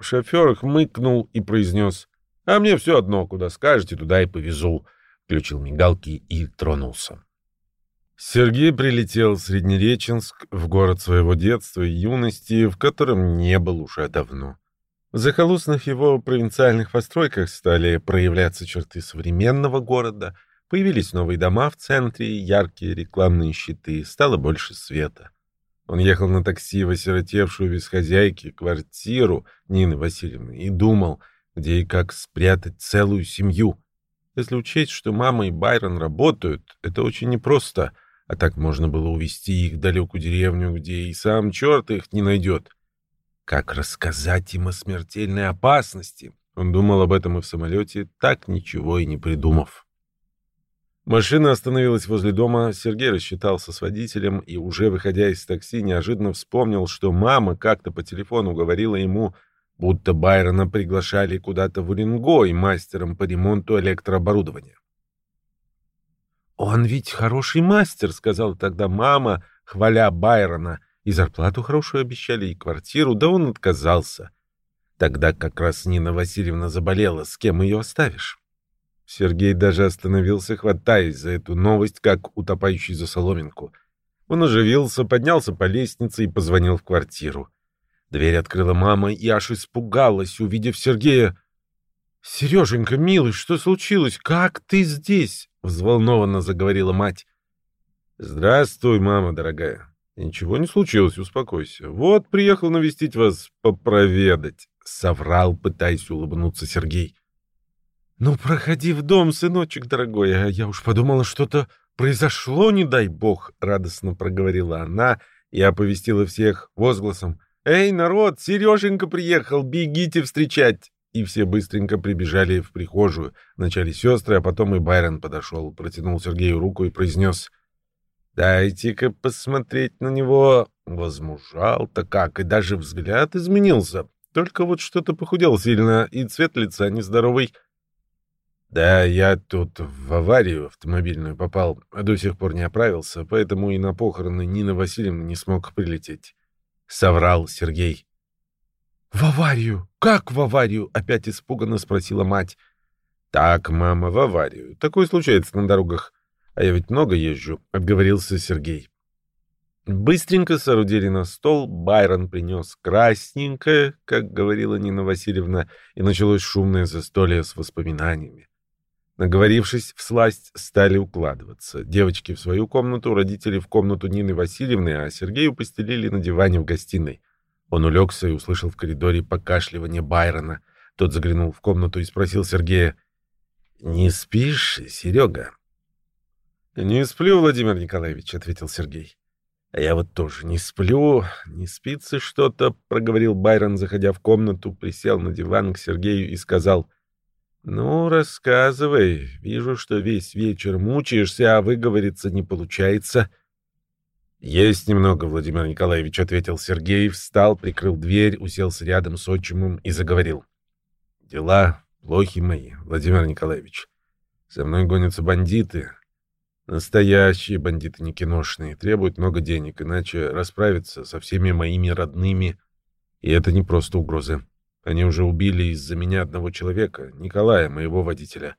Шофер хмыкнул и произнес, «А мне все одно, куда скажете, туда и повезу». Включил мигалки и тронулся. Сергей прилетел в Среднереченск, в город своего детства и юности, в котором не был уже давно. В захолустных его провинциальных постройках стали проявляться черты современного города, Появились новые дома в центре, яркие рекламные щиты, стало больше света. Он ехал на такси в осиротевшую без хозяйки квартиру Нины Васильевны и думал, где и как спрятать целую семью. Если учесть, что мама и Байрон работают, это очень непросто, а так можно было увезти их в далекую деревню, где и сам черт их не найдет. Как рассказать им о смертельной опасности? Он думал об этом и в самолете, так ничего и не придумав. Машина остановилась возле дома, Сергей рассчитался с водителем и, уже выходя из такси, неожиданно вспомнил, что мама как-то по телефону говорила ему будто Байрона приглашали куда-то в Уренгой мастером по ремонту электрооборудования. «Он ведь хороший мастер», — сказала тогда мама, хваля Байрона, и зарплату хорошую обещали, и квартиру, да он отказался. Тогда как раз Нина Васильевна заболела, с кем ее оставишь? Сергей даже остановился, хватаясь за эту новость, как утопающий за соломинку. Он оживился, поднялся по лестнице и позвонил в квартиру. Дверь открыла мама и аж испугалась, увидев Сергея. — Сереженька, милый, что случилось? Как ты здесь? — взволнованно заговорила мать. — Здравствуй, мама дорогая. Ничего не случилось, успокойся. Вот приехал навестить вас, попроведать, — соврал, пытаясь улыбнуться Сергей. — Ну, проходи в дом, сыночек дорогой, а я уж подумала, что-то произошло, не дай бог, — радостно проговорила она и оповестила всех возгласом. «Эй, народ, Сереженька приехал, бегите встречать!» И все быстренько прибежали в прихожую. Вначале сестры, а потом и Байрон подошел, протянул Сергею руку и произнес «Дайте-ка посмотреть на него». Возмужал-то как, и даже взгляд изменился. Только вот что-то похудел сильно, и цвет лица нездоровый. Да, я тут в аварию автомобильную попал, а до сих пор не оправился, поэтому и на похороны Нины Васильевны не смог прилететь. — соврал Сергей. «В аварию? Как в аварию?» — опять испуганно спросила мать. «Так, мама, в аварию. Такое случается на дорогах. А я ведь много езжу», — отговорился Сергей. Быстренько соорудили на стол, Байрон принес красненькое, как говорила Нина Васильевна, и началось шумное застолье с воспоминаниями. Наговорившись в сласть, стали укладываться. Девочки в свою комнату, родители в комнату Нины Васильевны, а Сергею постелили на диване в гостиной. Он улегся и услышал в коридоре покашливание Байрона. Тот заглянул в комнату и спросил Сергея, «Не спишь, Серега?» «Не сплю, Владимир Николаевич», — ответил Сергей. «А я вот тоже не сплю, не спится что-то», — проговорил Байрон, заходя в комнату, присел на диван к Сергею и сказал, «Ну, рассказывай. Вижу, что весь вечер мучаешься, а выговориться не получается». «Есть немного, Владимир Николаевич», — ответил Сергей, встал, прикрыл дверь, уселся рядом с отчимом и заговорил. «Дела плохи мои, Владимир Николаевич. За мной гонятся бандиты. Настоящие бандиты, не киношные. Требуют много денег, иначе расправиться со всеми моими родными. И это не просто угрозы. Они уже убили из-за меня одного человека, Николая, моего водителя.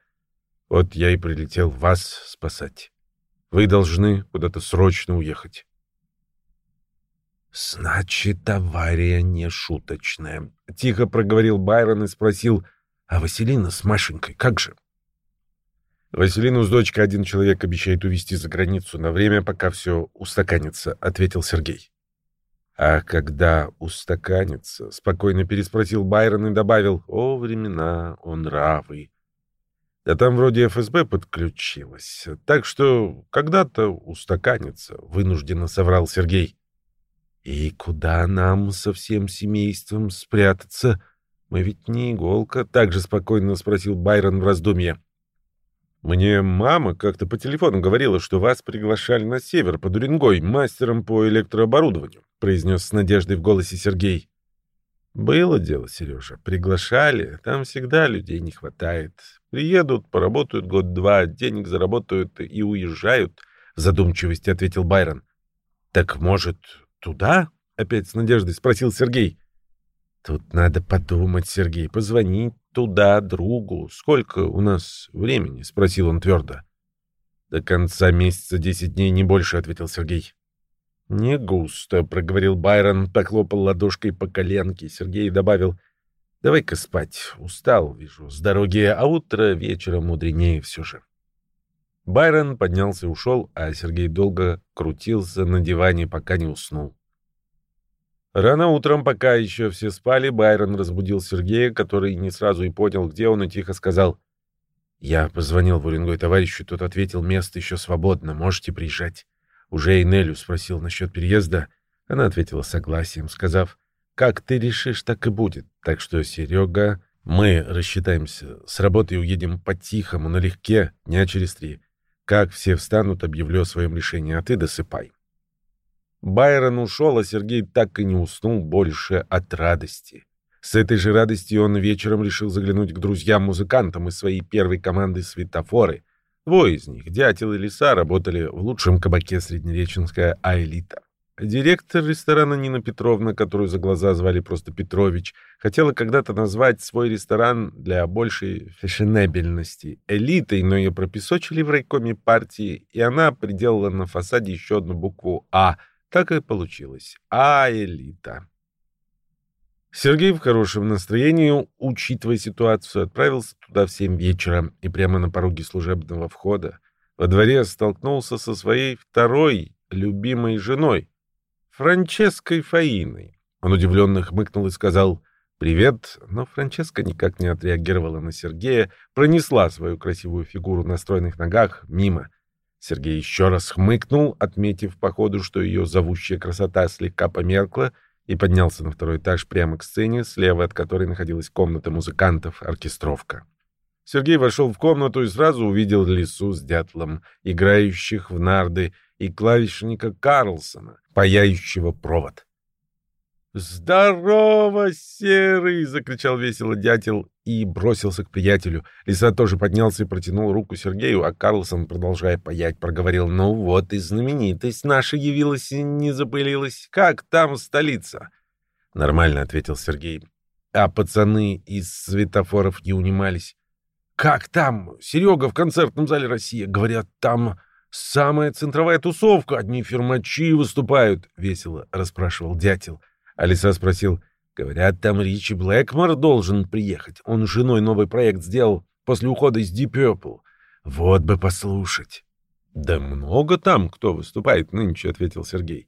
Вот я и прилетел вас спасать. Вы должны куда-то срочно уехать. «Значит, авария не шуточная», — тихо проговорил Байрон и спросил, «А Василина с Машенькой как же?» «Василину с дочкой один человек обещает увезти за границу на время, пока все устаканится», — ответил Сергей. А когда устаканится, спокойно переспросил Байрон и добавил, о, времена, о, нравы. Да там вроде ФСБ подключилась, так что когда-то устаканится, вынужденно соврал Сергей. И куда нам со всем семейством спрятаться? Мы ведь не иголка, так же спокойно спросил Байрон в раздумье. Мне мама как-то по телефону говорила, что вас приглашали на север под Уренгой мастером по электрооборудованию, произнес с надеждой в голосе Сергей. Было дело, Сережа. Приглашали. Там всегда людей не хватает. Приедут, поработают год-два, денег заработают и уезжают, в задумчивости ответил Байрон. Так, может, туда? Опять с надеждой спросил Сергей. Тут надо подумать, Сергей, позвонить туда другу. Сколько у нас времени? спросил он твердо. До конца месяца десять дней, не больше, ответил Сергей. Не густо, проговорил Байрон, поклопал ладошкой по коленке. Сергей добавил: Давай-ка спать. Устал, вижу, с дороги, а утро вечером мудренее все же. Байрон поднялся и ушел, а Сергей долго крутился на диване, пока не уснул. Рано утром, пока еще все спали, Байрон разбудил Сергея, который не сразу и понял, где он, и тихо сказал. «Я позвонил в Уренгой товарищу, тот ответил, место еще свободно, можете приезжать». Уже и Нелю спросил насчет переезда. Она ответила согласием, сказав, «Как ты решишь, так и будет. Так что, Серега, мы рассчитаемся. С работы уедем по-тихому, налегке, дня через три. Как все встанут, объявлю о своем решении, а ты досыпай». Байрон ушел, а Сергей так и не уснул больше от радости. С этой же радостью он вечером решил заглянуть к друзьям-музыкантам из своей первой команды «Светофоры». Двое из них, Дятел и Лиса, работали в лучшем кабаке Среднереченская «Аэлита». Директор ресторана Нина Петровна, которую за глаза звали просто Петрович, хотела когда-то назвать свой ресторан для большей фешенебельности элитой, но ее пропесочили в райкоме партии, и она приделала на фасаде еще одну букву «А». Так и получилось. А-элита. Сергей в хорошем настроении, учитывая ситуацию, отправился туда в семь вечера и прямо на пороге служебного входа во дворе столкнулся со своей второй любимой женой, Франческой Фаиной. Он удивленно хмыкнул и сказал «Привет», но Франческа никак не отреагировала на Сергея, пронесла свою красивую фигуру на стройных ногах мимо. Сергей еще раз хмыкнул, отметив по ходу, что ее зовущая красота слегка померкла, и поднялся на второй этаж прямо к сцене, слева от которой находилась комната музыкантов, оркестровка. Сергей вошел в комнату и сразу увидел лису с дятлом, играющих в нарды, и клавишника Карлсона, паяющего провод. «Здорово, Серый!» — закричал весело дятел и бросился к приятелю. Лиса тоже поднялся и протянул руку Сергею, а Карлсон, продолжая паять, проговорил, «Ну вот и знаменитость наша явилась и не запылилась. Как там столица?» «Нормально», — ответил Сергей. А пацаны из светофоров не унимались. «Как там? Серега в концертном зале «Россия». Говорят, там самая центровая тусовка. Одни фирмачи выступают», — весело расспрашивал дятел. Алиса спросил, «Говорят, там Ричи Блэкмор должен приехать. Он с женой новый проект сделал после ухода из Deep Purple. Вот бы послушать». «Да много там кто выступает нынче», — ответил Сергей.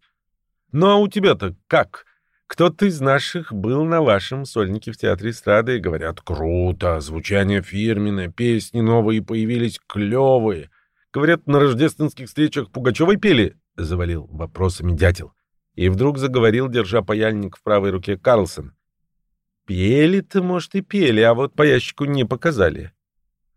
«Ну а у тебя-то как? Кто-то из наших был на вашем сольнике в театре эстрады говорят, круто, звучание фирменное, песни новые появились клевые. Говорят, на рождественских встречах Пугачевой пели?» — завалил вопросами дятел. И вдруг заговорил, держа паяльник в правой руке Карлсон. «Пели-то, может, и пели, а вот по ящику не показали».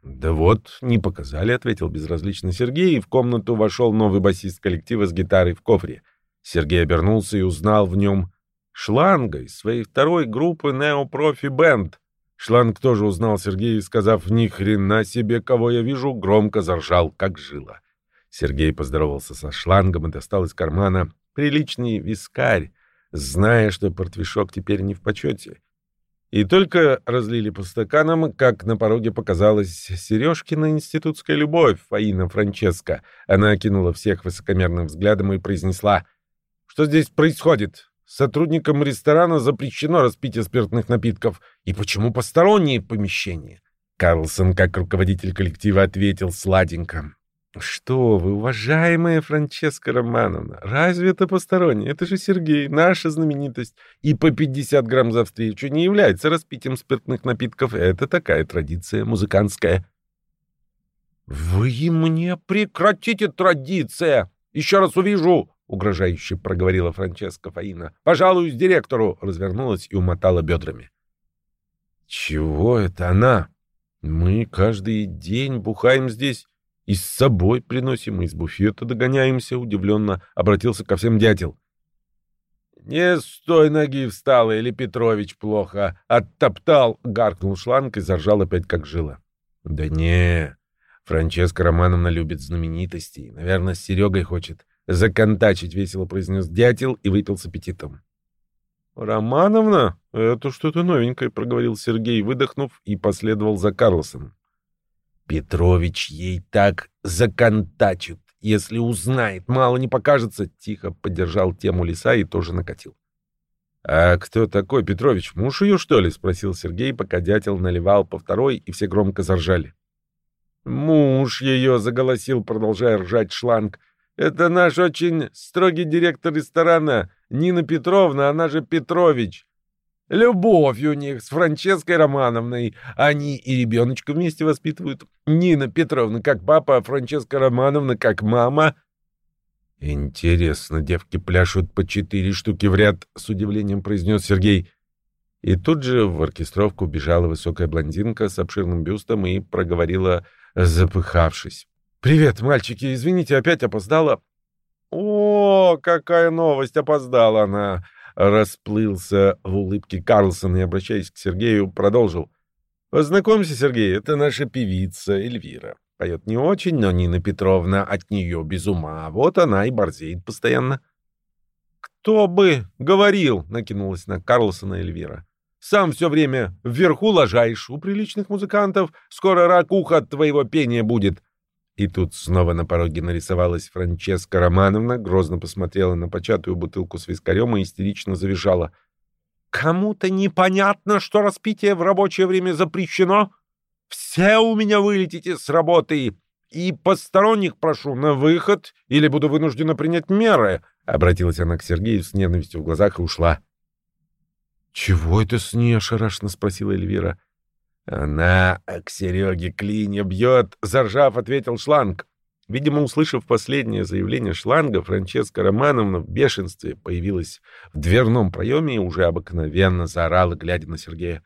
«Да вот, не показали», — ответил безразлично Сергей, и в комнату вошел новый басист коллектива с гитарой в кофре. Сергей обернулся и узнал в нем шланга из своей второй группы Neo Profi Band. Шланг тоже узнал Сергея и, сказав «Ни хрена себе, кого я вижу», громко заржал, как жила. Сергей поздоровался со шлангом и достал из кармана приличный вискарь, зная, что портвишок теперь не в почете. И только разлили по стаканам, как на пороге показалась Сережкина институтская любовь, Фаина Франческо. Она окинула всех высокомерным взглядом и произнесла «Что здесь происходит? Сотрудникам ресторана запрещено распитие спиртных напитков. И почему посторонние помещения? Карлсон, как руководитель коллектива, ответил сладенько. «Что вы, уважаемая Франческа Романовна, разве это постороннее? Это же Сергей, наша знаменитость. И по 50 грамм за встречу не является распитием спиртных напитков. Это такая традиция музыкантская». «Вы мне прекратите традиция! Еще раз увижу!» угрожающе проговорила Франческа Фаина. «Пожалуюсь директору!» развернулась и умотала бедрами. «Чего это она? Мы каждый день бухаем здесь и с собой приносим, из буфета догоняемся», удивленно обратился ко всем дятел. «Не с той ноги встала, или Петрович плохо оттоптал», — гаркнул шланг и заржал опять как жила. «Да не, Франческа Романовна любит знаменитостей. Наверное, с Серегой хочет законтачить, — весело произнес дятел и выпил с аппетитом. — Романовна? Это что-то новенькое, — проговорил Сергей, выдохнув, и последовал за Карлосом. — Петрович ей так законтачит, если узнает, мало не покажется, — тихо поддержал тему лиса и тоже накатил. — А кто такой Петрович? Муж ее, что ли? — спросил Сергей, пока дятел наливал по второй, и все громко заржали. — Муж ее, — заголосил, продолжая ржать шланг, — это наш очень строгий директор ресторана Нина Петровна, она же Петрович. Любовь у них с Франческой Романовной. Они и ребеночка вместе воспитывают. Нина Петровна как папа, а Франческа Романовна как мама. Интересно, девки пляшут по четыре штуки в ряд, с удивлением произнес Сергей. И тут же в оркестровку бежала высокая блондинка с обширным бюстом и проговорила, запыхавшись. «Привет, мальчики, извините, опять опоздала». «О, какая новость, опоздала она. Расплылся в улыбке Карлсон и, обращаясь к Сергею, продолжил. «Познакомься, Сергей, это наша певица Эльвира. Поет не очень, но Нина Петровна от нее без ума. Вот она и борзеет постоянно». «Кто бы говорил!» — накинулась на Карлсона Эльвира. «Сам все время вверху ложаешь. У приличных музыкантов скоро ракуха от твоего пения будет». И тут снова на пороге нарисовалась Франческа Романовна, грозно посмотрела на початую бутылку с вискарем и истерично завизжала. «Кому-то непонятно, что распитие в рабочее время запрещено? Все у меня вылетите с работы, и посторонних прошу на выход, или буду вынуждена принять меры», — обратилась она к Сергею с ненавистью в глазах и ушла. «Чего это с ней?» — ошарашенно спросила Эльвира. «Она к Сереге клинья бьет», — заржав, ответил Шланг. Видимо, услышав последнее заявление Шланга, Франческа Романовна в бешенстве появилась в дверном проеме и уже обыкновенно заорала, глядя на Сергея.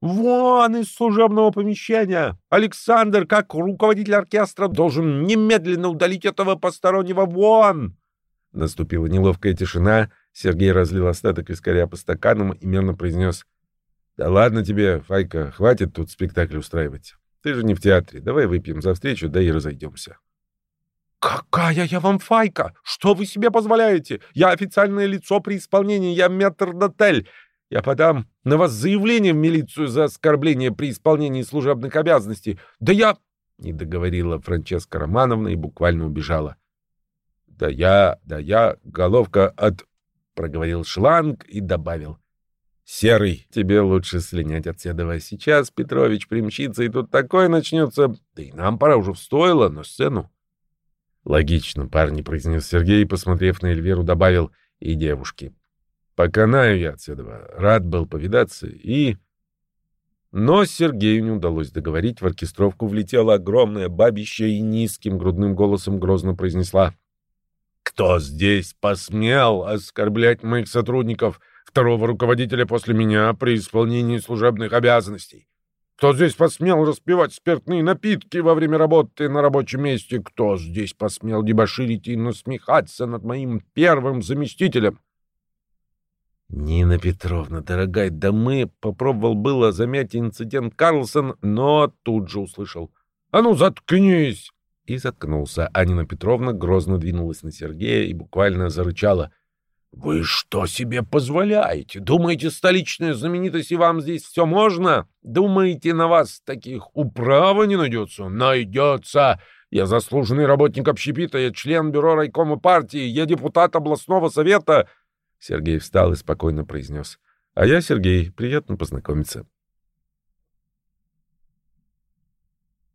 «Вон из служебного помещения! Александр, как руководитель оркестра, должен немедленно удалить этого постороннего вон!» Наступила неловкая тишина. Сергей разлил остаток вискаря по стаканам и мерно произнес — да ладно тебе, Файка, хватит тут спектакль устраивать. Ты же не в театре. Давай выпьем за встречу, да и разойдемся. «Какая я вам файка? Что вы себе позволяете? Я официальное лицо при исполнении, я метрдотель. Я подам на вас заявление в милицию за оскорбление при исполнении служебных обязанностей. Да я...» Не договорила Франческа Романовна и буквально убежала. «Да я, да я, головка от...» Проговорил шланг и добавил. Серый, тебе лучше слинять от. Сейчас Петрович примчится, и тут такое начнется. Да и нам пора уже в стойло, на сцену. Логично, парни, произнес Сергей, посмотрев на Эльверу, добавил и девушки. Поканаю я от. Рад был повидаться и... Но Сергею не удалось договорить. В оркестровку влетела огромная бабища и низким грудным голосом грозно произнесла. «Кто здесь посмел оскорблять моих сотрудников?» Второго руководителя после меня при исполнении служебных обязанностей. Кто здесь посмел распивать спиртные напитки во время работы на рабочем месте? Кто здесь посмел дебоширить и насмехаться над моим первым заместителем? Нина Петровна, дорогая, да мы... Попробовал было замять инцидент Карлсон, но тут же услышал. А ну, заткнись! И заткнулся. А Нина Петровна грозно двинулась на Сергея и буквально зарычала. «Вы что себе позволяете? Думаете, столичная знаменитость и вам здесь все можно? Думаете, на вас таких управа не найдется? Найдется! Я заслуженный работник общепита, я член бюро райкома партии, я депутат областного совета!» Сергей встал и спокойно произнес. «А я Сергей, приятно познакомиться».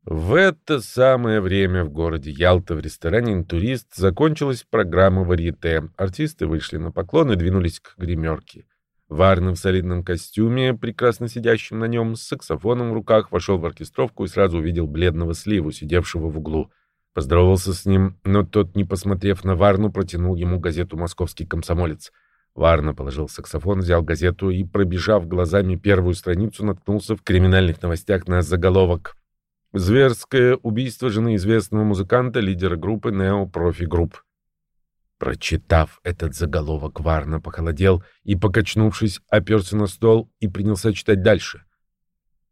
В это самое время в городе Ялта в ресторане «Интурист» закончилась программа «Варьете». Артисты вышли на поклон и двинулись к гримерке. Варна в солидном костюме, прекрасно сидящем на нем, с саксофоном в руках, вошел в оркестровку и сразу увидел бледного сливу, сидевшего в углу. Поздоровался с ним, но тот, не посмотрев на Варну, протянул ему газету «Московский комсомолец». Варна положил саксофон, взял газету и, пробежав глазами первую страницу, наткнулся в криминальных новостях на заголовок Зверское убийство жены известного музыканта, лидера группы Neo Profi Group. Прочитав этот заголовок, Варна похолодел и, покачнувшись, оперся на стол и принялся читать дальше.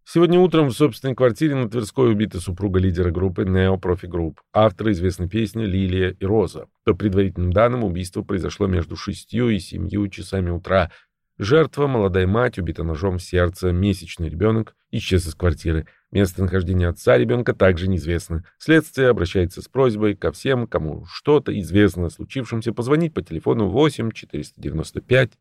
Сегодня утром в собственной квартире на Тверской убита супруга лидера группы Neo Profi Group, автора известной песни «Лилия и Роза». По предварительным данным, убийство произошло между шестью и семью часами утра. Жертва, молодая мать, убита ножом в сердце, месячный ребенок, исчез из квартиры – Местонахождение отца ребенка также неизвестно. Следствие обращается с просьбой ко всем, кому что-то известно о случившемся, позвонить по телефону 8 495